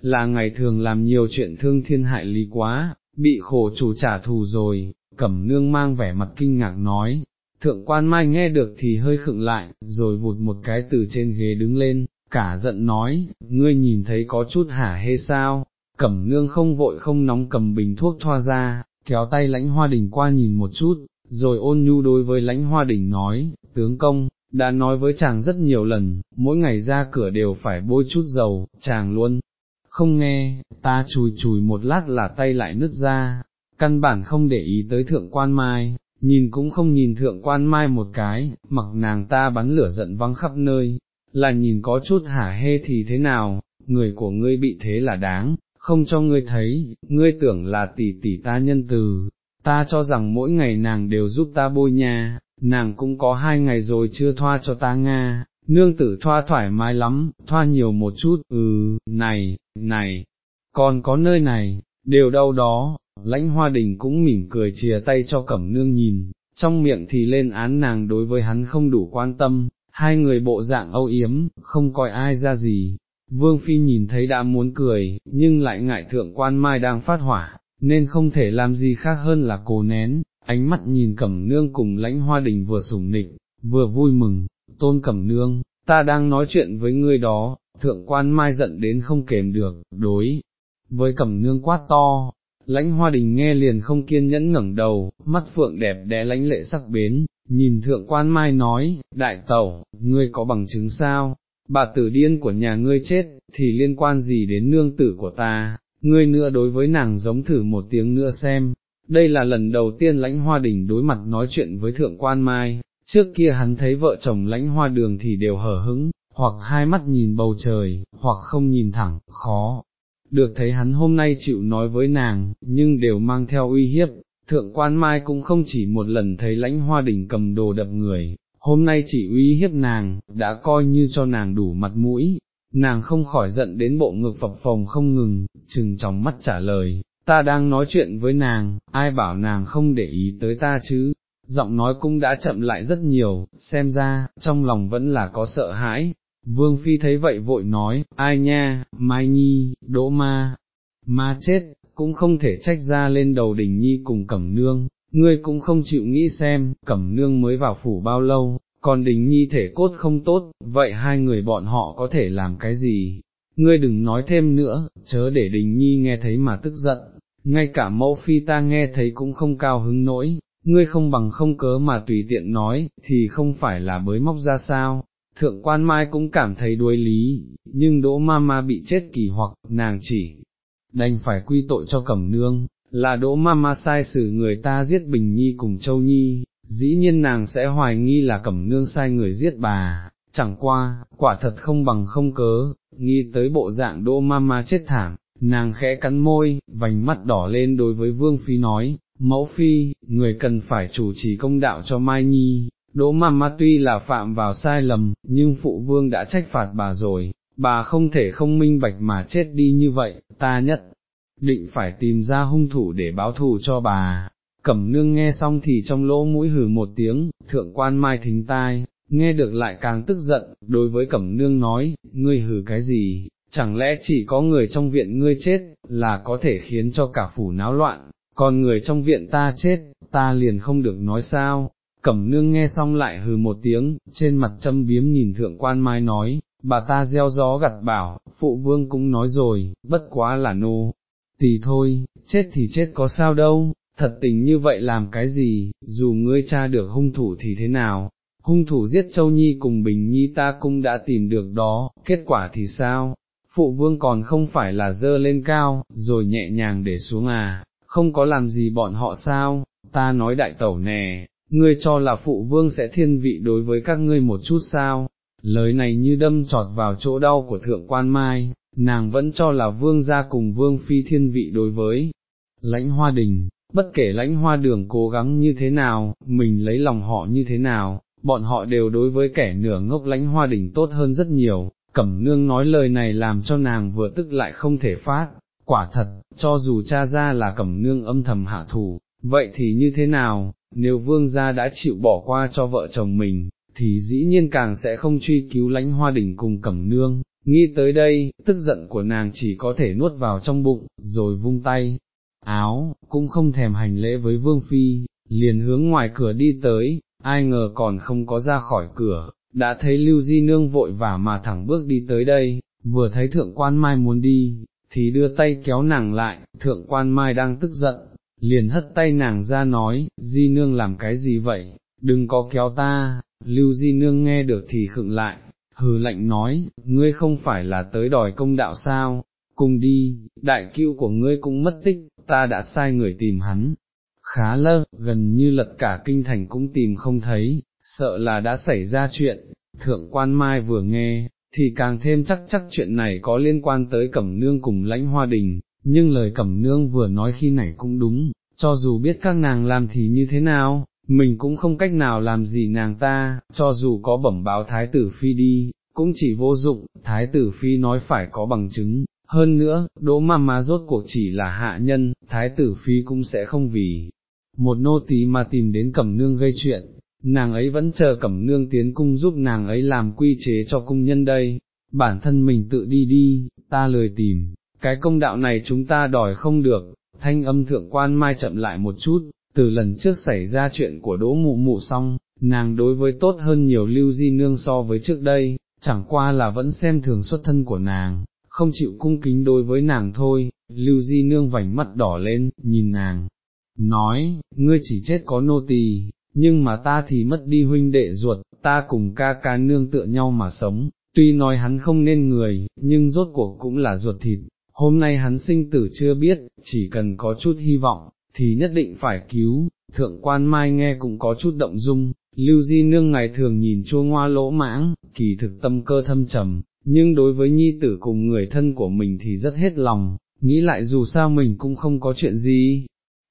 [SPEAKER 1] là ngày thường làm nhiều chuyện thương thiên hại lý quá, bị khổ chủ trả thù rồi, cẩm nương mang vẻ mặt kinh ngạc nói, thượng quan mai nghe được thì hơi khựng lại, rồi vụt một cái từ trên ghế đứng lên, cả giận nói, ngươi nhìn thấy có chút hả hê sao, cẩm nương không vội không nóng cầm bình thuốc thoa ra, kéo tay lãnh hoa đình qua nhìn một chút, rồi ôn nhu đối với lãnh hoa đình nói, tướng công, đã nói với chàng rất nhiều lần, mỗi ngày ra cửa đều phải bôi chút dầu, chàng luôn, không nghe, ta chùi chùi một lát là tay lại nứt ra, căn bản không để ý tới thượng quan mai, nhìn cũng không nhìn thượng quan mai một cái, mặc nàng ta bắn lửa giận văng khắp nơi, là nhìn có chút hả hê thì thế nào, người của ngươi bị thế là đáng, không cho ngươi thấy, ngươi tưởng là tỷ tỷ ta nhân từ, ta cho rằng mỗi ngày nàng đều giúp ta bôi nha, nàng cũng có hai ngày rồi chưa thoa cho ta nga, nương tử thoa thoải mái lắm, thoa nhiều một chút, ừ, này, này, còn có nơi này, đều đâu đó, lãnh hoa đình cũng mỉm cười chìa tay cho cẩm nương nhìn, trong miệng thì lên án nàng đối với hắn không đủ quan tâm, hai người bộ dạng âu yếm, không coi ai ra gì. Vương Phi nhìn thấy đã muốn cười, nhưng lại ngại thượng quan mai đang phát hỏa, nên không thể làm gì khác hơn là cố nén, ánh mắt nhìn cẩm nương cùng lãnh hoa đình vừa sủng nịch, vừa vui mừng, tôn cẩm nương, ta đang nói chuyện với ngươi đó, thượng quan mai giận đến không kềm được, đối, với cẩm nương quát to, lãnh hoa đình nghe liền không kiên nhẫn ngẩng đầu, mắt phượng đẹp đẽ lãnh lệ sắc bến, nhìn thượng quan mai nói, đại tẩu, ngươi có bằng chứng sao, bà tử điên của nhà ngươi chết, thì liên quan gì đến nương tử của ta, ngươi nữa đối với nàng giống thử một tiếng nữa xem, đây là lần đầu tiên lãnh hoa đình đối mặt nói chuyện với thượng quan mai, trước kia hắn thấy vợ chồng lãnh hoa đường thì đều hở hững, hoặc hai mắt nhìn bầu trời, hoặc không nhìn thẳng, khó. Được thấy hắn hôm nay chịu nói với nàng, nhưng đều mang theo uy hiếp, thượng quan mai cũng không chỉ một lần thấy lãnh hoa đình cầm đồ đập người, hôm nay chỉ uy hiếp nàng, đã coi như cho nàng đủ mặt mũi, nàng không khỏi giận đến bộ ngực phập phồng không ngừng, chừng trong mắt trả lời, ta đang nói chuyện với nàng, ai bảo nàng không để ý tới ta chứ, giọng nói cũng đã chậm lại rất nhiều, xem ra, trong lòng vẫn là có sợ hãi. Vương Phi thấy vậy vội nói, ai nha, Mai Nhi, Đỗ Ma, Ma chết, cũng không thể trách ra lên đầu đình Nhi cùng Cẩm Nương, ngươi cũng không chịu nghĩ xem, Cẩm Nương mới vào phủ bao lâu, còn đình Nhi thể cốt không tốt, vậy hai người bọn họ có thể làm cái gì? Ngươi đừng nói thêm nữa, chớ để đình Nhi nghe thấy mà tức giận, ngay cả mẫu phi ta nghe thấy cũng không cao hứng nỗi, ngươi không bằng không cớ mà tùy tiện nói, thì không phải là bới móc ra sao. Thượng quan mai cũng cảm thấy đuối lý, nhưng đỗ ma ma bị chết kỳ hoặc, nàng chỉ đành phải quy tội cho cẩm nương, là đỗ ma ma sai xử người ta giết Bình Nhi cùng Châu Nhi, dĩ nhiên nàng sẽ hoài nghi là cẩm nương sai người giết bà, chẳng qua, quả thật không bằng không cớ, nghi tới bộ dạng đỗ ma ma chết thảm, nàng khẽ cắn môi, vành mắt đỏ lên đối với Vương Phi nói, mẫu Phi, người cần phải chủ trì công đạo cho Mai Nhi, đỗ ma ma tuy là phạm vào sai lầm, nhưng Phụ Vương đã trách phạt bà rồi, bà không thể không minh bạch mà chết đi như vậy, ta nhất định phải tìm ra hung thủ để báo thù cho bà. cẩm nương nghe xong thì trong lỗ mũi hừ một tiếng, thượng quan mai thính tai, nghe được lại càng tức giận, đối với cẩm nương nói, ngươi hừ cái gì, chẳng lẽ chỉ có người trong viện ngươi chết, là có thể khiến cho cả phủ náo loạn, còn người trong viện ta chết, ta liền không được nói sao, cẩm nương nghe xong lại hừ một tiếng, trên mặt châm biếm nhìn thượng quan mai nói, bà ta gieo gió gặt bảo, phụ vương cũng nói rồi, bất quá là nô, tỳ thôi, chết thì chết có sao đâu, thật tình như vậy làm cái gì, dù ngươi cha được hung thủ thì thế nào, hung thủ giết Châu Nhi cùng Bình Nhi ta cũng đã tìm được đó, kết quả thì sao, phụ vương còn không phải là dơ lên cao, rồi nhẹ nhàng để xuống à, không có làm gì bọn họ sao, ta nói đại tẩu nè, ngươi cho là phụ vương sẽ thiên vị đối với các ngươi một chút sao, lời này như đâm trọt vào chỗ đau của thượng quan mai, nàng vẫn cho là vương gia cùng vương phi thiên vị đối với lãnh hoa đình, bất kể lãnh hoa đường cố gắng như thế nào, mình lấy lòng họ như thế nào, bọn họ đều đối với kẻ nửa ngốc lãnh hoa đình tốt hơn rất nhiều, cẩm nương nói lời này làm cho nàng vừa tức lại không thể phát, quả thật, cho dù cha ra là cẩm nương âm thầm hạ thủ, vậy thì như thế nào, nếu vương gia đã chịu bỏ qua cho vợ chồng mình, thì dĩ nhiên càng sẽ không truy cứu lãnh hoa đỉnh cùng cẩm nương, nghĩ tới đây, tức giận của nàng chỉ có thể nuốt vào trong bụng, rồi vung tay, áo, cũng không thèm hành lễ với vương phi, liền hướng ngoài cửa đi tới, ai ngờ còn không có ra khỏi cửa, đã thấy lưu di nương vội vả mà thẳng bước đi tới đây, vừa thấy thượng quan mai muốn đi, thì đưa tay kéo nàng lại, thượng quan mai đang tức giận, liền hất tay nàng ra nói, di nương làm cái gì vậy, đừng có kéo ta, lưu di nương nghe được thì khựng lại, hừ lạnh nói, ngươi không phải là tới đòi công đạo sao, cùng đi, đại cưu của ngươi cũng mất tích, ta đã sai người tìm hắn, khá lơ, gần như lật cả kinh thành cũng tìm không thấy, sợ là đã xảy ra chuyện, thượng quan mai vừa nghe, thì càng thêm chắc chắc chuyện này có liên quan tới cẩm nương cùng lãnh hoa đình, nhưng lời cẩm nương vừa nói khi nảy cũng đúng, cho dù biết các nàng làm thì như thế nào, mình cũng không cách nào làm gì nàng ta, cho dù có bẩm báo thái tử phi đi, cũng chỉ vô dụng, thái tử phi nói phải có bằng chứng, hơn nữa, đỗ ma má rốt cuộc chỉ là hạ nhân, thái tử phi cũng sẽ không vì một nô tí mà tìm đến cẩm nương gây chuyện, nàng ấy vẫn chờ cẩm nương tiến cung giúp nàng ấy làm quy chế cho cung nhân đây, bản thân mình tự đi đi, ta lười tìm, cái công đạo này chúng ta đòi không được, thanh âm thượng quan mai chậm lại một chút, từ lần trước xảy ra chuyện của đỗ mụ mụ xong, nàng đối với tốt hơn nhiều lưu di nương so với trước đây, chẳng qua là vẫn xem thường xuất thân của nàng, không chịu cung kính đối với nàng thôi, lưu di nương vành mắt đỏ lên, nhìn nàng, nói, ngươi chỉ chết có nô tỳ, nhưng mà ta thì mất đi huynh đệ ruột, ta cùng ca ca nương tựa nhau mà sống, tuy nói hắn không nên người, nhưng rốt cuộc cũng là ruột thịt, hôm nay hắn sinh tử chưa biết, chỉ cần có chút hy vọng, thì nhất định phải cứu, thượng quan mai nghe cũng có chút động dung, lưu di nương ngày thường nhìn chua ngoa lỗ mãng, kỳ thực tâm cơ thâm trầm, nhưng đối với nhi tử cùng người thân của mình thì rất hết lòng, nghĩ lại dù sao mình cũng không có chuyện gì,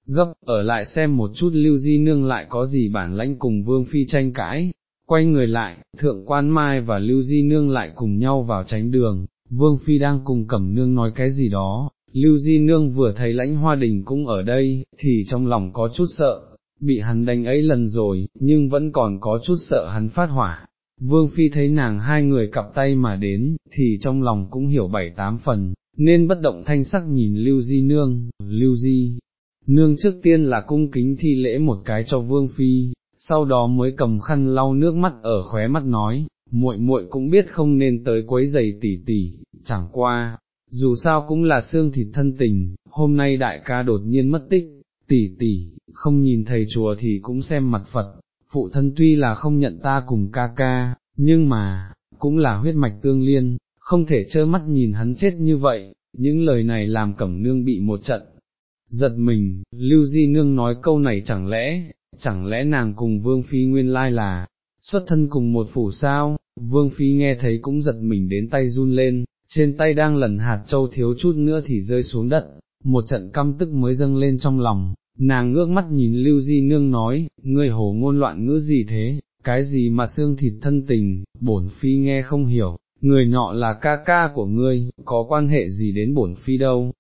[SPEAKER 1] gấp, ở lại xem một chút lưu di nương lại có gì bản lãnh cùng vương phi tranh cãi, quay người lại, thượng quan mai và lưu di nương lại cùng nhau vào tránh đường, vương phi đang cùng cẩm nương nói cái gì đó, lưu di nương vừa thấy lãnh hoa đình cũng ở đây, thì trong lòng có chút sợ, bị hắn đánh ấy lần rồi, nhưng vẫn còn có chút sợ hắn phát hỏa. Vương Phi thấy nàng hai người cặp tay mà đến, thì trong lòng cũng hiểu bảy tám phần, nên bất động thanh sắc nhìn Lưu Di Nương, Lưu Di, nương trước tiên là cung kính thi lễ một cái cho vương phi, sau đó mới cầm khăn lau nước mắt ở khóe mắt nói, muội muội cũng biết không nên tới quấy giày tỉ tỉ, chẳng qua, dù sao cũng là xương thịt thân tình, hôm nay đại ca đột nhiên mất tích, tỉ tỉ, không nhìn thầy chùa thì cũng xem mặt Phật, phụ thân tuy là không nhận ta cùng ca ca, nhưng mà, cũng là huyết mạch tương liên, không thể trơ mắt nhìn hắn chết như vậy, những lời này làm cẩm nương bị một trận, giật mình, Lưu Di Nương nói câu này chẳng lẽ, chẳng lẽ nàng cùng Vương Phi nguyên lai là, xuất thân cùng một phủ sao, Vương Phi nghe thấy cũng giật mình đến tay run lên, trên tay đang lần hạt châu thiếu chút nữa thì rơi xuống đất, một trận căm tức mới dâng lên trong lòng, nàng ngước mắt nhìn Lưu Di Nương nói, ngươi hồ ngôn loạn ngữ gì thế, cái gì mà xương thịt thân tình, bổn Phi nghe không hiểu, người nọ là ca ca của ngươi, có quan hệ gì đến bổn Phi đâu,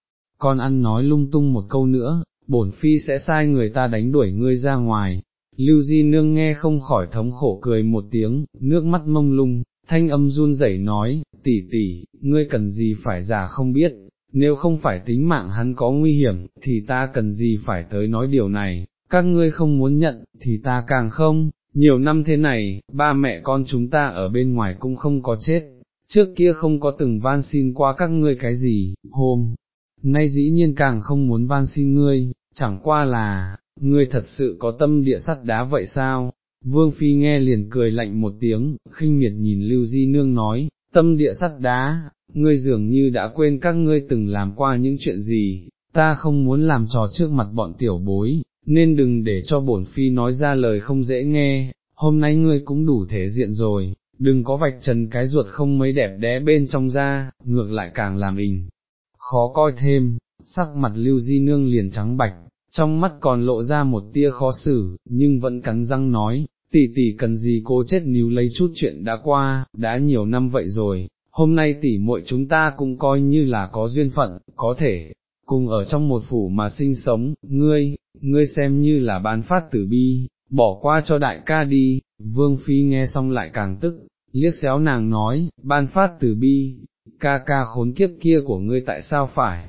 [SPEAKER 1] con ăn nói lung tung một câu nữa, bổn phi sẽ sai người ta đánh đuổi ngươi ra ngoài. Lưu Di Nương nghe không khỏi thống khổ cười một tiếng, nước mắt mông lung, thanh âm run rẩy nói, tỷ tỷ, ngươi cần gì phải già không biết, nếu không phải tính mạng hắn có nguy hiểm, thì ta cần gì phải tới nói điều này, các ngươi không muốn nhận, thì ta càng không, nhiều năm thế này, ba mẹ con chúng ta ở bên ngoài cũng không có chết, trước kia không có từng van xin qua các ngươi cái gì, hôm, nay dĩ nhiên càng không muốn van xin ngươi, chẳng qua là, ngươi thật sự có tâm địa sắt đá vậy sao? Vương Phi nghe liền cười lạnh một tiếng, khinh miệt nhìn Lưu Di Nương nói, tâm địa sắt đá, ngươi dường như đã quên các ngươi từng làm qua những chuyện gì, ta không muốn làm trò trước mặt bọn tiểu bối, nên đừng để cho bổn Phi nói ra lời không dễ nghe, hôm nay ngươi cũng đủ thể diện rồi, đừng có vạch trần cái ruột không mấy đẹp đẽ bên trong ra, ngược lại càng làm ình, khó coi thêm, sắc mặt Lưu Di Nương liền trắng bạch, trong mắt còn lộ ra một tia khó xử, nhưng vẫn cắn răng nói, tỷ tỷ cần gì cô chết níu lấy chút chuyện đã qua, đã nhiều năm vậy rồi, hôm nay tỷ muội chúng ta cũng coi như là có duyên phận, có thể, cùng ở trong một phủ mà sinh sống, ngươi, ngươi xem như là bán phát tử bi, bỏ qua cho đại ca đi, vương phi nghe xong lại càng tức, liếc xéo nàng nói, ban phát tử bi, ca ca khốn kiếp kia của ngươi tại sao phải,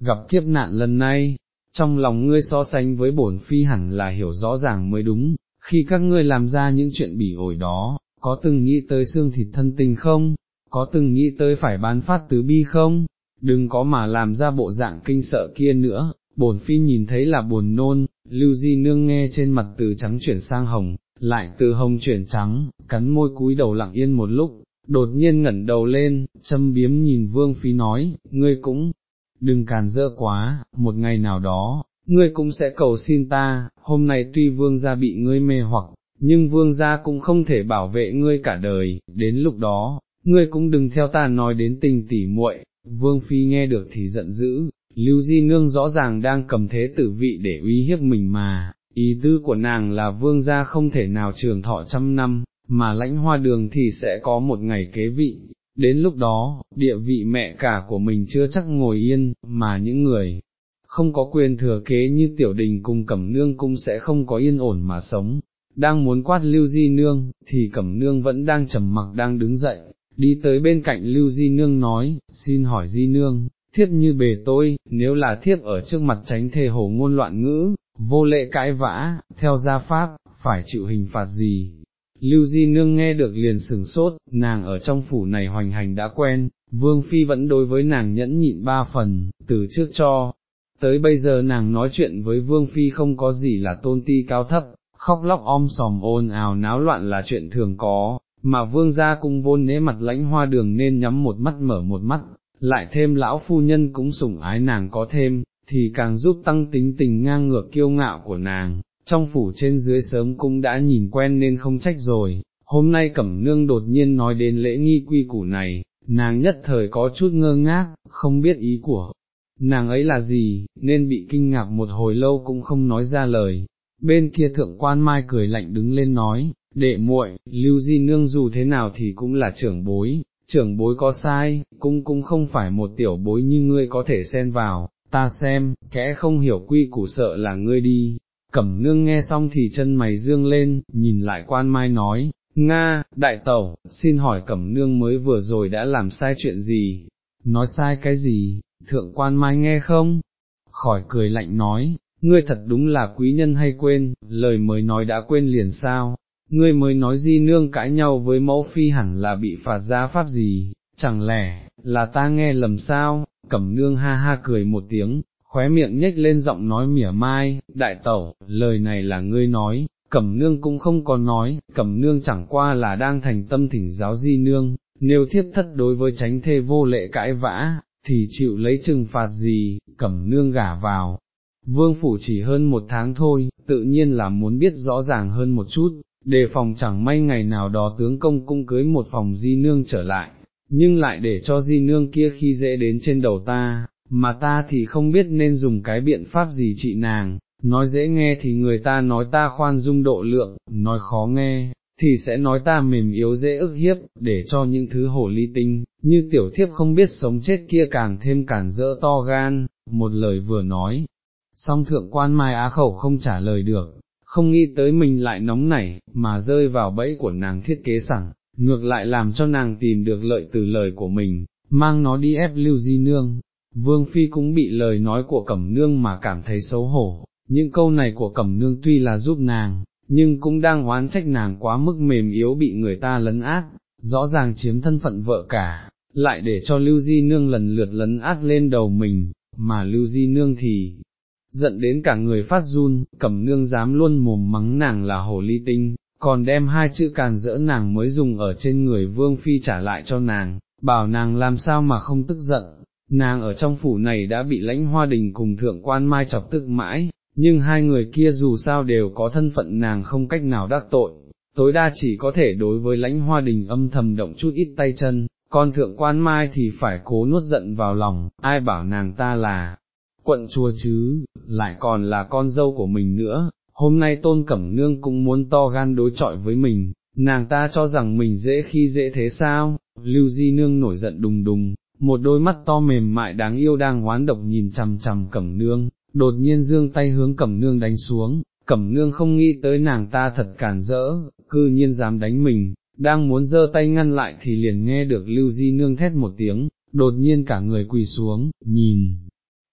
[SPEAKER 1] gặp kiếp nạn lần này, trong lòng ngươi so sánh với bổn phi hẳn là hiểu rõ ràng mới đúng, khi các ngươi làm ra những chuyện bỉ ổi đó, có từng nghĩ tới xương thịt thân tình không, có từng nghĩ tới phải bán phát tứ bi không, đừng có mà làm ra bộ dạng kinh sợ kia nữa, bổn phi nhìn thấy là buồn nôn, lưu di nương nghe trên mặt từ trắng chuyển sang hồng, lại từ hồng chuyển trắng, cắn môi cúi đầu lặng yên một lúc, đột nhiên ngẩn đầu lên, châm biếm nhìn vương phi nói, ngươi cũng, đừng càn dỡ quá, một ngày nào đó, ngươi cũng sẽ cầu xin ta, hôm nay tuy vương gia bị ngươi mê hoặc, nhưng vương gia cũng không thể bảo vệ ngươi cả đời, đến lúc đó, ngươi cũng đừng theo ta nói đến tình tỉ muội. Vương Phi nghe được thì giận dữ, Lưu Di Nương rõ ràng đang cầm thế tử vị để uy hiếp mình mà, ý tư của nàng là vương gia không thể nào trường thọ trăm năm, mà lãnh hoa đường thì sẽ có một ngày kế vị, đến lúc đó, địa vị mẹ cả của mình chưa chắc ngồi yên, mà những người không có quyền thừa kế như tiểu đình cùng cẩm nương cũng sẽ không có yên ổn mà sống. Đang muốn quát lưu di nương, thì cẩm nương vẫn đang trầm mặc đang đứng dậy, đi tới bên cạnh lưu di nương nói, xin hỏi di nương, thiếp như bề tôi, nếu là thiếp ở trước mặt tránh thề hồ ngôn loạn ngữ, vô lệ cãi vã, theo gia pháp, phải chịu hình phạt gì, Lưu Di Nương nghe được liền sừng sốt, nàng ở trong phủ này hoành hành đã quen, Vương Phi vẫn đối với nàng nhẫn nhịn ba phần, từ trước cho, tới bây giờ nàng nói chuyện với Vương Phi không có gì là tôn ti cao thấp, khóc lóc om sòm ồn ào náo loạn là chuyện thường có, mà Vương gia cung vôn nế mặt lãnh hoa đường nên nhắm một mắt mở một mắt, lại thêm lão phu nhân cũng sủng ái nàng có thêm, thì càng giúp tăng tính tình ngang ngược kiêu ngạo của nàng, trong phủ trên dưới sớm cũng đã nhìn quen nên không trách rồi, hôm nay cẩm nương đột nhiên nói đến lễ nghi quy củ này, nàng nhất thời có chút ngơ ngác, không biết ý của nàng ấy là gì, nên bị kinh ngạc một hồi lâu cũng không nói ra lời. Bên kia thượng quan mai cười lạnh đứng lên nói, đệ muội, lưu di nương dù thế nào thì cũng là trưởng bối, trưởng bối có sai, cũng cũng không phải một tiểu bối như ngươi có thể xen vào, ta xem, kẽ không hiểu quy củ sợ là ngươi đi, Cẩm nương nghe xong thì chân mày dương lên, nhìn lại quan mai nói, Nga, đại tẩu, xin hỏi cẩm nương mới vừa rồi đã làm sai chuyện gì? Nói sai cái gì? Thượng quan mai nghe không? Khỏi cười lạnh nói, ngươi thật đúng là quý nhân hay quên, lời mới nói đã quên liền sao? Ngươi mới nói di nương cãi nhau với mẫu phi hẳn là bị phạt ra pháp gì, chẳng lẽ, là ta nghe lầm sao? Cẩm nương ha ha cười một tiếng, khóe miệng nhếch lên giọng nói mỉa mai, đại tẩu, lời này là ngươi nói, cẩm nương cũng không có nói, cẩm nương chẳng qua là đang thành tâm thỉnh giáo di nương, nếu thiết thất đối với tránh thê vô lệ cãi vã, thì chịu lấy trừng phạt gì, cẩm nương gả vào. Vương phủ chỉ hơn một tháng thôi, tự nhiên là muốn biết rõ ràng hơn một chút, đề phòng chẳng may ngày nào đó tướng công cung cưới một phòng di nương trở lại, nhưng lại để cho di nương kia khi dễ đến trên đầu ta, mà ta thì không biết nên dùng cái biện pháp gì trị nàng, nói dễ nghe thì người ta nói ta khoan dung độ lượng, nói khó nghe, thì sẽ nói ta mềm yếu dễ ức hiếp, để cho những thứ hổ ly tinh, như tiểu thiếp không biết sống chết kia càng thêm cản rỡ to gan, một lời vừa nói, song thượng quan mai á khẩu không trả lời được, không nghĩ tới mình lại nóng nảy, mà rơi vào bẫy của nàng thiết kế sẵn, ngược lại làm cho nàng tìm được lợi từ lời của mình, mang nó đi ép lưu di nương. Vương Phi cũng bị lời nói của Cẩm Nương mà cảm thấy xấu hổ, những câu này của Cẩm Nương tuy là giúp nàng, nhưng cũng đang oán trách nàng quá mức mềm yếu bị người ta lấn át, rõ ràng chiếm thân phận vợ cả, lại để cho Lưu Di Nương lần lượt lấn át lên đầu mình, mà Lưu Di Nương thì giận đến cả người phát run, Cẩm Nương dám luôn mồm mắng nàng là hồ ly tinh, còn đem hai chữ càn dỡ nàng mới dùng ở trên người Vương Phi trả lại cho nàng, bảo nàng làm sao mà không tức giận. Nàng ở trong phủ này đã bị lãnh hoa đình cùng thượng quan mai chọc tức mãi, nhưng hai người kia dù sao đều có thân phận nàng không cách nào đắc tội, tối đa chỉ có thể đối với lãnh hoa đình âm thầm động chút ít tay chân, còn thượng quan mai thì phải cố nuốt giận vào lòng, ai bảo nàng ta là quận chùa chứ, lại còn là con dâu của mình nữa, hôm nay tôn cẩm nương cũng muốn to gan đối chọi với mình, nàng ta cho rằng mình dễ khi dễ thế sao, lưu di nương nổi giận đùng đùng, một đôi mắt to mềm mại đáng yêu đang hoán độc nhìn chằm chằm cẩm nương, đột nhiên dương tay hướng cẩm nương đánh xuống, cẩm nương không nghĩ tới nàng ta thật cản rỡ, cư nhiên dám đánh mình, đang muốn giơ tay ngăn lại thì liền nghe được lưu di nương thét một tiếng, đột nhiên cả người quỳ xuống, nhìn,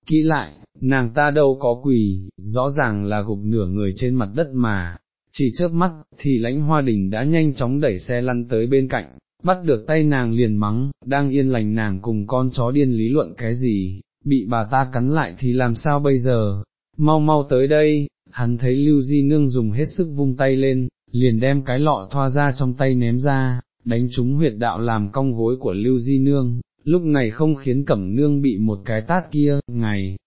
[SPEAKER 1] kỹ lại, nàng ta đâu có quỳ, rõ ràng là gục nửa người trên mặt đất mà, chỉ chớp mắt, thì lãnh hoa đình đã nhanh chóng đẩy xe lăn tới bên cạnh, bắt được tay nàng liền mắng, đang yên lành nàng cùng con chó điên lý luận cái gì, bị bà ta cắn lại thì làm sao bây giờ, mau mau tới đây, hắn thấy Lưu Di Nương dùng hết sức vung tay lên, liền đem cái lọ thoa ra trong tay ném ra, đánh trúng huyệt đạo làm cong gối của Lưu Di Nương, lúc này không khiến Cẩm Nương bị một cái tát kia, ngày,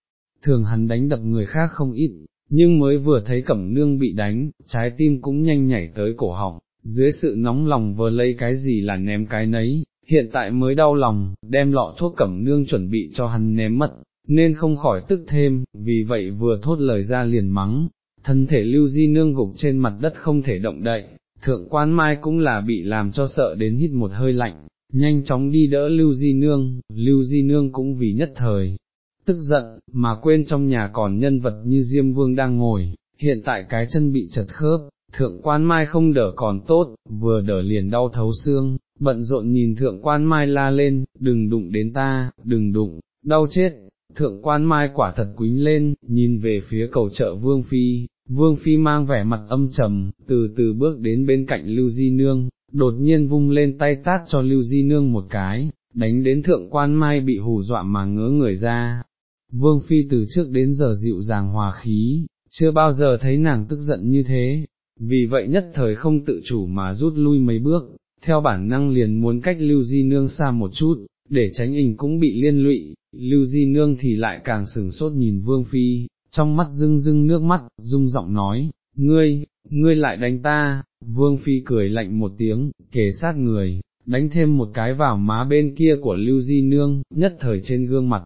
[SPEAKER 1] thường hắn đánh đập người khác không ít, nhưng mới vừa thấy Cẩm Nương bị đánh, trái tim cũng nhanh nhảy tới cổ họng, dưới sự nóng lòng vừa lấy cái gì là ném cái nấy, hiện tại mới đau lòng, đem lọ thuốc Cẩm Nương chuẩn bị cho hắn ném mất, nên không khỏi tức thêm, vì vậy vừa thốt lời ra liền mắng, thân thể lưu di nương gục trên mặt đất không thể động đậy, thượng quan mai cũng là bị làm cho sợ đến hít một hơi lạnh, nhanh chóng đi đỡ lưu di nương, lưu di nương cũng vì nhất thời, tức giận, mà quên trong nhà còn nhân vật như Diêm Vương đang ngồi, hiện tại cái chân bị chật khớp, thượng quan mai không đỡ còn tốt, vừa đỡ liền đau thấu xương, bận rộn nhìn thượng quan mai la lên, đừng đụng đến ta, đừng đụng, đau chết, thượng quan mai quả thật quính lên, nhìn về phía cầu chợ Vương Phi, Vương Phi mang vẻ mặt âm trầm, từ từ bước đến bên cạnh Lưu Di Nương, đột nhiên vung lên tay tát cho Lưu Di Nương một cái, đánh đến thượng quan mai bị hù dọa mà ngỡ người ra. Vương Phi từ trước đến giờ dịu dàng hòa khí, chưa bao giờ thấy nàng tức giận như thế, vì vậy nhất thời không tự chủ mà rút lui mấy bước, theo bản năng liền muốn cách Lưu Di Nương xa một chút, để tránh hình cũng bị liên lụy, Lưu Di Nương thì lại càng sừng sốt nhìn Vương Phi, trong mắt rưng rưng nước mắt, rung giọng nói, ngươi, ngươi lại đánh ta, Vương Phi cười lạnh một tiếng, kề sát người, đánh thêm một cái vào má bên kia của Lưu Di Nương, nhất thời trên gương mặt.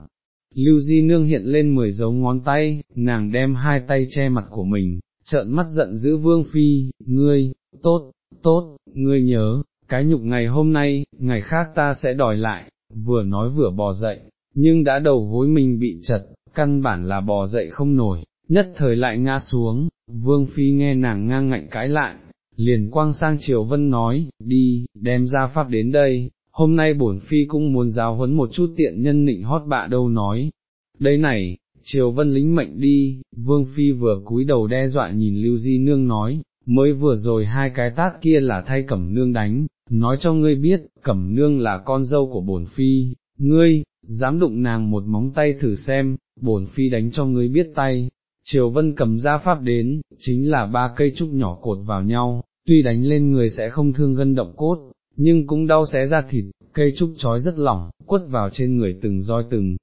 [SPEAKER 1] Lưu Di Nương hiện lên mười dấu ngón tay, nàng đem hai tay che mặt của mình, trợn mắt giận giữ Vương Phi, ngươi, tốt, tốt, ngươi nhớ, cái nhục ngày hôm nay, ngày khác ta sẽ đòi lại, vừa nói vừa bò dậy, nhưng đã đầu gối mình bị chật, căn bản là bò dậy không nổi, nhất thời lại ngã xuống, vương phi nghe nàng ngang ngạnh cãi lại, liền quang sang triều vân nói, đi, đem ra pháp đến đây, hôm nay bổn phi cũng muốn giáo huấn một chút tiện nhân nịnh hót bạ đâu nói, đây này, triều vân lính mệnh đi, vương phi vừa cúi đầu đe dọa nhìn lưu di nương nói, mới vừa rồi hai cái tát kia là thay cẩm nương đánh, nói cho ngươi biết, cẩm nương là con dâu của bổn phi, ngươi, dám đụng nàng một móng tay thử xem, bổn phi đánh cho ngươi biết tay. Triều Vân cầm ra pháp đến, chính là ba cây trúc nhỏ cột vào nhau, tuy đánh lên người sẽ không thương gân động cốt, nhưng cũng đau xé ra thịt, cây trúc trói rất lỏng, quất vào trên người từng roi từng.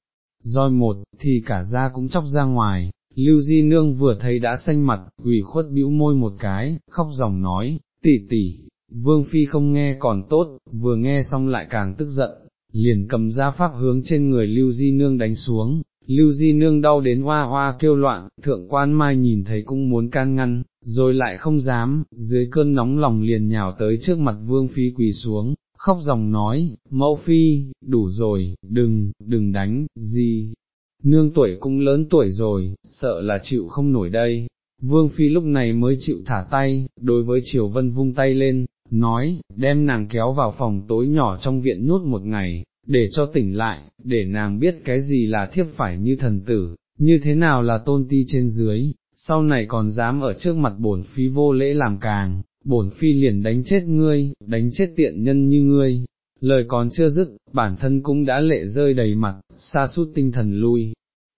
[SPEAKER 1] Roi một, thì cả da cũng chóc ra ngoài, Lưu Di Nương vừa thấy đã xanh mặt, quỷ khuất bĩu môi một cái, khóc dòng nói, tỷ tỷ, Vương Phi không nghe còn tốt, vừa nghe xong lại càng tức giận, liền cầm ra pháp hướng trên người Lưu Di Nương đánh xuống, Lưu Di Nương đau đến hoa hoa kêu loạn, thượng quan mai nhìn thấy cũng muốn can ngăn, rồi lại không dám, dưới cơn nóng lòng liền nhào tới trước mặt Vương Phi quỳ xuống, khóc dòng nói, mẫu Phi, đủ rồi, đừng, đừng đánh, gì. nương tuổi cũng lớn tuổi rồi, sợ là chịu không nổi đây. Vương Phi lúc này mới chịu thả tay, đối với Triều Vân vung tay lên, nói, đem nàng kéo vào phòng tối nhỏ trong viện nhốt một ngày, để cho tỉnh lại, để nàng biết cái gì là thiếp phải như thần tử, như thế nào là tôn ti trên dưới, sau này còn dám ở trước mặt bổn phi vô lễ làm càng, bổn phi liền đánh chết ngươi, đánh chết tiện nhân như ngươi. Lời còn chưa dứt, bản thân cũng đã lệ rơi đầy mặt, xa sút tinh thần lui,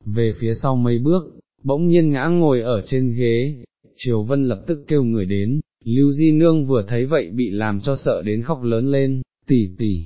[SPEAKER 1] về phía sau mấy bước, bỗng nhiên ngã ngồi ở trên ghế, Triều Vân lập tức kêu người đến, Lưu Di Nương vừa thấy vậy bị làm cho sợ đến khóc lớn lên, tỷ tỷ,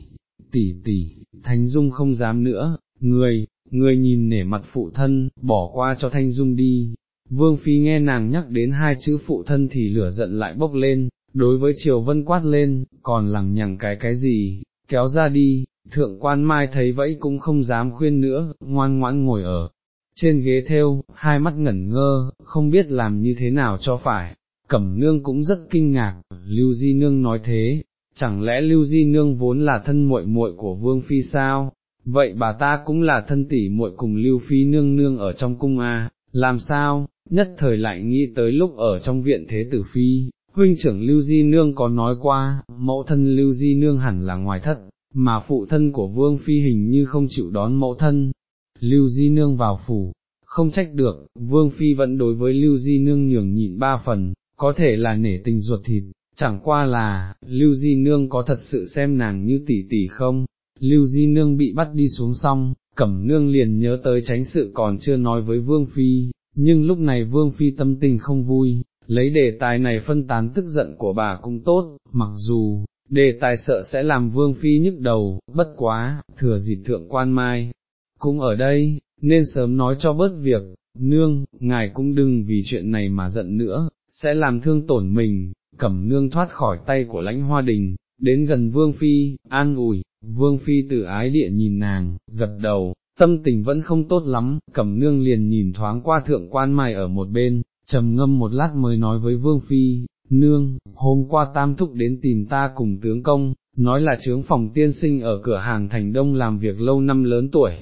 [SPEAKER 1] tỷ tỷ, Thanh Dung không dám nữa, người, người nhìn nể mặt phụ thân, bỏ qua cho Thanh Dung đi. Vương Phi nghe nàng nhắc đến hai chữ phụ thân thì lửa giận lại bốc lên, đối với Triều Vân quát lên, còn lằng nhằng cái cái gì, kéo ra đi, thượng quan mai thấy vậy cũng không dám khuyên nữa, ngoan ngoãn ngồi ở trên ghế theo, hai mắt ngẩn ngơ, không biết làm như thế nào cho phải, cẩm nương cũng rất kinh ngạc, Lưu Di Nương nói thế, chẳng lẽ Lưu Di Nương vốn là thân muội muội của Vương Phi sao, vậy bà ta cũng là thân tỷ muội cùng Lưu Phi Nương Nương ở trong cung à, làm sao, nhất thời lại nghĩ tới lúc ở trong viện Thế Tử Phi, huynh trưởng Lưu Di Nương có nói qua, mẫu thân Lưu Di Nương hẳn là ngoài thất, mà phụ thân của Vương Phi hình như không chịu đón mẫu thân, Lưu Di Nương vào phủ, không trách được, Vương Phi vẫn đối với Lưu Di Nương nhường nhịn ba phần, có thể là nể tình ruột thịt, chẳng qua là, Lưu Di Nương có thật sự xem nàng như tỷ tỷ không, Lưu Di Nương bị bắt đi xuống xong, Cẩm Nương liền nhớ tới tránh sự còn chưa nói với Vương Phi, nhưng lúc này Vương Phi tâm tình không vui, lấy đề tài này phân tán tức giận của bà cũng tốt, mặc dù, đề tài sợ sẽ làm Vương Phi nhức đầu, bất quá, thừa dịp thượng quan mai, cũng ở đây, nên sớm nói cho bớt việc, nương, ngài cũng đừng vì chuyện này mà giận nữa, sẽ làm thương tổn mình, cẩm nương thoát khỏi tay của lãnh hoa đình, đến gần vương phi, an ủi, vương phi tự ái địa nhìn nàng, gật đầu, tâm tình vẫn không tốt lắm, cẩm nương liền nhìn thoáng qua thượng quan mai ở một bên, trầm ngâm một lát mới nói với vương phi, nương, hôm qua tam thúc đến tìm ta cùng tướng công, nói là trướng phòng tiên sinh ở cửa hàng thành đông làm việc lâu năm lớn tuổi,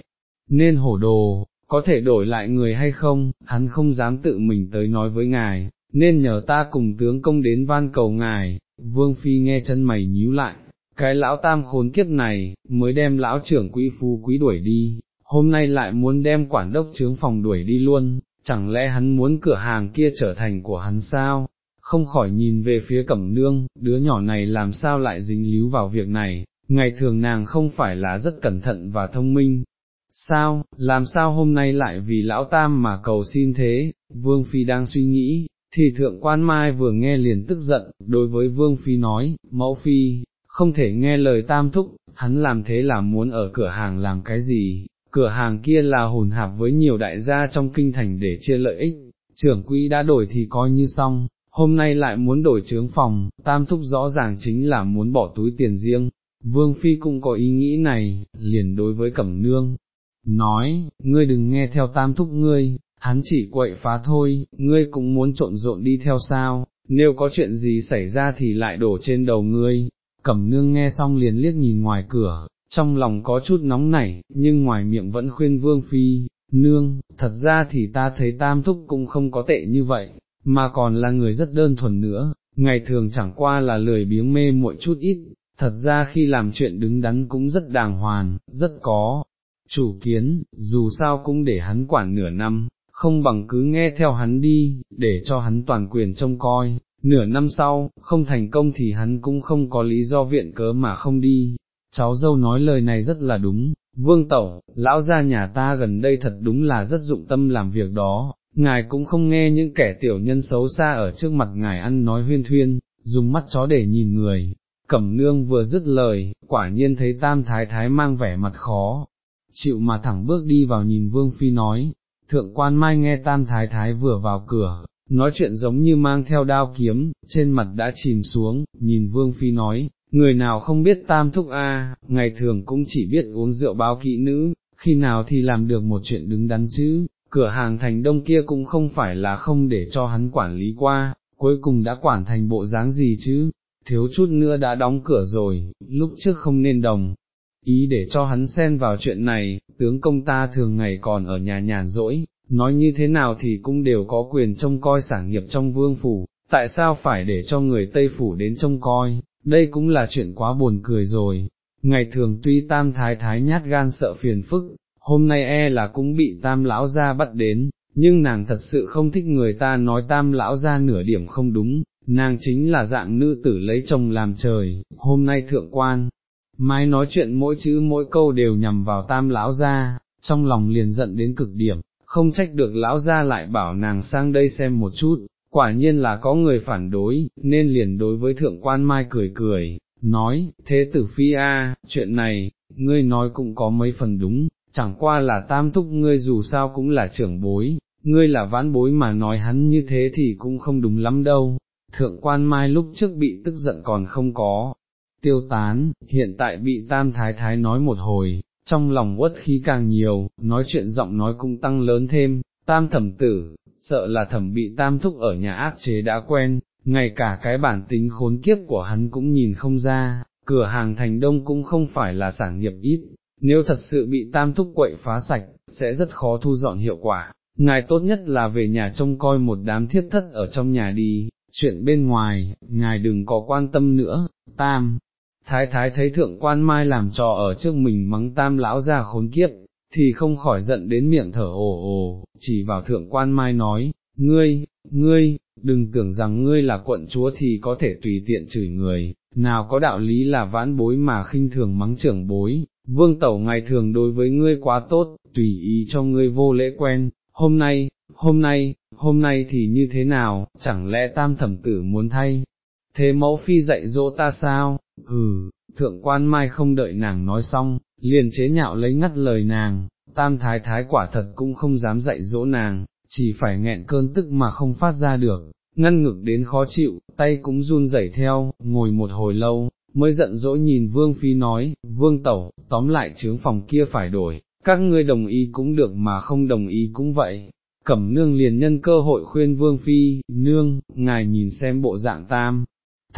[SPEAKER 1] nên hổ đồ, có thể đổi lại người hay không, hắn không dám tự mình tới nói với ngài, nên nhờ ta cùng tướng công đến van cầu ngài, vương phi nghe chân mày nhíu lại, cái lão tam khốn kiếp này, mới đem lão trưởng quỹ phu quý đuổi đi, hôm nay lại muốn đem quản đốc trướng phòng đuổi đi luôn, chẳng lẽ hắn muốn cửa hàng kia trở thành của hắn sao? Không khỏi nhìn về phía cẩm nương, đứa nhỏ này làm sao lại dính líu vào việc này, ngày thường nàng không phải là rất cẩn thận và thông minh, sao, làm sao hôm nay lại vì lão tam mà cầu xin thế, vương phi đang suy nghĩ, thì thượng quan mai vừa nghe liền tức giận, đối với vương phi nói, mẫu phi, không thể nghe lời tam thúc, hắn làm thế là muốn ở cửa hàng làm cái gì, cửa hàng kia là hồn hạp với nhiều đại gia trong kinh thành để chia lợi ích, trưởng quỹ đã đổi thì coi như xong, hôm nay lại muốn đổi trướng phòng, tam thúc rõ ràng chính là muốn bỏ túi tiền riêng. Vương Phi cũng có ý nghĩ này, liền đối với Cẩm Nương, nói, ngươi đừng nghe theo tam thúc ngươi, hắn chỉ quậy phá thôi, ngươi cũng muốn trộn rộn đi theo sao, nếu có chuyện gì xảy ra thì lại đổ trên đầu ngươi, cẩm nương nghe xong liền liếc nhìn ngoài cửa, trong lòng có chút nóng nảy, nhưng ngoài miệng vẫn khuyên vương phi, nương, thật ra thì ta thấy tam thúc cũng không có tệ như vậy, mà còn là người rất đơn thuần nữa, ngày thường chẳng qua là lười biếng mê muội chút ít, thật ra khi làm chuyện đứng đắn cũng rất đàng hoàng, rất có chủ kiến, dù sao cũng để hắn quản nửa năm, không bằng cứ nghe theo hắn đi, để cho hắn toàn quyền trông coi, nửa năm sau, không thành công thì hắn cũng không có lý do viện cớ mà không đi. Cháu dâu nói lời này rất là đúng, vương tẩu, lão gia nhà ta gần đây thật đúng là rất dụng tâm làm việc đó, ngài cũng không nghe những kẻ tiểu nhân xấu xa ở trước mặt ngài ăn nói huyên thuyên, dùng mắt chó để nhìn người. Cẩm nương vừa dứt lời, quả nhiên thấy tam thái thái mang vẻ mặt khó, chịu mà thẳng bước đi vào nhìn Vương Phi nói, thượng quan mai nghe tam thái thái vừa vào cửa, nói chuyện giống như mang theo đao kiếm, trên mặt đã chìm xuống, nhìn Vương Phi nói, người nào không biết tam thúc a, ngày thường cũng chỉ biết uống rượu báo kỹ nữ, khi nào thì làm được một chuyện đứng đắn chứ, cửa hàng thành đông kia cũng không phải là không để cho hắn quản lý qua, cuối cùng đã quản thành bộ dáng gì chứ, thiếu chút nữa đã đóng cửa rồi, lúc trước không nên đồng, ý để cho hắn xen vào chuyện này, tướng công ta thường ngày còn ở nhà nhàn rỗi, nói như thế nào thì cũng đều có quyền trông coi sản nghiệp trong vương phủ, tại sao phải để cho người Tây Phủ đến trông coi, đây cũng là chuyện quá buồn cười rồi. Ngày thường tuy tam thái thái nhát gan sợ phiền phức, hôm nay e là cũng bị tam lão ra bắt đến, nhưng nàng thật sự không thích người ta nói tam lão ra nửa điểm không đúng, nàng chính là dạng nữ tử lấy chồng làm trời, hôm nay thượng quan, mai nói chuyện mỗi chữ mỗi câu đều nhằm vào tam lão ra, trong lòng liền giận đến cực điểm, không trách được lão ra lại bảo nàng sang đây xem một chút, quả nhiên là có người phản đối, nên liền đối với thượng quan mai cười cười, nói, thế tử phi a, chuyện này, ngươi nói cũng có mấy phần đúng, chẳng qua là tam thúc ngươi dù sao cũng là trưởng bối, ngươi là vãn bối mà nói hắn như thế thì cũng không đúng lắm đâu. Thượng quan mai lúc trước bị tức giận còn không có, tiêu tán, hiện tại bị tam thái thái nói một hồi, trong lòng uất khí càng nhiều, nói chuyện giọng nói cũng tăng lớn thêm, tam thẩm tử, sợ là thẩm bị tam thúc ở nhà áp chế đã quen, ngay cả cái bản tính khốn kiếp của hắn cũng nhìn không ra, cửa hàng thành đông cũng không phải là sản nghiệp ít, nếu thật sự bị tam thúc quậy phá sạch, sẽ rất khó thu dọn hiệu quả, ngài tốt nhất là về nhà trông coi một đám thiết thất ở trong nhà đi, chuyện bên ngoài, ngài đừng có quan tâm nữa, tam. Thái thái thấy thượng quan mai làm trò ở trước mình mắng tam lão ra khốn kiếp, thì không khỏi giận đến miệng thở ồ ồ, chỉ vào thượng quan mai nói, ngươi, ngươi, đừng tưởng rằng ngươi là quận chúa thì có thể tùy tiện chửi người, nào có đạo lý là vãn bối mà khinh thường mắng trưởng bối, vương tẩu ngày thường đối với ngươi quá tốt, tùy ý cho ngươi vô lễ quen, hôm nay, hôm nay, hôm nay thì như thế nào, chẳng lẽ tam thẩm tử muốn thay, thế mẫu phi dạy dỗ ta sao, ừ, thượng quan mai không đợi nàng nói xong, liền chế nhạo lấy ngắt lời nàng, tam thái thái quả thật cũng không dám dạy dỗ nàng, chỉ phải nghẹn cơn tức mà không phát ra được, ngăn ngực đến khó chịu, tay cũng run rẩy theo, ngồi một hồi lâu, mới giận dỗi nhìn vương phi nói, vương tẩu, tóm lại trướng phòng kia phải đổi, các ngươi đồng ý cũng được mà không đồng ý cũng vậy. Cẩm nương liền nhân cơ hội khuyên vương phi, nương, ngài nhìn xem bộ dạng tam,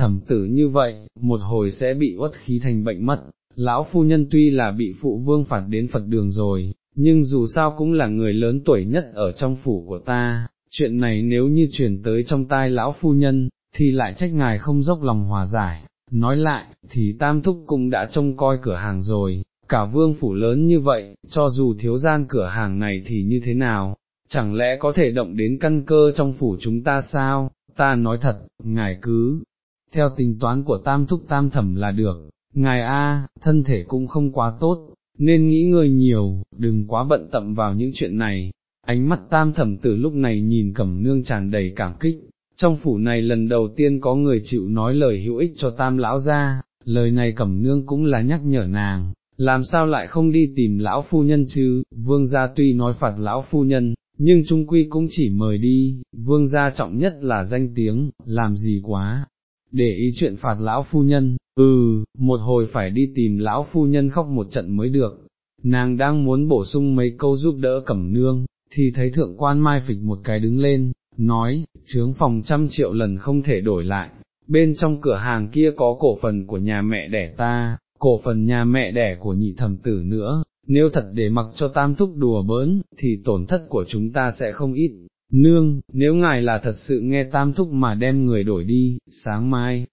[SPEAKER 1] thẩm tử như vậy, một hồi sẽ bị uất khí thành bệnh mất, lão phu nhân tuy là bị phụ vương phạt đến Phật đường rồi, nhưng dù sao cũng là người lớn tuổi nhất ở trong phủ của ta, chuyện này nếu như truyền tới trong tai lão phu nhân, thì lại trách ngài không dốc lòng hòa giải, nói lại, thì tam thúc cũng đã trông coi cửa hàng rồi, cả vương phủ lớn như vậy, cho dù thiếu gian cửa hàng này thì như thế nào, chẳng lẽ có thể động đến căn cơ trong phủ chúng ta sao, ta nói thật, ngài cứ, theo tính toán của tam thúc tam thẩm là được, ngài A, thân thể cũng không quá tốt, nên nghĩ ngơi nhiều, đừng quá bận tâm vào những chuyện này. Ánh mắt tam thẩm từ lúc này nhìn cẩm nương tràn đầy cảm kích, trong phủ này lần đầu tiên có người chịu nói lời hữu ích cho tam lão ra, lời này cẩm nương cũng là nhắc nhở nàng, làm sao lại không đi tìm lão phu nhân chứ, vương gia tuy nói phạt lão phu nhân, nhưng trung quy cũng chỉ mời đi, vương gia trọng nhất là danh tiếng, làm gì quá, để ý chuyện phạt lão phu nhân, ừ, một hồi phải đi tìm lão phu nhân khóc một trận mới được, nàng đang muốn bổ sung mấy câu giúp đỡ cẩm nương, thì thấy thượng quan mai phịch một cái đứng lên, nói, chướng phòng trăm triệu lần không thể đổi lại, bên trong cửa hàng kia có cổ phần của nhà mẹ đẻ ta, cổ phần nhà mẹ đẻ của nhị thẩm tử nữa, nếu thật để mặc cho tam thúc đùa bỡn, thì tổn thất của chúng ta sẽ không ít. Nương, nếu ngài là thật sự nghe tam thúc mà đem người đổi đi, sáng mai,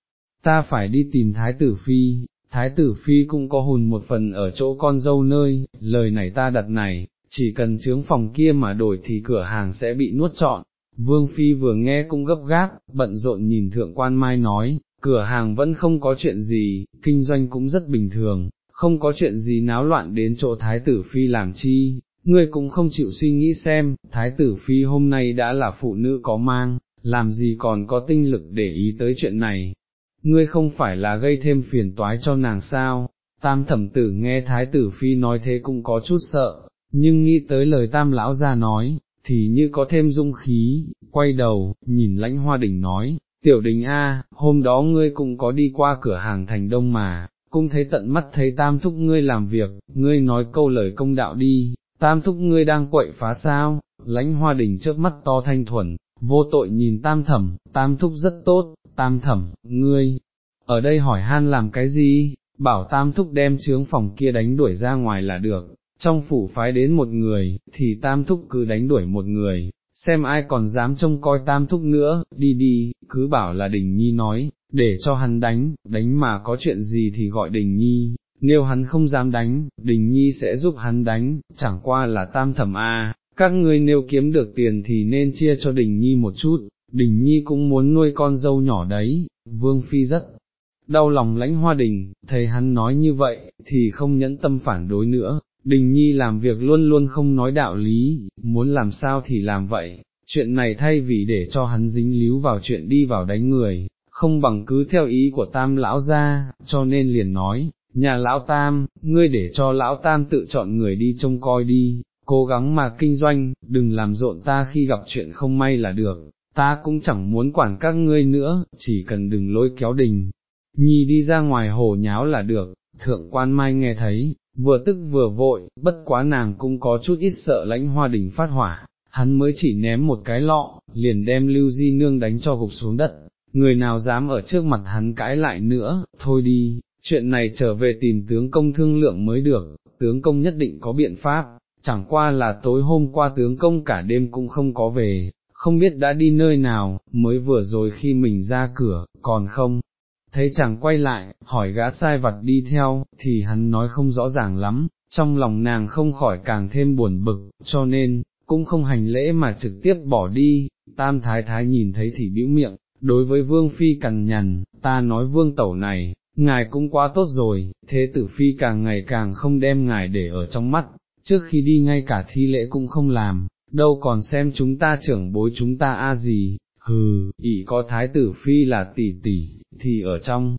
[SPEAKER 1] ta phải đi tìm thái tử phi, thái tử phi cũng có hồn một phần ở chỗ con dâu nơi, lời này ta đặt này, chỉ cần chướng phòng kia mà đổi thì cửa hàng sẽ bị nuốt trọn. Vương Phi vừa nghe cũng gấp gáp, bận rộn nhìn thượng quan mai nói, cửa hàng vẫn không có chuyện gì, kinh doanh cũng rất bình thường, không có chuyện gì náo loạn đến chỗ thái tử Phi làm chi, ngươi cũng không chịu suy nghĩ xem, thái tử Phi hôm nay đã là phụ nữ có mang, làm gì còn có tinh lực để ý tới chuyện này, ngươi không phải là gây thêm phiền toái cho nàng sao, tam thẩm tử nghe thái tử phi nói thế cũng có chút sợ, nhưng nghĩ tới lời tam lão ra nói, thì như có thêm dung khí, quay đầu, nhìn lãnh hoa đỉnh nói, tiểu đình A, hôm đó ngươi cũng có đi qua cửa hàng thành đông mà, cũng thấy tận mắt thấy tam thúc ngươi làm việc, ngươi nói câu lời công đạo đi, tam thúc ngươi đang quậy phá sao, lãnh hoa Đình trước mắt to thanh thuần, vô tội nhìn tam thẩm, tam thúc rất tốt, tam thẩm, ngươi, ở đây hỏi han làm cái gì, bảo tam thúc đem trướng phòng kia đánh đuổi ra ngoài là được, trong phủ phái đến một người, thì tam thúc cứ đánh đuổi một người, xem ai còn dám trông coi tam thúc nữa, đi đi, cứ bảo là đình nhi nói, để cho hắn đánh, đánh mà có chuyện gì thì gọi đình nhi, nếu hắn không dám đánh, đình nhi sẽ giúp hắn đánh, chẳng qua là tam thẩm a. các ngươi nếu kiếm được tiền thì nên chia cho đình nhi một chút, đình nhi cũng muốn nuôi con dâu nhỏ đấy, vương phi rất đau lòng lãnh hoa đình, thấy hắn nói như vậy, thì không nhẫn tâm phản đối nữa, đình nhi làm việc luôn luôn không nói đạo lý, muốn làm sao thì làm vậy, chuyện này thay vì để cho hắn dính líu vào chuyện đi vào đánh người, không bằng cứ theo ý của tam lão ra, cho nên liền nói, nhà lão tam, ngươi để cho lão tam tự chọn người đi trông coi đi, cố gắng mà kinh doanh, đừng làm rộn ta khi gặp chuyện không may là được, ta cũng chẳng muốn quản các ngươi nữa, chỉ cần đừng lôi kéo đình. Nhi đi ra ngoài hồ nháo là được, thượng quan mai nghe thấy, vừa tức vừa vội, bất quá nàng cũng có chút ít sợ lãnh hoa đình phát hỏa, hắn mới chỉ ném một cái lọ, liền đem lưu di nương đánh cho gục xuống đất, người nào dám ở trước mặt hắn cãi lại nữa, thôi đi, chuyện này trở về tìm tướng công thương lượng mới được, tướng công nhất định có biện pháp, chẳng qua là tối hôm qua tướng công cả đêm cũng không có về, không biết đã đi nơi nào, mới vừa rồi khi mình ra cửa, còn không, thấy chàng quay lại, hỏi gã sai vặt đi theo, thì hắn nói không rõ ràng lắm, trong lòng nàng không khỏi càng thêm buồn bực, cho nên, cũng không hành lễ mà trực tiếp bỏ đi, tam thái thái nhìn thấy thì bĩu miệng, đối với vương phi cằn nhằn, ta nói vương tẩu này, ngài cũng quá tốt rồi, thế tử phi càng ngày càng không đem ngài để ở trong mắt, trước khi đi ngay cả thi lễ cũng không làm, đâu còn xem chúng ta trưởng bối chúng ta a gì, hừ, ỷ có thái tử phi là tỷ tỷ, thì ở trong,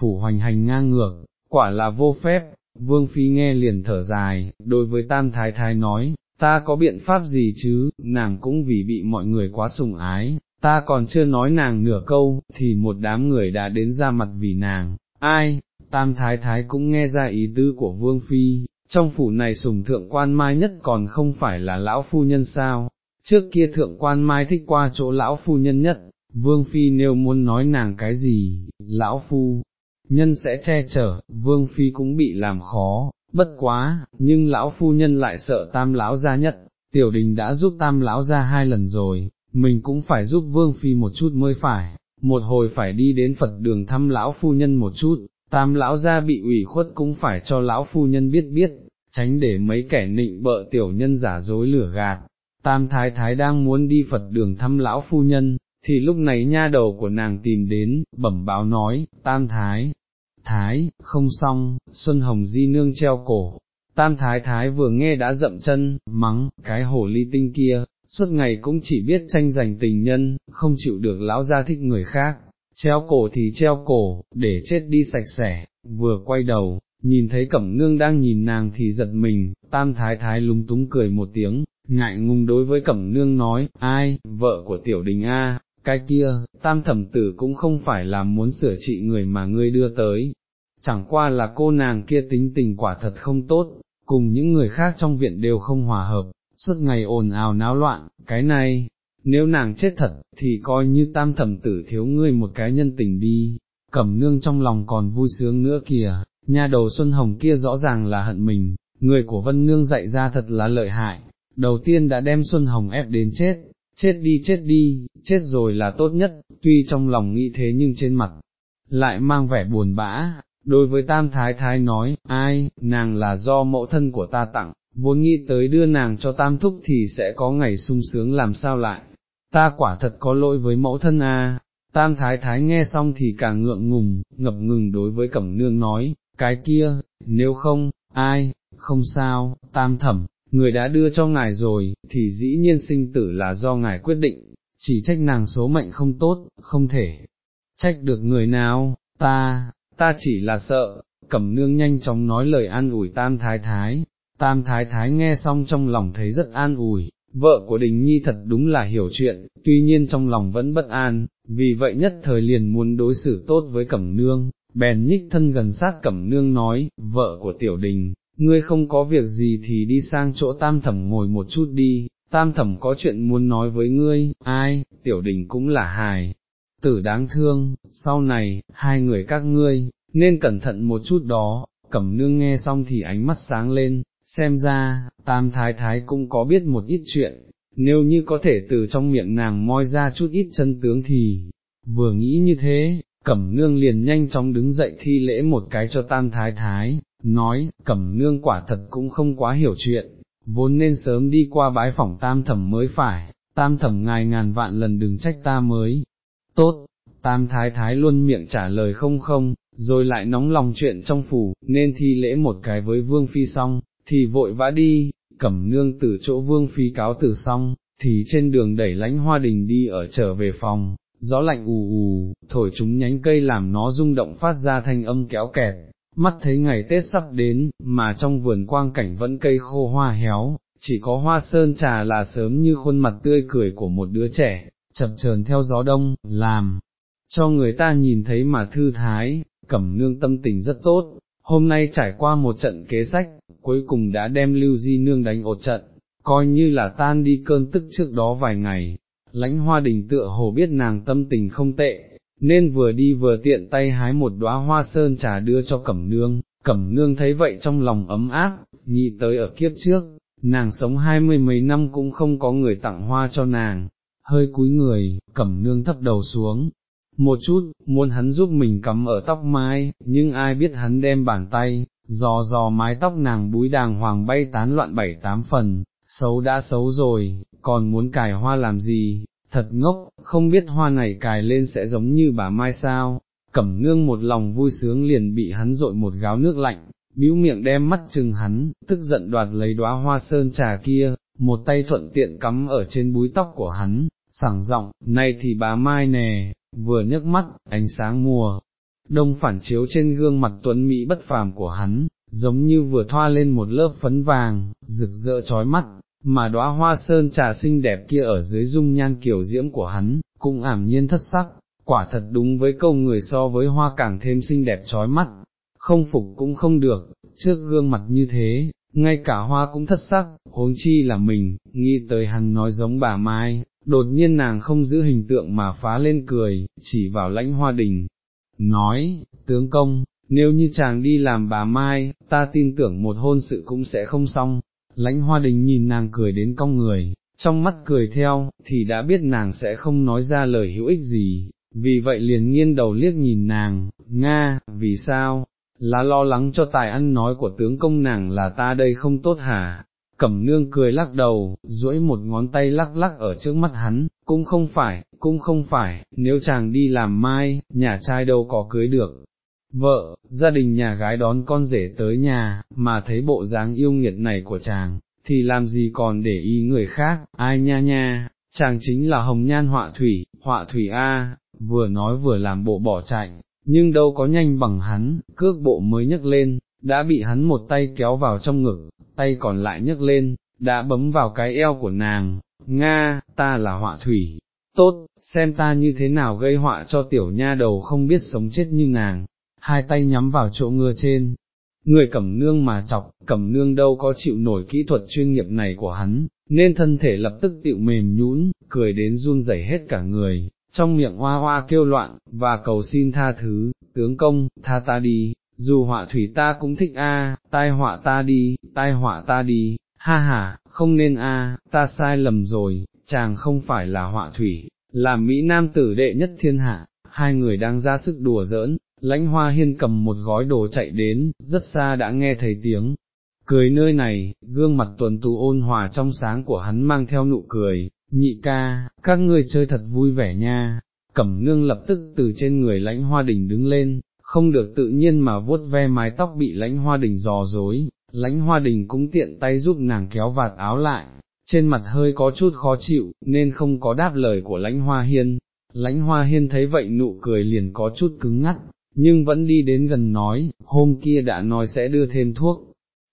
[SPEAKER 1] phủ hoành hành ngang ngược, quả là vô phép, vương phi nghe liền thở dài, đối với tam thái thái nói, ta có biện pháp gì chứ, nàng cũng vì bị mọi người quá sùng ái, ta còn chưa nói nàng nửa câu, thì một đám người đã đến ra mặt vì nàng, ai, tam thái thái cũng nghe ra ý tư của vương phi, trong phủ này sùng thượng quan mai nhất còn không phải là lão phu nhân sao, trước kia thượng quan mai thích qua chỗ lão phu nhân nhất, vương phi nếu muốn nói nàng cái gì, lão phu nhân sẽ che chở, vương phi cũng bị làm khó, bất quá, nhưng lão phu nhân lại sợ tam lão gia nhất, tiểu đình đã giúp tam lão gia hai lần rồi, mình cũng phải giúp vương phi một chút mới phải, một hồi phải đi đến Phật đường thăm lão phu nhân một chút, tam lão gia bị ủy khuất cũng phải cho lão phu nhân biết biết, tránh để mấy kẻ nịnh bợ tiểu nhân giả dối lửa gạt. Tam thái thái đang muốn đi Phật đường thăm lão phu nhân, thì lúc này nha đầu của nàng tìm đến, bẩm báo nói, tam thái, thái, không xong, Xuân Hồng Di nương treo cổ, tam thái thái vừa nghe đã dậm chân, mắng, cái hồ ly tinh kia, suốt ngày cũng chỉ biết tranh giành tình nhân, không chịu được lão gia thích người khác, treo cổ thì treo cổ, để chết đi sạch sẽ, vừa quay đầu, nhìn thấy cẩm nương đang nhìn nàng thì giật mình, tam thái thái lúng túng cười một tiếng, ngại ngùng đối với cẩm nương nói, ai, vợ của tiểu đình A, cái kia, tam thẩm tử cũng không phải là muốn sửa trị người mà ngươi đưa tới, chẳng qua là cô nàng kia tính tình quả thật không tốt, cùng những người khác trong viện đều không hòa hợp, suốt ngày ồn ào náo loạn, cái này, nếu nàng chết thật, thì coi như tam thẩm tử thiếu ngươi một cái nhân tình đi, cẩm nương trong lòng còn vui sướng nữa kìa, nha đầu Xuân Hồng kia rõ ràng là hận mình, người của Vân Nương dạy ra thật là lợi hại, đầu tiên đã đem Xuân Hồng ép đến chết, chết đi chết đi, chết rồi là tốt nhất, tuy trong lòng nghĩ thế nhưng trên mặt, lại mang vẻ buồn bã, đối với Tam Thái Thái nói, ai, nàng là do mẫu thân của ta tặng, vốn nghĩ tới đưa nàng cho tam thúc thì sẽ có ngày sung sướng làm sao lại, ta quả thật có lỗi với mẫu thân a. Tam thái thái nghe xong thì càng ngượng ngùng, ngập ngừng đối với cẩm nương nói, cái kia, nếu không, ai, không sao, tam thẩm, người đã đưa cho ngài rồi, thì dĩ nhiên sinh tử là do ngài quyết định, chỉ trách nàng số mệnh không tốt, không thể, trách được người nào, ta, ta chỉ là sợ, cẩm nương nhanh chóng nói lời an ủi tam thái thái, Tam thái thái nghe xong trong lòng thấy rất an ủi, vợ của đình nhi thật đúng là hiểu chuyện, tuy nhiên trong lòng vẫn bất an, vì vậy nhất thời liền muốn đối xử tốt với cẩm nương, bèn nhích thân gần sát cẩm nương nói, vợ của tiểu đình, ngươi không có việc gì thì đi sang chỗ tam thẩm ngồi một chút đi, tam thẩm có chuyện muốn nói với ngươi, ai, tiểu đình cũng là hài, tử đáng thương, sau này, hai người các ngươi, nên cẩn thận một chút đó, cẩm nương nghe xong thì ánh mắt sáng lên, xem ra, tam thái thái cũng có biết một ít chuyện, nếu như có thể từ trong miệng nàng moi ra chút ít chân tướng thì, vừa nghĩ như thế, cẩm nương liền nhanh chóng đứng dậy thi lễ một cái cho tam thái thái, nói, cẩm nương quả thật cũng không quá hiểu chuyện, vốn nên sớm đi qua bái phỏng tam thẩm mới phải, tam thẩm ngài ngàn vạn lần đừng trách ta mới, tốt, tam thái thái luôn miệng trả lời không không, rồi lại nóng lòng chuyện trong phủ, nên thi lễ một cái với vương phi xong, thì vội vã đi, cẩm nương từ chỗ vương phi cáo từ xong, thì trên đường đẩy lánh hoa đình đi ở trở về phòng, gió lạnh ù ù, thổi chúng nhánh cây làm nó rung động phát ra thanh âm kéo kẹt, mắt thấy ngày Tết sắp đến, mà trong vườn quang cảnh vẫn cây khô hoa héo, chỉ có hoa sơn trà là sớm như khuôn mặt tươi cười của một đứa trẻ, chập chờn theo gió đông, làm cho người ta nhìn thấy mà thư thái, cẩm nương tâm tình rất tốt, hôm nay trải qua một trận kế sách, cuối cùng đã đem lưu di nương đánh ột trận, coi như là tan đi cơn tức trước đó vài ngày, lãnh hoa đình tựa hồ biết nàng tâm tình không tệ, nên vừa đi vừa tiện tay hái một đóa hoa sơn trà đưa cho cẩm nương, cẩm nương thấy vậy trong lòng ấm áp, nghĩ tới ở kiếp trước, nàng sống hai mươi mấy năm cũng không có người tặng hoa cho nàng, hơi cúi người, cẩm nương thấp đầu xuống, một chút, muốn hắn giúp mình cắm ở tóc mai, nhưng ai biết hắn đem bàn tay, dò dò mái tóc nàng búi đàng hoàng bay tán loạn bảy tám phần, xấu đã xấu rồi, còn muốn cài hoa làm gì, thật ngốc, không biết hoa này cài lên sẽ giống như bà Mai sao, cẩm nương một lòng vui sướng liền bị hắn rội một gáo nước lạnh, bĩu miệng đem mắt chừng hắn, tức giận đoạt lấy đóa hoa sơn trà kia, một tay thuận tiện cắm ở trên búi tóc của hắn, sảng giọng, này thì bà Mai nè, vừa nhấc mắt, ánh sáng mùa, đông phản chiếu trên gương mặt tuấn Mỹ bất phàm của hắn, giống như vừa thoa lên một lớp phấn vàng, rực rỡ trói mắt, mà đóa hoa sơn trà xinh đẹp kia ở dưới dung nhan kiểu diễm của hắn, cũng ảm nhiên thất sắc, quả thật đúng với câu người so với hoa càng thêm xinh đẹp trói mắt, không phục cũng không được, trước gương mặt như thế, ngay cả hoa cũng thất sắc, huống chi là mình, nghĩ tới hắn nói giống bà Mai, đột nhiên nàng không giữ hình tượng mà phá lên cười, chỉ vào lãnh hoa đình, nói, tướng công, nếu như chàng đi làm bà Mai, ta tin tưởng một hôn sự cũng sẽ không xong, lãnh hoa đình nhìn nàng cười đến cong người, trong mắt cười theo, thì đã biết nàng sẽ không nói ra lời hữu ích gì, vì vậy liền nghiêng đầu liếc nhìn nàng, Nga, vì sao, là lo lắng cho tài ăn nói của tướng công nàng là ta đây không tốt hả? Cẩm nương cười lắc đầu, duỗi một ngón tay lắc lắc ở trước mắt hắn, cũng không phải, cũng không phải, nếu chàng đi làm mai, nhà trai đâu có cưới được. Vợ, gia đình nhà gái đón con rể tới nhà, mà thấy bộ dáng yêu nghiệt này của chàng, thì làm gì còn để ý người khác, ai nha nha, chàng chính là hồng nhan họa thủy, họa thủy A, vừa nói vừa làm bộ bỏ chạy, nhưng đâu có nhanh bằng hắn, cước bộ mới nhấc lên, đã bị hắn một tay kéo vào trong ngực, tay còn lại nhấc lên, đã bấm vào cái eo của nàng, Nga, ta là họa thủy, tốt, xem ta như thế nào gây họa cho tiểu nha đầu không biết sống chết như nàng, hai tay nhắm vào chỗ ngựa trên. Người cẩm nương mà chọc, cẩm nương đâu có chịu nổi kỹ thuật chuyên nghiệp này của hắn, nên thân thể lập tức tiệu mềm nhũn, cười đến run rẩy hết cả người, trong miệng hoa hoa kêu loạn, và cầu xin tha thứ, tướng công, tha ta đi, dù họa thủy ta cũng thích a, tai họa ta đi, tai họa ta đi, ha ha, không nên a, ta sai lầm rồi, chàng không phải là họa thủy, là Mỹ Nam tử đệ nhất thiên hạ, hai người đang ra sức đùa giỡn, lãnh hoa hiên cầm một gói đồ chạy đến, rất xa đã nghe thấy tiếng. Cười nơi này, gương mặt tuần tù ôn hòa trong sáng của hắn mang theo nụ cười, nhị ca, các ngươi chơi thật vui vẻ nha, cẩm nương lập tức từ trên người lãnh hoa đình đứng lên, không được tự nhiên mà vuốt ve mái tóc bị lãnh hoa đình dò dối, lãnh hoa đình cũng tiện tay giúp nàng kéo vạt áo lại, trên mặt hơi có chút khó chịu, nên không có đáp lời của lãnh hoa hiên. Lãnh hoa hiên thấy vậy nụ cười liền có chút cứng ngắt, nhưng vẫn đi đến gần nói, hôm kia đã nói sẽ đưa thêm thuốc.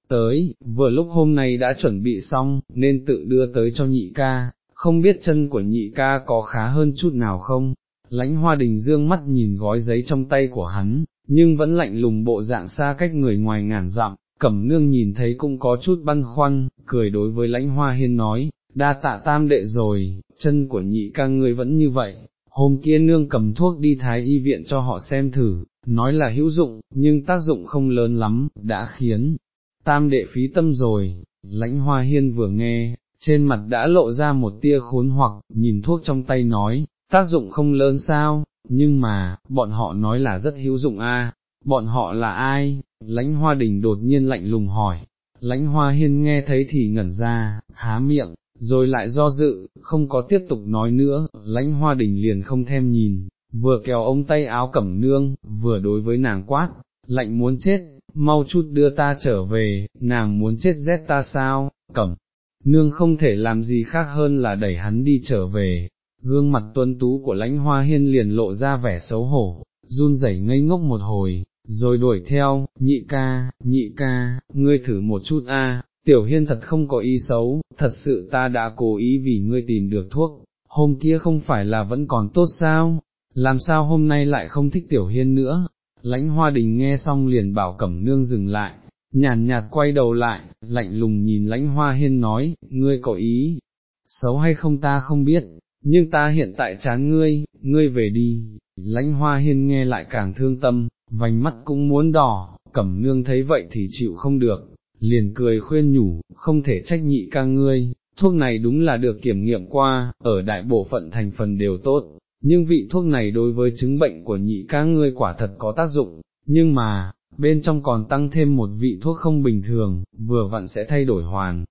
[SPEAKER 1] Tới, vừa lúc hôm nay đã chuẩn bị xong, nên tự đưa tới cho nhị ca, không biết chân của nhị ca có khá hơn chút nào không, lãnh hoa đình dương mắt nhìn gói giấy trong tay của hắn, nhưng vẫn lạnh lùng bộ dạng xa cách người ngoài ngàn dặm, cẩm nương nhìn thấy cũng có chút băn khoăn, cười đối với lãnh hoa hiên nói, đa tạ tam đệ rồi, chân của nhị ca ngươi vẫn như vậy, hôm kia nương cầm thuốc đi thái y viện cho họ xem thử, nói là hữu dụng, nhưng tác dụng không lớn lắm, đã khiến tam đệ phí tâm rồi, lãnh hoa hiên vừa nghe, trên mặt đã lộ ra một tia khốn hoặc, nhìn thuốc trong tay nói, tác dụng không lớn sao, nhưng mà, bọn họ nói là rất hữu dụng a. bọn họ là ai, lãnh hoa đình đột nhiên lạnh lùng hỏi, lãnh hoa hiên nghe thấy thì ngẩn ra, há miệng, rồi lại do dự, không có tiếp tục nói nữa, lãnh hoa đình liền không thèm nhìn, vừa kéo ông tay áo cẩm nương, vừa đối với nàng quát, lạnh muốn chết, mau chút đưa ta trở về, nàng muốn chết rét ta sao, cẩm. Nương không thể làm gì khác hơn là đẩy hắn đi trở về, gương mặt tuân tú của lãnh hoa hiên liền lộ ra vẻ xấu hổ, run rẩy ngây ngốc một hồi, rồi đuổi theo, nhị ca, nhị ca, ngươi thử một chút a. tiểu hiên thật không có ý xấu, thật sự ta đã cố ý vì ngươi tìm được thuốc, hôm kia không phải là vẫn còn tốt sao, làm sao hôm nay lại không thích tiểu hiên nữa, lãnh hoa đình nghe xong liền bảo cẩm nương dừng lại, nhàn nhạt quay đầu lại, lạnh lùng nhìn lãnh hoa hiên nói, ngươi có ý, xấu hay không ta không biết, nhưng ta hiện tại chán ngươi, ngươi về đi, lãnh hoa hiên nghe lại càng thương tâm, vành mắt cũng muốn đỏ, cẩm nương thấy vậy thì chịu không được, liền cười khuyên nhủ, không thể trách nhị ca ngươi, thuốc này đúng là được kiểm nghiệm qua, ở đại bộ phận thành phần đều tốt, nhưng vị thuốc này đối với chứng bệnh của nhị ca ngươi quả thật có tác dụng, nhưng mà, bên trong còn tăng thêm một vị thuốc không bình thường, vừa vặn sẽ thay đổi hoàn.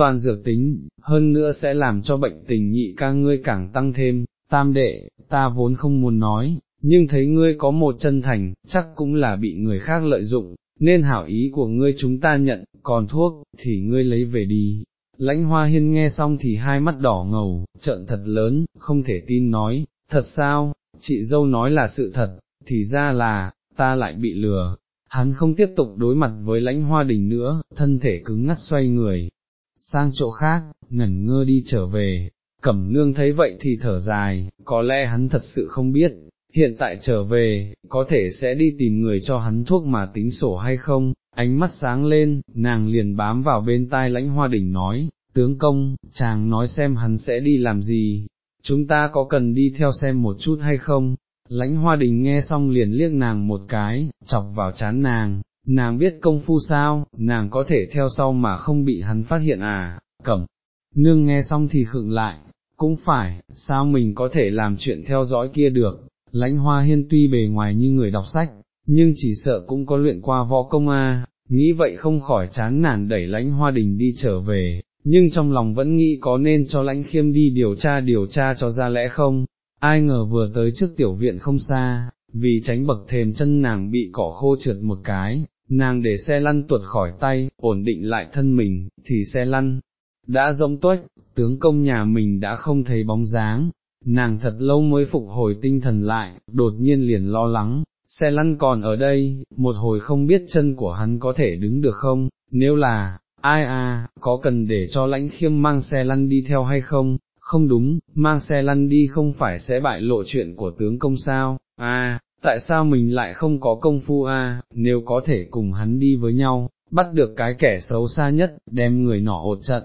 [SPEAKER 1] Toàn dược tính, hơn nữa sẽ làm cho bệnh tình nhị ca ngươi càng tăng thêm, tam đệ, ta vốn không muốn nói, nhưng thấy ngươi có một chân thành, chắc cũng là bị người khác lợi dụng, nên hảo ý của ngươi chúng ta nhận, còn thuốc, thì ngươi lấy về đi. Lãnh hoa hiên nghe xong thì hai mắt đỏ ngầu, trợn thật lớn, không thể tin nói, thật sao, chị dâu nói là sự thật, thì ra là, ta lại bị lừa. Hắn không tiếp tục đối mặt với lãnh hoa đình nữa, thân thể cứng ngắt xoay người, sang chỗ khác, ngẩn ngơ đi trở về, cẩm nương thấy vậy thì thở dài, có lẽ hắn thật sự không biết, hiện tại trở về, có thể sẽ đi tìm người cho hắn thuốc mà tính sổ hay không, ánh mắt sáng lên, nàng liền bám vào bên tai lãnh hoa đỉnh nói, tướng công, chàng nói xem hắn sẽ đi làm gì, chúng ta có cần đi theo xem một chút hay không, lãnh hoa đình nghe xong liền liếc nàng một cái, chọc vào chán nàng, nàng biết công phu sao, nàng có thể theo sau mà không bị hắn phát hiện à, cẩm, nương nghe xong thì khựng lại, cũng phải, sao mình có thể làm chuyện theo dõi kia được, lãnh hoa hiên tuy bề ngoài như người đọc sách, nhưng chỉ sợ cũng có luyện qua võ công a. nghĩ vậy không khỏi chán nản đẩy lãnh hoa đình đi trở về, nhưng trong lòng vẫn nghĩ có nên cho lãnh khiêm đi điều tra điều tra cho ra lẽ không, ai ngờ vừa tới trước tiểu viện không xa, vì tránh bậc thềm chân nàng bị cỏ khô trượt một cái, nàng để xe lăn tuột khỏi tay, ổn định lại thân mình, thì xe lăn, đã rỗng tuếch, tướng công nhà mình đã không thấy bóng dáng, nàng thật lâu mới phục hồi tinh thần lại, đột nhiên liền lo lắng, xe lăn còn ở đây, một hồi không biết chân của hắn có thể đứng được không, nếu là, ai à, có cần để cho lãnh khiêm mang xe lăn đi theo hay không, không đúng, mang xe lăn đi không phải sẽ bại lộ chuyện của tướng công sao, à, tại sao mình lại không có công phu à, nếu có thể cùng hắn đi với nhau, bắt được cái kẻ xấu xa nhất, đem người nọ ột trận,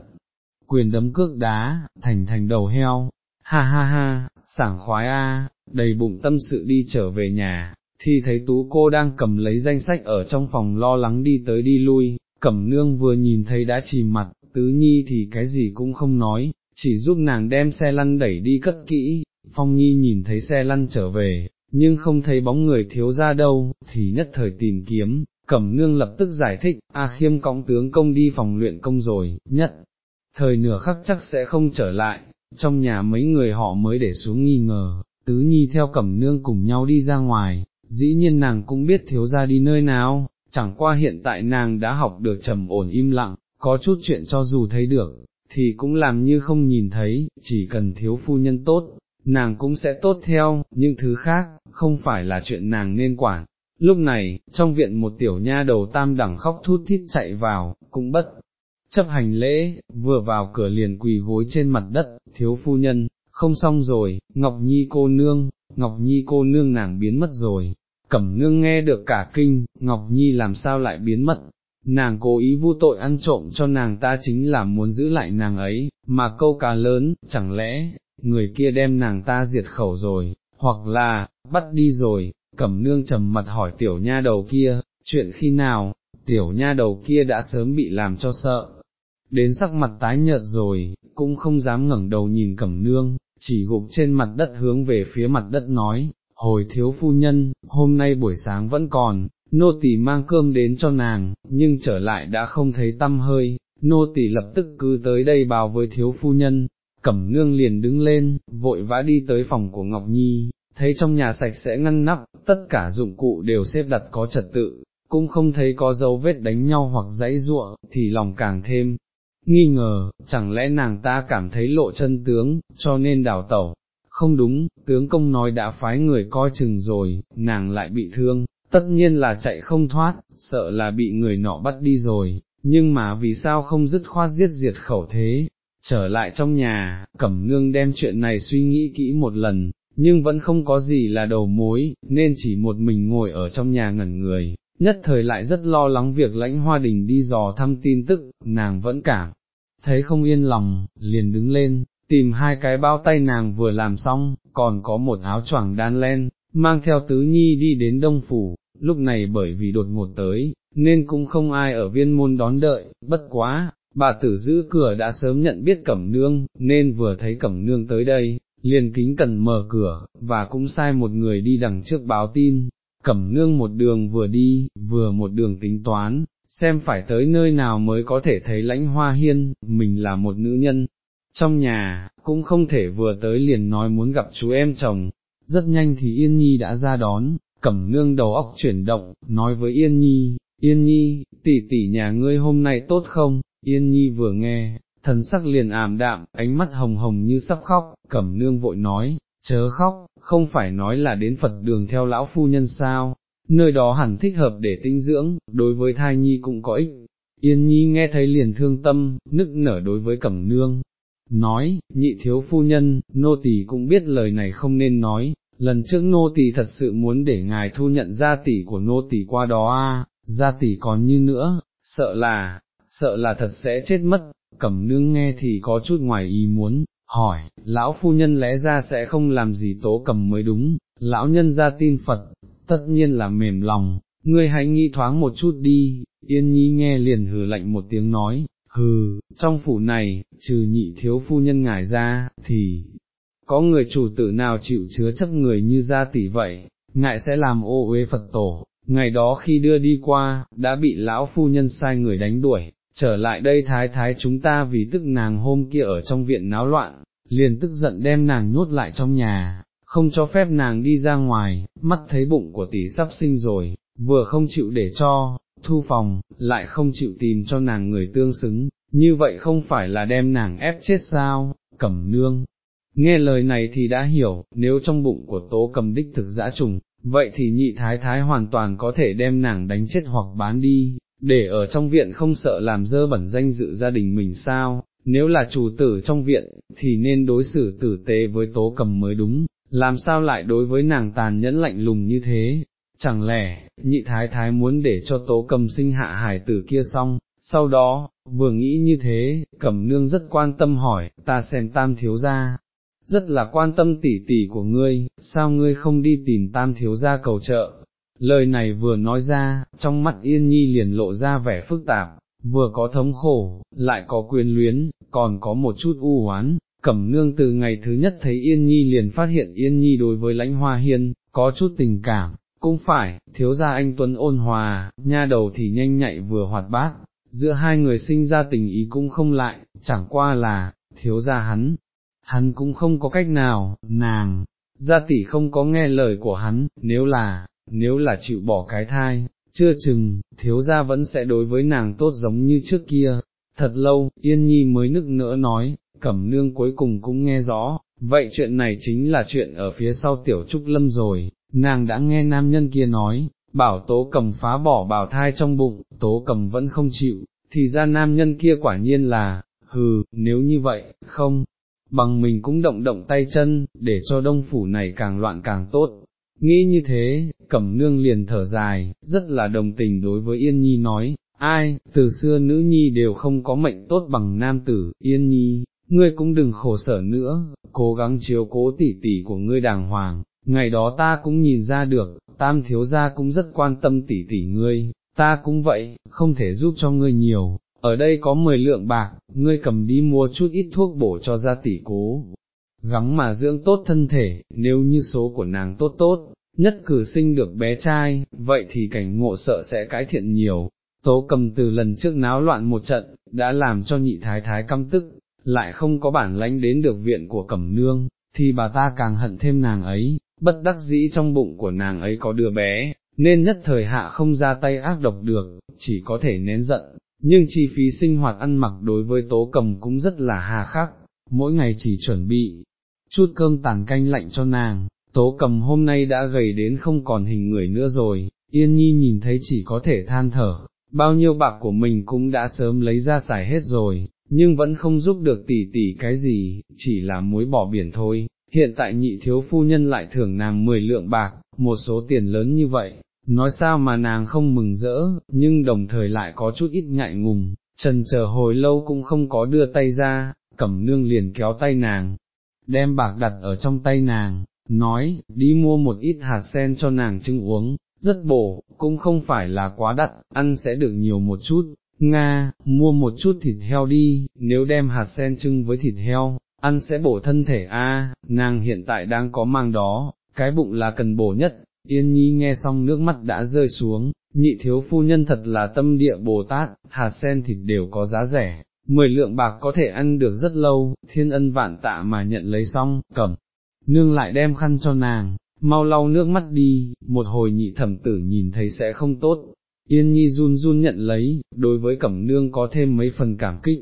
[SPEAKER 1] quyền đấm cước đá, thành thành đầu heo, ha ha ha, sảng khoái a, đầy bụng tâm sự đi trở về nhà, thì thấy tú cô đang cầm lấy danh sách ở trong phòng lo lắng đi tới đi lui, cẩm nương vừa nhìn thấy đã chìm mặt, tứ nhi thì cái gì cũng không nói, chỉ giúp nàng đem xe lăn đẩy đi cất kỹ, phong nhi nhìn thấy xe lăn trở về, nhưng không thấy bóng người thiếu ra đâu, thì nhất thời tìm kiếm, cẩm nương lập tức giải thích, A khiêm cõng tướng công đi phòng luyện công rồi, nhất, thời nửa khắc chắc sẽ không trở lại, trong nhà mấy người họ mới để xuống nghi ngờ, tứ nhi theo cẩm nương cùng nhau đi ra ngoài, dĩ nhiên nàng cũng biết thiếu ra đi nơi nào, chẳng qua hiện tại nàng đã học được trầm ổn im lặng, có chút chuyện cho dù thấy được, thì cũng làm như không nhìn thấy, chỉ cần thiếu phu nhân tốt, nàng cũng sẽ tốt theo, nhưng thứ khác, không phải là chuyện nàng nên quản. Lúc này, trong viện một tiểu nha đầu tam đẳng khóc thút thít chạy vào, cũng bất, chấp hành lễ, vừa vào cửa liền quỳ gối trên mặt đất, thiếu phu nhân, không xong rồi, Ngọc Nhi cô nương, Ngọc Nhi cô nương nàng biến mất rồi, cẩm nương nghe được cả kinh, Ngọc Nhi làm sao lại biến mất, nàng cố ý vu tội ăn trộm cho nàng ta chính là muốn giữ lại nàng ấy, mà câu cá lớn, chẳng lẽ, người kia đem nàng ta diệt khẩu rồi, hoặc là, bắt đi rồi, cẩm nương trầm mặt hỏi tiểu nha đầu kia, chuyện khi nào, tiểu nha đầu kia đã sớm bị làm cho sợ, đến sắc mặt tái nhợt rồi, cũng không dám ngẩng đầu nhìn cẩm nương, chỉ gục trên mặt đất hướng về phía mặt đất nói, hồi thiếu phu nhân, hôm nay buổi sáng vẫn còn, nô tỳ mang cơm đến cho nàng, nhưng trở lại đã không thấy tâm hơi, nô tỳ lập tức cứ tới đây báo với thiếu phu nhân, cẩm nương liền đứng lên, vội vã đi tới phòng của Ngọc Nhi, thấy trong nhà sạch sẽ ngăn nắp, tất cả dụng cụ đều xếp đặt có trật tự, cũng không thấy có dấu vết đánh nhau hoặc giãy ruộng, thì lòng càng thêm nghi ngờ, chẳng lẽ nàng ta cảm thấy lộ chân tướng, cho nên đào tẩu. Không đúng, tướng công nói đã phái người coi chừng rồi, nàng lại bị thương, tất nhiên là chạy không thoát, sợ là bị người nọ bắt đi rồi, nhưng mà vì sao không dứt khoát giết diệt khẩu thế, trở lại trong nhà, cẩm nương đem chuyện này suy nghĩ kỹ một lần, nhưng vẫn không có gì là đầu mối, nên chỉ một mình ngồi ở trong nhà ngẩn người, nhất thời lại rất lo lắng việc lãnh hoa đình đi dò thăm tin tức, nàng vẫn cảm, thấy không yên lòng, liền đứng lên, tìm hai cái bao tay nàng vừa làm xong, còn có một áo choàng đan len, mang theo tứ nhi đi đến đông phủ, lúc này bởi vì đột ngột tới, nên cũng không ai ở viên môn đón đợi, bất quá, bà tử giữ cửa đã sớm nhận biết cẩm nương, nên vừa thấy cẩm nương tới đây, liền kính cần mở cửa, và cũng sai một người đi đằng trước báo tin, cẩm nương một đường vừa đi, vừa một đường tính toán, xem phải tới nơi nào mới có thể thấy lãnh hoa hiên, mình là một nữ nhân. Trong nhà, cũng không thể vừa tới liền nói muốn gặp chú em chồng, rất nhanh thì Yên Nhi đã ra đón, cẩm nương đầu óc chuyển động, nói với Yên Nhi, Yên Nhi, tỷ tỷ nhà ngươi hôm nay tốt không, Yên Nhi vừa nghe, thần sắc liền ảm đạm, ánh mắt hồng hồng như sắp khóc, cẩm nương vội nói, chớ khóc, không phải nói là đến Phật đường theo lão phu nhân sao, nơi đó hẳn thích hợp để tinh dưỡng, đối với thai nhi cũng có ích. Yên nhi nghe thấy liền thương tâm, nức nở đối với cẩm nương, nói, nhị thiếu phu nhân, nô tỳ cũng biết lời này không nên nói, lần trước nô tỳ thật sự muốn để ngài thu nhận gia tỷ của nô tỳ qua đó a, gia tỷ còn như nữa, sợ là, sợ là thật sẽ chết mất, cẩm nương nghe thì có chút ngoài ý muốn, hỏi, lão phu nhân lẽ ra sẽ không làm gì tố cầm mới đúng, lão nhân ra tin Phật, tất nhiên là mềm lòng, ngươi hãy nghĩ thoáng một chút đi, yên nhi nghe liền hừ lạnh một tiếng nói, hừ, trong phủ này, trừ nhị thiếu phu nhân ngài ra, thì, có người chủ tử nào chịu chứa chấp người như gia tỷ vậy, ngại sẽ làm ô uế Phật tổ, ngày đó khi đưa đi qua, đã bị lão phu nhân sai người đánh đuổi, trở lại đây thái thái chúng ta vì tức nàng hôm kia ở trong viện náo loạn, liền tức giận đem nàng nhốt lại trong nhà, không cho phép nàng đi ra ngoài, mắt thấy bụng của tỷ sắp sinh rồi, vừa không chịu để cho, thu phòng, lại không chịu tìm cho nàng người tương xứng, như vậy không phải là đem nàng ép chết sao, cẩm nương. Nghe lời này thì đã hiểu, nếu trong bụng của tố cầm đích thực dã trùng, vậy thì nhị thái thái hoàn toàn có thể đem nàng đánh chết hoặc bán đi, để ở trong viện không sợ làm dơ bẩn danh dự gia đình mình sao, nếu là chủ tử trong viện, thì nên đối xử tử tế với tố cầm mới đúng, làm sao lại đối với nàng tàn nhẫn lạnh lùng như thế, chẳng lẽ, nhị thái thái muốn để cho tố cầm sinh hạ hải tử kia xong, sau đó, vừa nghĩ như thế, cẩm nương rất quan tâm hỏi, ta xem tam thiếu gia, rất là quan tâm tỉ tỉ của ngươi, sao ngươi không đi tìm tam thiếu gia cầu trợ, lời này vừa nói ra, trong mắt yên nhi liền lộ ra vẻ phức tạp, vừa có thống khổ, lại có quyền luyến, còn có một chút u oán. Cẩm nương từ ngày thứ nhất thấy Yên Nhi liền phát hiện Yên Nhi đối với lãnh hoa hiên, có chút tình cảm, cũng phải, thiếu gia anh Tuấn ôn hòa, nha đầu thì nhanh nhạy vừa hoạt bát, giữa hai người sinh ra tình ý cũng không lại, chẳng qua là, thiếu gia hắn, hắn cũng không có cách nào, nàng, gia tỷ không có nghe lời của hắn, nếu là, nếu là chịu bỏ cái thai, chưa chừng, thiếu gia vẫn sẽ đối với nàng tốt giống như trước kia. Thật lâu, Yên Nhi mới nức nỡ nói, cẩm nương cuối cùng cũng nghe rõ, vậy chuyện này chính là chuyện ở phía sau tiểu trúc lâm rồi, nàng đã nghe nam nhân kia nói, bảo tố cầm phá bỏ bào thai trong bụng, tố cầm vẫn không chịu, thì ra nam nhân kia quả nhiên là, hừ, nếu như vậy, không, bằng mình cũng động động tay chân, để cho đông phủ này càng loạn càng tốt. Nghĩ như thế, cẩm nương liền thở dài, rất là đồng tình đối với Yên Nhi nói, ai, từ xưa nữ nhi đều không có mệnh tốt bằng nam tử, Yên Nhi, ngươi cũng đừng khổ sở nữa, cố gắng chiếu cố tỉ tỉ của ngươi đàng hoàng, ngày đó ta cũng nhìn ra được, tam thiếu gia cũng rất quan tâm tỷ tỷ ngươi, ta cũng vậy, không thể giúp cho ngươi nhiều, ở đây có 10 lượng bạc, ngươi cầm đi mua chút ít thuốc bổ cho gia tỷ cố, gắng mà dưỡng tốt thân thể, nếu như số của nàng tốt tốt, nhất cử sinh được bé trai, vậy thì cảnh ngộ sợ sẽ cải thiện nhiều. Tố cầm từ lần trước náo loạn một trận, đã làm cho nhị thái thái căm tức, lại không có bản lãnh đến được viện của cẩm nương, thì bà ta càng hận thêm nàng ấy, bất đắc dĩ trong bụng của nàng ấy có đứa bé, nên nhất thời hạ không ra tay ác độc được, chỉ có thể nén giận, nhưng chi phí sinh hoạt ăn mặc đối với tố cầm cũng rất là hà khắc, mỗi ngày chỉ chuẩn bị chút cơm tàn canh lạnh cho nàng, tố cầm hôm nay đã gầy đến không còn hình người nữa rồi, yên nhi nhìn thấy chỉ có thể than thở, bao nhiêu bạc của mình cũng đã sớm lấy ra xài hết rồi, nhưng vẫn không giúp được tỷ tỷ cái gì, chỉ là muối bỏ biển thôi. Hiện tại nhị thiếu phu nhân lại thưởng nàng 10 lượng bạc, một số tiền lớn như vậy, nói sao mà nàng không mừng rỡ, nhưng đồng thời lại có chút ít ngại ngùng, trần chờ hồi lâu cũng không có đưa tay ra, cẩm nương liền kéo tay nàng, đem bạc đặt ở trong tay nàng, nói, đi mua một ít hạt sen cho nàng trưng uống, rất bổ, cũng không phải là quá đắt, ăn sẽ được nhiều một chút. Nga, mua một chút thịt heo đi, nếu đem hạt sen trưng với thịt heo, ăn sẽ bổ thân thể a. nàng hiện tại đang có mang đó, cái bụng là cần bổ nhất, yên nhi nghe xong nước mắt đã rơi xuống, nhị thiếu phu nhân thật là tâm địa Bồ Tát, hạt sen thịt đều có giá rẻ, mười lượng bạc có thể ăn được rất lâu, thiên ân vạn tạ mà nhận lấy xong, cẩm, nương lại đem khăn cho nàng, mau lau nước mắt đi, một hồi nhị thẩm tử nhìn thấy sẽ không tốt, yên nhi run run nhận lấy, đối với cẩm nương có thêm mấy phần cảm kích,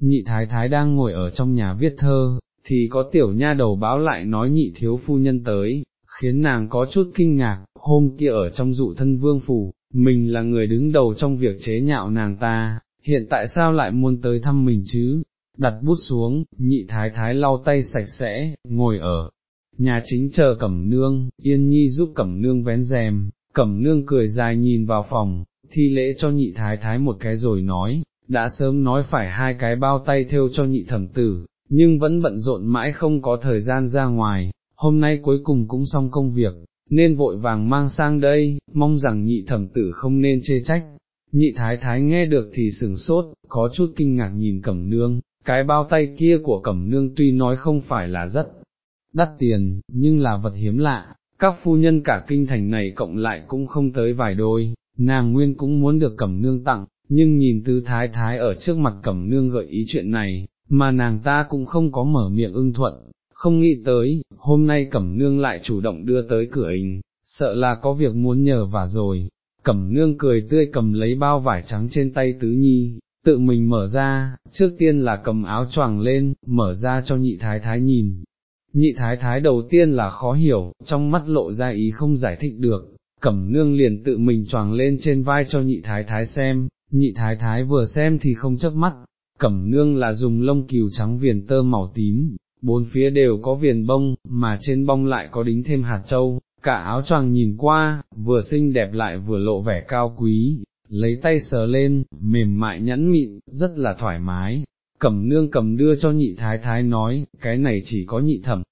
[SPEAKER 1] nhị thái thái đang ngồi ở trong nhà viết thơ, thì có tiểu nha đầu báo lại nói nhị thiếu phu nhân tới, khiến nàng có chút kinh ngạc, hôm kia ở trong dụ thân vương phủ, mình là người đứng đầu trong việc chế nhạo nàng ta, hiện tại sao lại muốn tới thăm mình chứ, đặt bút xuống, nhị thái thái lau tay sạch sẽ, ngồi ở nhà chính chờ cẩm nương, yên nhi giúp cẩm nương vén rèm, cẩm nương cười dài nhìn vào phòng, thi lễ cho nhị thái thái một cái rồi nói, đã sớm nói phải hai cái bao tay theo cho nhị thẩm tử, nhưng vẫn bận rộn mãi không có thời gian ra ngoài, hôm nay cuối cùng cũng xong công việc, nên vội vàng mang sang đây, mong rằng nhị thẩm tử không nên chê trách. Nhị thái thái nghe được thì sừng sốt, có chút kinh ngạc nhìn cẩm nương, cái bao tay kia của cẩm nương tuy nói không phải là rất đắt tiền, nhưng là vật hiếm lạ, các phu nhân cả kinh thành này cộng lại cũng không tới vài đôi, nàng nguyên cũng muốn được cẩm nương tặng, nhưng nhìn tư thái thái ở trước mặt cẩm nương gợi ý chuyện này, mà nàng ta cũng không có mở miệng ưng thuận, không nghĩ tới, hôm nay cẩm nương lại chủ động đưa tới cửa hình, sợ là có việc muốn nhờ vả rồi, cẩm nương cười tươi cầm lấy bao vải trắng trên tay tứ nhi, tự mình mở ra, trước tiên là cầm áo choàng lên, mở ra cho nhị thái thái nhìn. Nhị thái thái đầu tiên là khó hiểu, trong mắt lộ ra ý không giải thích được, cẩm nương liền tự mình choàng lên trên vai cho nhị thái thái xem, nhị thái thái vừa xem thì không chớp mắt, cẩm nương là dùng lông cừu trắng viền tơ màu tím, bốn phía đều có viền bông, mà trên bông lại có đính thêm hạt châu, cả áo choàng nhìn qua, vừa xinh đẹp lại vừa lộ vẻ cao quý, lấy tay sờ lên, mềm mại nhẫn mịn, rất là thoải mái. Cẩm nương cầm đưa cho nhị thái thái nói, cái này chỉ có nhị thẩm,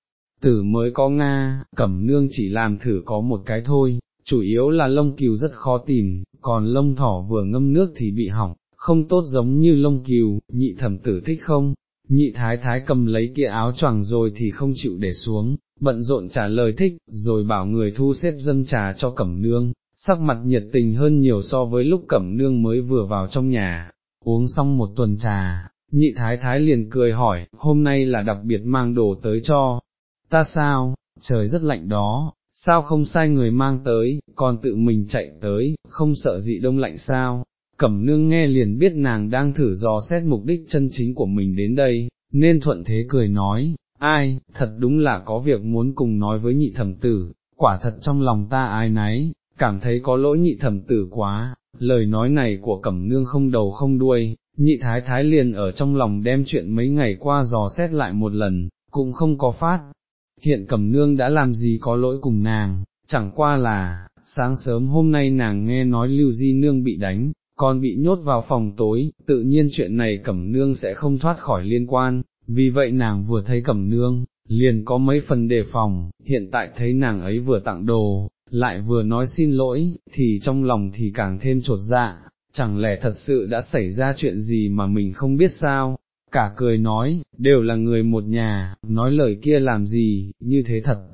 [SPEAKER 1] tử mới có Nga, cẩm nương chỉ làm thử có một cái thôi, chủ yếu là lông cừu rất khó tìm, còn lông thỏ vừa ngâm nước thì bị hỏng, không tốt giống như lông cừu, nhị thẩm tử thích không, nhị thái thái cầm lấy kia áo choàng rồi thì không chịu để xuống, bận rộn trả lời thích, rồi bảo người thu xếp dâng trà cho cẩm nương, sắc mặt nhiệt tình hơn nhiều so với lúc cẩm nương mới vừa vào trong nhà, uống xong một tuần trà, nhị thái thái liền cười hỏi, hôm nay là đặc biệt mang đồ tới cho, ta sao, trời rất lạnh đó, sao không sai người mang tới, còn tự mình chạy tới, không sợ dị đông lạnh sao, cẩm nương nghe liền biết nàng đang thử dò xét mục đích chân chính của mình đến đây, nên thuận thế cười nói, ai, thật đúng là có việc muốn cùng nói với nhị thẩm tử, quả thật trong lòng ta ai nấy, cảm thấy có lỗi nhị thẩm tử quá, lời nói này của cẩm nương không đầu không đuôi, nhị thái thái liền ở trong lòng đem chuyện mấy ngày qua dò xét lại một lần, cũng không có phát. Hiện cẩm nương đã làm gì có lỗi cùng nàng, chẳng qua là, sáng sớm hôm nay nàng nghe nói lưu di nương bị đánh, còn bị nhốt vào phòng tối, tự nhiên chuyện này cẩm nương sẽ không thoát khỏi liên quan, vì vậy nàng vừa thấy cẩm nương, liền có mấy phần đề phòng, hiện tại thấy nàng ấy vừa tặng đồ, lại vừa nói xin lỗi, thì trong lòng thì càng thêm trột dạ, chẳng lẽ thật sự đã xảy ra chuyện gì mà mình không biết sao, cả cười nói, đều là người một nhà, nói lời kia làm gì, như thế thật,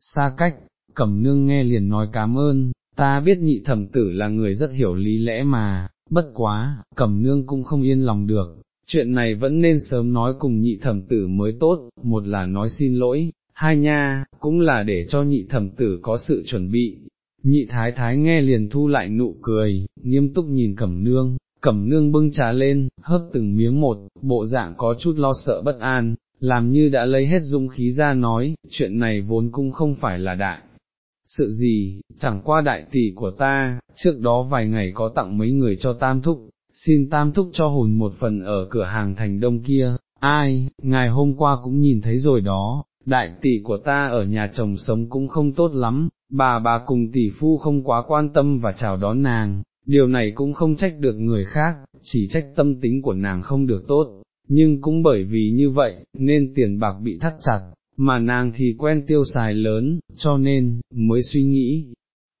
[SPEAKER 1] xa cách, cẩm nương nghe liền nói cảm ơn, ta biết nhị thẩm tử là người rất hiểu lý lẽ mà, bất quá, cẩm nương cũng không yên lòng được, chuyện này vẫn nên sớm nói cùng nhị thẩm tử mới tốt, một là nói xin lỗi, hai nha, cũng là để cho nhị thẩm tử có sự chuẩn bị. Nhị thái thái nghe liền thu lại nụ cười, nghiêm túc nhìn cẩm nương, cẩm nương bưng trà lên, hớp từng miếng một, bộ dạng có chút lo sợ bất an, làm như đã lấy hết dũng khí ra nói, chuyện này vốn cũng không phải là đại. Sự gì, chẳng qua đại tỷ của ta, trước đó vài ngày có tặng mấy người cho tam thúc, xin tam thúc cho hùn một phần ở cửa hàng thành đông kia, ai, ngài hôm qua cũng nhìn thấy rồi đó, đại tỷ của ta ở nhà chồng sống cũng không tốt lắm, bà bà cùng tỷ phu không quá quan tâm và chào đón nàng, điều này cũng không trách được người khác, chỉ trách tâm tính của nàng không được tốt, nhưng cũng bởi vì như vậy, nên tiền bạc bị thắt chặt, mà nàng thì quen tiêu xài lớn, cho nên, mới suy nghĩ.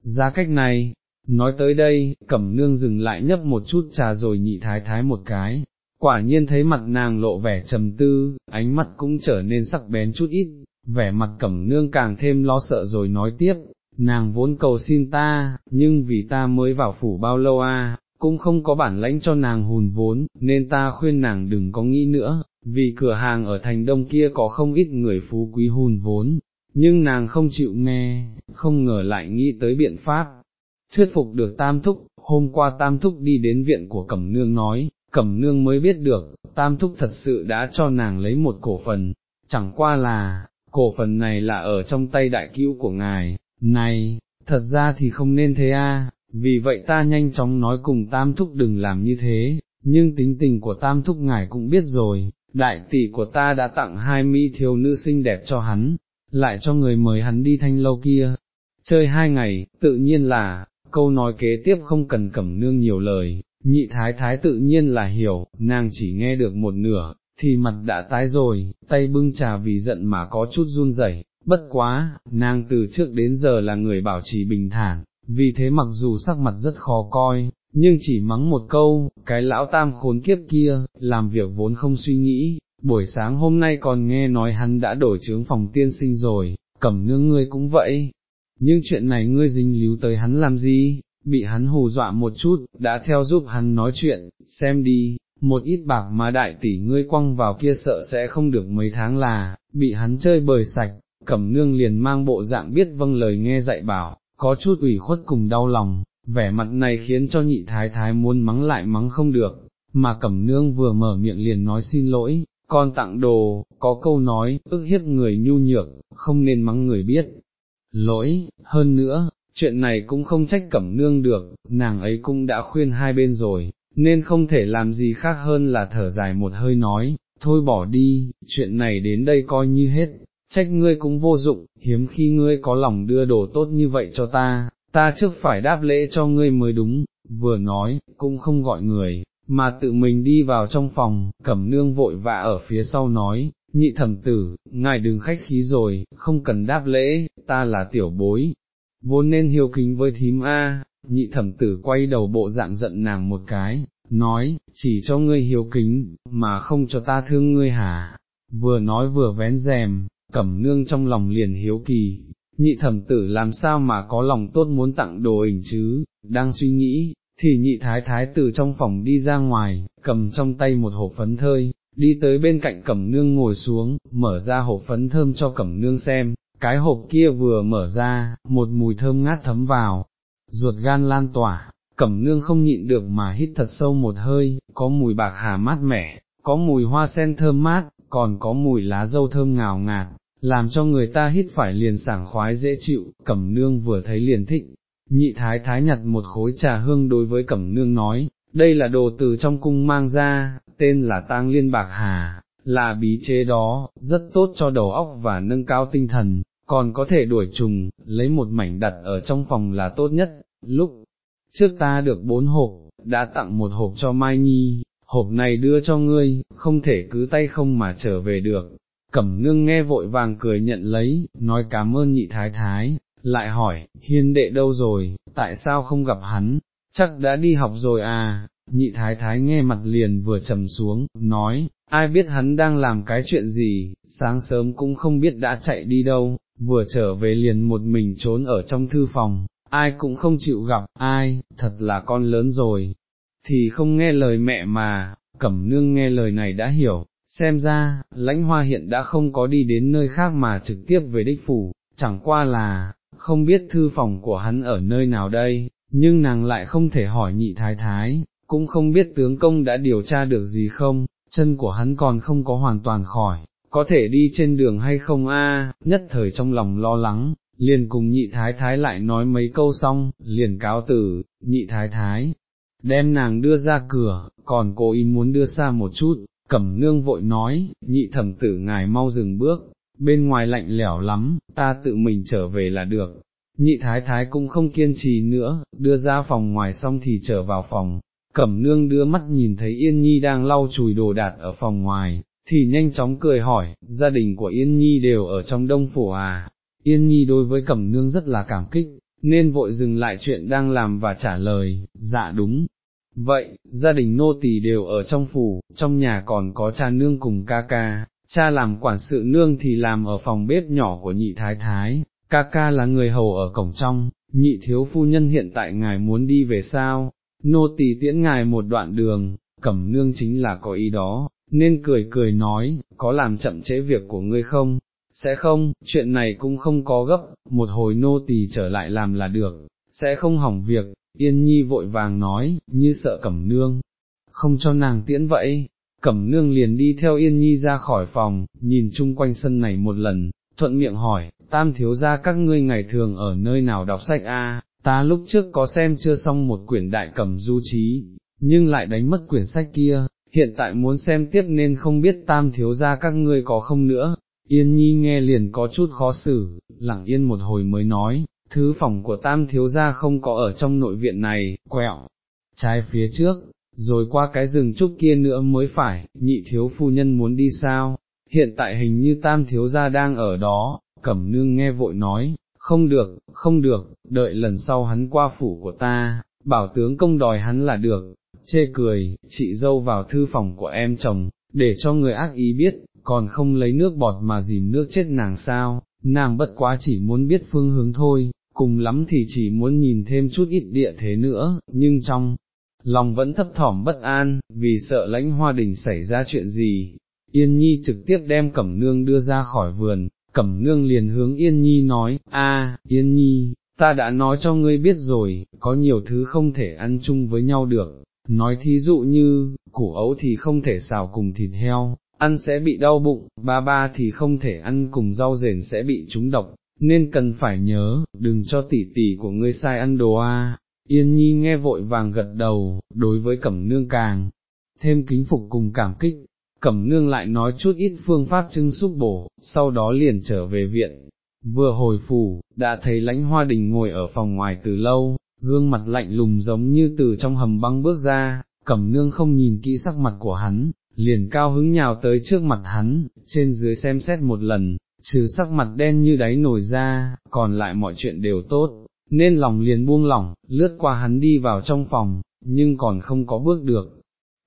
[SPEAKER 1] Ra cách này, nói tới đây, cẩm nương dừng lại nhấp một chút trà rồi nhị thái thái một cái, quả nhiên thấy mặt nàng lộ vẻ trầm tư, ánh mắt cũng trở nên sắc bén chút ít, vẻ mặt cẩm nương càng thêm lo sợ rồi nói tiếp, nàng vốn cầu xin ta, nhưng vì ta mới vào phủ bao lâu a, cũng không có bản lãnh cho nàng hùn vốn, nên ta khuyên nàng đừng có nghĩ nữa, vì cửa hàng ở thành đông kia có không ít người phú quý hùn vốn, nhưng nàng không chịu nghe, không ngờ lại nghĩ tới biện pháp. Thuyết phục được tam thúc, hôm qua tam thúc đi đến viện của Cẩm Nương nói, Cẩm Nương mới biết được, tam thúc thật sự đã cho nàng lấy một cổ phần, chẳng qua là, cổ phần này là ở trong tay đại cứu của ngài, này, thật ra thì không nên thế a, vì vậy ta nhanh chóng nói cùng tam thúc đừng làm như thế, nhưng tính tình của tam thúc ngài cũng biết rồi, đại tỷ của ta đã tặng hai mỹ thiếu nữ xinh đẹp cho hắn, lại cho người mời hắn đi thanh lâu kia, chơi hai ngày, tự nhiên là, câu nói kế tiếp không cần cẩm nương nhiều lời, nhị thái thái tự nhiên là hiểu, nàng chỉ nghe được một nửa, thì mặt đã tái rồi, tay bưng trà vì giận mà có chút run rẩy. bất quá, nàng từ trước đến giờ là người bảo trì bình thản, vì thế mặc dù sắc mặt rất khó coi, nhưng chỉ mắng một câu, cái lão tam khốn kiếp kia, làm việc vốn không suy nghĩ, buổi sáng hôm nay còn nghe nói hắn đã đổi trướng phòng tiên sinh rồi, cẩm nương ngươi cũng vậy, nhưng chuyện này ngươi dính líu tới hắn làm gì, bị hắn hù dọa một chút, đã theo giúp hắn nói chuyện, xem đi, một ít bạc mà đại tỷ ngươi quăng vào kia sợ sẽ không được mấy tháng là, bị hắn chơi bời sạch, cẩm nương liền mang bộ dạng biết vâng lời nghe dạy bảo, có chút ủy khuất cùng đau lòng, vẻ mặt này khiến cho nhị thái thái muốn mắng lại mắng không được, mà cẩm nương vừa mở miệng liền nói xin lỗi, con tặng đồ, có câu nói, ức hiếp người nhu nhược, không nên mắng người biết. Lỗi, hơn nữa, chuyện này cũng không trách cẩm nương được, nàng ấy cũng đã khuyên hai bên rồi, nên không thể làm gì khác hơn là thở dài một hơi nói, thôi bỏ đi, chuyện này đến đây coi như hết, trách ngươi cũng vô dụng, hiếm khi ngươi có lòng đưa đồ tốt như vậy cho ta, ta trước phải đáp lễ cho ngươi mới đúng, vừa nói, cũng không gọi người, mà tự mình đi vào trong phòng, cẩm nương vội vã ở phía sau nói, nhị thẩm tử, ngài đừng khách khí rồi, không cần đáp lễ, ta là tiểu bối, vốn nên hiếu kính với thím A, nhị thẩm tử quay đầu bộ dạng giận nàng một cái, nói, chỉ cho ngươi hiếu kính, mà không cho ta thương ngươi hả, vừa nói vừa vén rèm, cẩm nương trong lòng liền hiếu kỳ, nhị thẩm tử làm sao mà có lòng tốt muốn tặng đồ ảnh chứ, đang suy nghĩ, thì nhị thái thái từ trong phòng đi ra ngoài, cầm trong tay một hộp phấn thơi, đi tới bên cạnh cẩm nương ngồi xuống, mở ra hộp phấn thơm cho cẩm nương xem, cái hộp kia vừa mở ra, một mùi thơm ngát thấm vào, ruột gan lan tỏa, cẩm nương không nhịn được mà hít thật sâu một hơi, có mùi bạc hà mát mẻ, có mùi hoa sen thơm mát, còn có mùi lá dâu thơm ngào ngạt, làm cho người ta hít phải liền sảng khoái dễ chịu, cẩm nương vừa thấy liền thịnh, nhị thái thái nhặt một khối trà hương đối với cẩm nương nói, đây là đồ từ trong cung mang ra, tên là tang liên bạc hà, là bí chế đó, rất tốt cho đầu óc và nâng cao tinh thần, còn có thể đuổi trùng, lấy một mảnh đặt ở trong phòng là tốt nhất, lúc trước ta được bốn hộp, đã tặng một hộp cho Mai Nhi, hộp này đưa cho ngươi, không thể cứ tay không mà trở về được, cẩm nương nghe vội vàng cười nhận lấy, nói cảm ơn nhị thái thái, lại hỏi, hiên đệ đâu rồi, tại sao không gặp hắn, chắc đã đi học rồi à, nhị thái thái nghe mặt liền vừa trầm xuống, nói, ai biết hắn đang làm cái chuyện gì, sáng sớm cũng không biết đã chạy đi đâu, vừa trở về liền một mình trốn ở trong thư phòng, ai cũng không chịu gặp, ai, thật là con lớn rồi, thì không nghe lời mẹ mà, cẩm nương nghe lời này đã hiểu, xem ra, lãnh hoa hiện đã không có đi đến nơi khác mà trực tiếp về đích phủ, chẳng qua là, không biết thư phòng của hắn ở nơi nào đây, nhưng nàng lại không thể hỏi nhị thái thái, cũng không biết tướng công đã điều tra được gì không, chân của hắn còn không có hoàn toàn khỏi, có thể đi trên đường hay không a? nhất thời trong lòng lo lắng, liền cùng nhị thái thái lại nói mấy câu xong, liền cáo tử, nhị thái thái, đem nàng đưa ra cửa, còn cô ý muốn đưa xa một chút, cẩm nương vội nói, nhị thẩm tử ngài mau dừng bước, bên ngoài lạnh lẽo lắm, ta tự mình trở về là được. Nhị thái thái cũng không kiên trì nữa, đưa ra phòng ngoài xong thì trở vào phòng, cẩm nương đưa mắt nhìn thấy Yên Nhi đang lau chùi đồ đạc ở phòng ngoài, thì nhanh chóng cười hỏi, gia đình của Yên Nhi đều ở trong đông phủ à, Yên Nhi đối với cẩm nương rất là cảm kích, nên vội dừng lại chuyện đang làm và trả lời, dạ đúng. Vậy, gia đình nô tỳ đều ở trong phủ, trong nhà còn có cha nương cùng ca ca, cha làm quản sự nương thì làm ở phòng bếp nhỏ của nhị thái thái, ca ca là người hầu ở cổng trong, nhị thiếu phu nhân hiện tại ngài muốn đi về sao, nô tỳ tiễn ngài một đoạn đường, cẩm nương chính là có ý đó, nên cười cười nói, có làm chậm trễ việc của ngươi không, sẽ không, chuyện này cũng không có gấp, một hồi nô tỳ trở lại làm là được, sẽ không hỏng việc, yên nhi vội vàng nói, như sợ cẩm nương, không cho nàng tiễn vậy, cẩm nương liền đi theo yên nhi ra khỏi phòng, nhìn chung quanh sân này một lần, thuận miệng hỏi, tam thiếu ra các ngươi ngày thường ở nơi nào đọc sách a? ta lúc trước có xem chưa xong một quyển đại cẩm du trí, nhưng lại đánh mất quyển sách kia, hiện tại muốn xem tiếp nên không biết tam thiếu ra các ngươi có không nữa, yên nhi nghe liền có chút khó xử, lặng yên một hồi mới nói, thứ phòng của tam thiếu gia không có ở trong nội viện này, quẹo, trái phía trước, rồi qua cái rừng trúc kia nữa mới phải, nhị thiếu phu nhân muốn đi sao, hiện tại hình như tam thiếu gia đang ở đó, cẩm nương nghe vội nói, không được, không được, đợi lần sau hắn qua phủ của ta, bảo tướng công đòi hắn là được, chê cười, chị dâu vào thư phòng của em chồng, để cho người ác ý biết, còn không lấy nước bọt mà dìm nước chết nàng sao, nàng bất quá chỉ muốn biết phương hướng thôi, cùng lắm thì chỉ muốn nhìn thêm chút ít địa thế nữa, nhưng trong lòng vẫn thấp thỏm bất an, vì sợ lãnh hoa đình xảy ra chuyện gì. Yên Nhi trực tiếp đem Cẩm Nương đưa ra khỏi vườn, Cẩm Nương liền hướng Yên Nhi nói, a, Yên Nhi, ta đã nói cho ngươi biết rồi, có nhiều thứ không thể ăn chung với nhau được, nói thí dụ như, củ ấu thì không thể xào cùng thịt heo, ăn sẽ bị đau bụng, ba ba thì không thể ăn cùng rau rền sẽ bị trúng độc, nên cần phải nhớ, đừng cho tỷ tỷ của ngươi sai ăn đồ a. Yên nhi nghe vội vàng gật đầu, đối với cẩm nương càng, thêm kính phục cùng cảm kích, cẩm nương lại nói chút ít phương pháp trưng xúc bổ, sau đó liền trở về viện, vừa hồi phủ, đã thấy lãnh hoa đình ngồi ở phòng ngoài từ lâu, gương mặt lạnh lùng giống như từ trong hầm băng bước ra, cẩm nương không nhìn kỹ sắc mặt của hắn, liền cao hứng nhào tới trước mặt hắn, trên dưới xem xét một lần, trừ sắc mặt đen như đáy nổi ra, còn lại mọi chuyện đều tốt, nên lòng liền buông lỏng, lướt qua hắn đi vào trong phòng, nhưng còn không có bước được.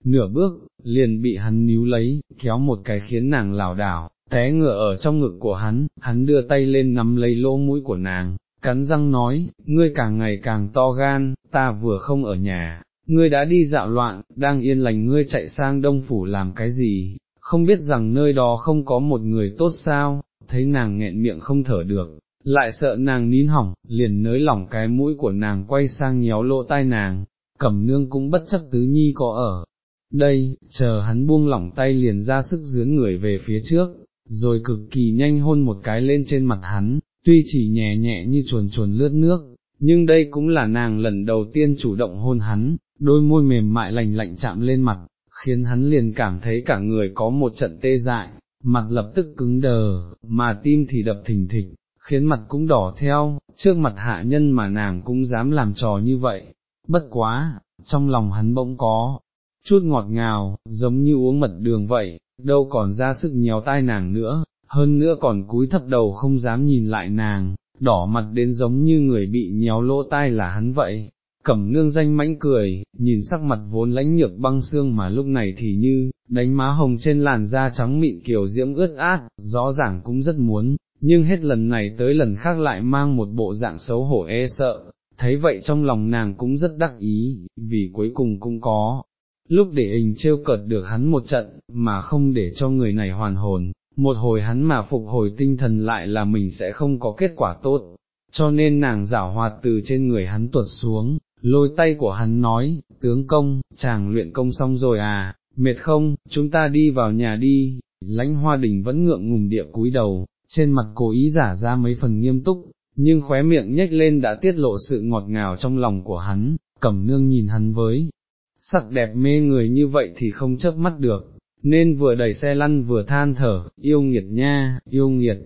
[SPEAKER 1] Nửa bước, liền bị hắn níu lấy, kéo một cái khiến nàng lảo đảo, té ngựa ở trong ngực của hắn, hắn đưa tay lên nắm lấy lỗ mũi của nàng, cắn răng nói, ngươi càng ngày càng to gan, ta vừa không ở nhà, ngươi đã đi dạo loạn, đang yên lành ngươi chạy sang đông phủ làm cái gì, không biết rằng nơi đó không có một người tốt sao, thấy nàng nghẹn miệng không thở được, lại sợ nàng nín hỏng, liền nới lỏng cái mũi của nàng quay sang nhéo lỗ tai nàng, cẩm nương cũng bất chấp tứ nhi có ở. Đây, chờ hắn buông lỏng tay liền ra sức dướn người về phía trước, rồi cực kỳ nhanh hôn một cái lên trên mặt hắn, tuy chỉ nhẹ nhẹ như chuồn chuồn lướt nước, nhưng đây cũng là nàng lần đầu tiên chủ động hôn hắn, đôi môi mềm mại lành lạnh chạm lên mặt, khiến hắn liền cảm thấy cả người có một trận tê dại, mặt lập tức cứng đờ, mà tim thì đập thình thịch, khiến mặt cũng đỏ theo, trước mặt hạ nhân mà nàng cũng dám làm trò như vậy, bất quá, trong lòng hắn bỗng có, chút ngọt ngào, giống như uống mật đường vậy, đâu còn ra sức nhéo tai nàng nữa, hơn nữa còn cúi thấp đầu không dám nhìn lại nàng, đỏ mặt đến giống như người bị nhéo lỗ tai là hắn vậy. Cẩm nương danh mãnh cười, nhìn sắc mặt vốn lãnh nhược băng xương mà lúc này thì như, đánh má hồng trên làn da trắng mịn kiều diễm ướt át, rõ ràng cũng rất muốn, nhưng hết lần này tới lần khác lại mang một bộ dạng xấu hổ e sợ, thấy vậy trong lòng nàng cũng rất đắc ý, vì cuối cùng cũng có, lúc để hình trêu cợt được hắn một trận, mà không để cho người này hoàn hồn, một hồi hắn mà phục hồi tinh thần lại là mình sẽ không có kết quả tốt, cho nên nàng giảo hoạt từ trên người hắn tuột xuống, lôi tay của hắn nói, tướng công, chàng luyện công xong rồi à, mệt không, chúng ta đi vào nhà đi, lãnh hoa đình vẫn ngượng ngùng địa cúi đầu, trên mặt cố ý giả ra mấy phần nghiêm túc, nhưng khóe miệng nhếch lên đã tiết lộ sự ngọt ngào trong lòng của hắn, cẩm nương nhìn hắn với, sắc đẹp mê người như vậy thì không chớp mắt được, nên vừa đẩy xe lăn vừa than thở, yêu nghiệt nha, yêu nghiệt,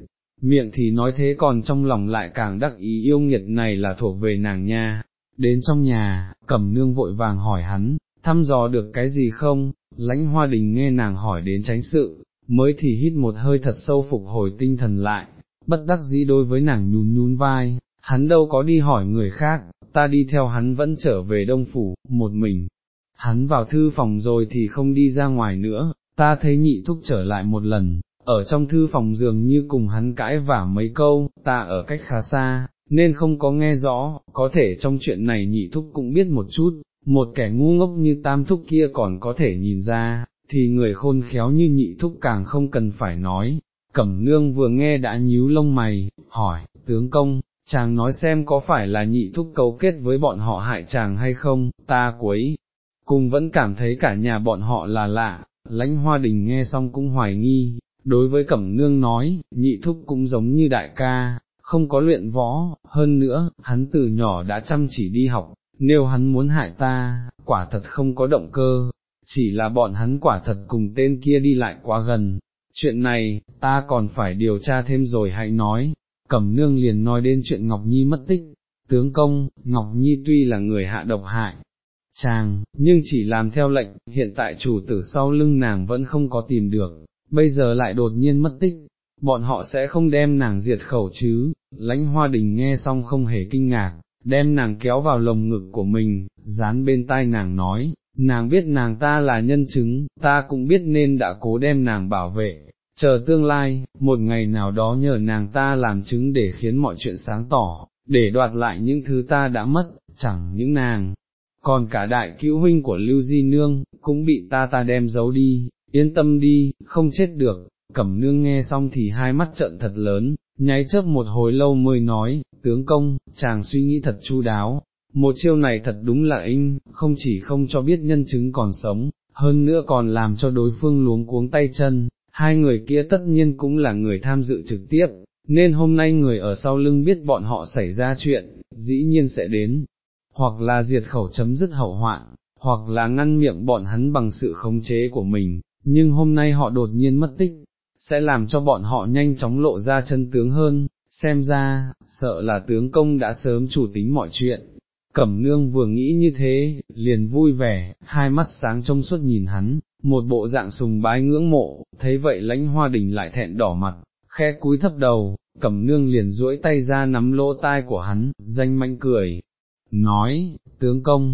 [SPEAKER 1] miệng thì nói thế còn trong lòng lại càng đắc ý yêu nghiệt này là thuộc về nàng nha. Đến trong nhà, cẩm nương vội vàng hỏi hắn, thăm dò được cái gì không, lãnh hoa đình nghe nàng hỏi đến tránh sự, mới thì hít một hơi thật sâu phục hồi tinh thần lại, bất đắc dĩ đối với nàng nhún nhún vai, hắn đâu có đi hỏi người khác, ta đi theo hắn vẫn trở về đông phủ, một mình. Hắn vào thư phòng rồi thì không đi ra ngoài nữa, ta thấy nhị thúc trở lại một lần, ở trong thư phòng dường như cùng hắn cãi vả mấy câu, ta ở cách khá xa, nên không có nghe rõ, có thể trong chuyện này nhị thúc cũng biết một chút, một kẻ ngu ngốc như tam thúc kia còn có thể nhìn ra, thì người khôn khéo như nhị thúc càng không cần phải nói. Cẩm nương vừa nghe đã nhíu lông mày, hỏi, tướng công, chàng nói xem có phải là nhị thúc cấu kết với bọn họ hại chàng hay không, ta quấy, cùng vẫn cảm thấy cả nhà bọn họ là lạ, lãnh hoa đình nghe xong cũng hoài nghi, đối với cẩm nương nói, nhị thúc cũng giống như đại ca, không có luyện võ, hơn nữa, hắn từ nhỏ đã chăm chỉ đi học, nếu hắn muốn hại ta, quả thật không có động cơ, chỉ là bọn hắn quả thật cùng tên kia đi lại quá gần, chuyện này, ta còn phải điều tra thêm rồi hãy nói, cẩm nương liền nói đến chuyện Ngọc Nhi mất tích, tướng công, Ngọc Nhi tuy là người hạ độc hại, chàng, nhưng chỉ làm theo lệnh, hiện tại chủ tử sau lưng nàng vẫn không có tìm được, bây giờ lại đột nhiên mất tích, bọn họ sẽ không đem nàng diệt khẩu chứ, lãnh hoa đình nghe xong không hề kinh ngạc, đem nàng kéo vào lồng ngực của mình, dán bên tai nàng nói, nàng biết nàng ta là nhân chứng, ta cũng biết nên đã cố đem nàng bảo vệ, chờ tương lai, một ngày nào đó nhờ nàng ta làm chứng để khiến mọi chuyện sáng tỏ, để đoạt lại những thứ ta đã mất, chẳng những nàng, còn cả đại cứu huynh của Lưu Di Nương, cũng bị ta ta đem giấu đi, yên tâm đi, không chết được, cẩm nương nghe xong thì hai mắt trợn thật lớn, nháy chớp một hồi lâu mới nói, tướng công, chàng suy nghĩ thật chu đáo, một chiêu này thật đúng là anh, không chỉ không cho biết nhân chứng còn sống, hơn nữa còn làm cho đối phương luống cuống tay chân, hai người kia tất nhiên cũng là người tham dự trực tiếp, nên hôm nay người ở sau lưng biết bọn họ xảy ra chuyện, dĩ nhiên sẽ đến, hoặc là diệt khẩu chấm dứt hậu hoạn, hoặc là ngăn miệng bọn hắn bằng sự khống chế của mình, nhưng hôm nay họ đột nhiên mất tích, sẽ làm cho bọn họ nhanh chóng lộ ra chân tướng hơn, xem ra, sợ là tướng công đã sớm chủ tính mọi chuyện. Cẩm nương vừa nghĩ như thế, liền vui vẻ, hai mắt sáng trong suốt nhìn hắn, một bộ dạng sùng bái ngưỡng mộ, thấy vậy lãnh hoa đình lại thẹn đỏ mặt, khe cúi thấp đầu, cẩm nương liền duỗi tay ra nắm lỗ tai của hắn, danh manh cười, nói, tướng công,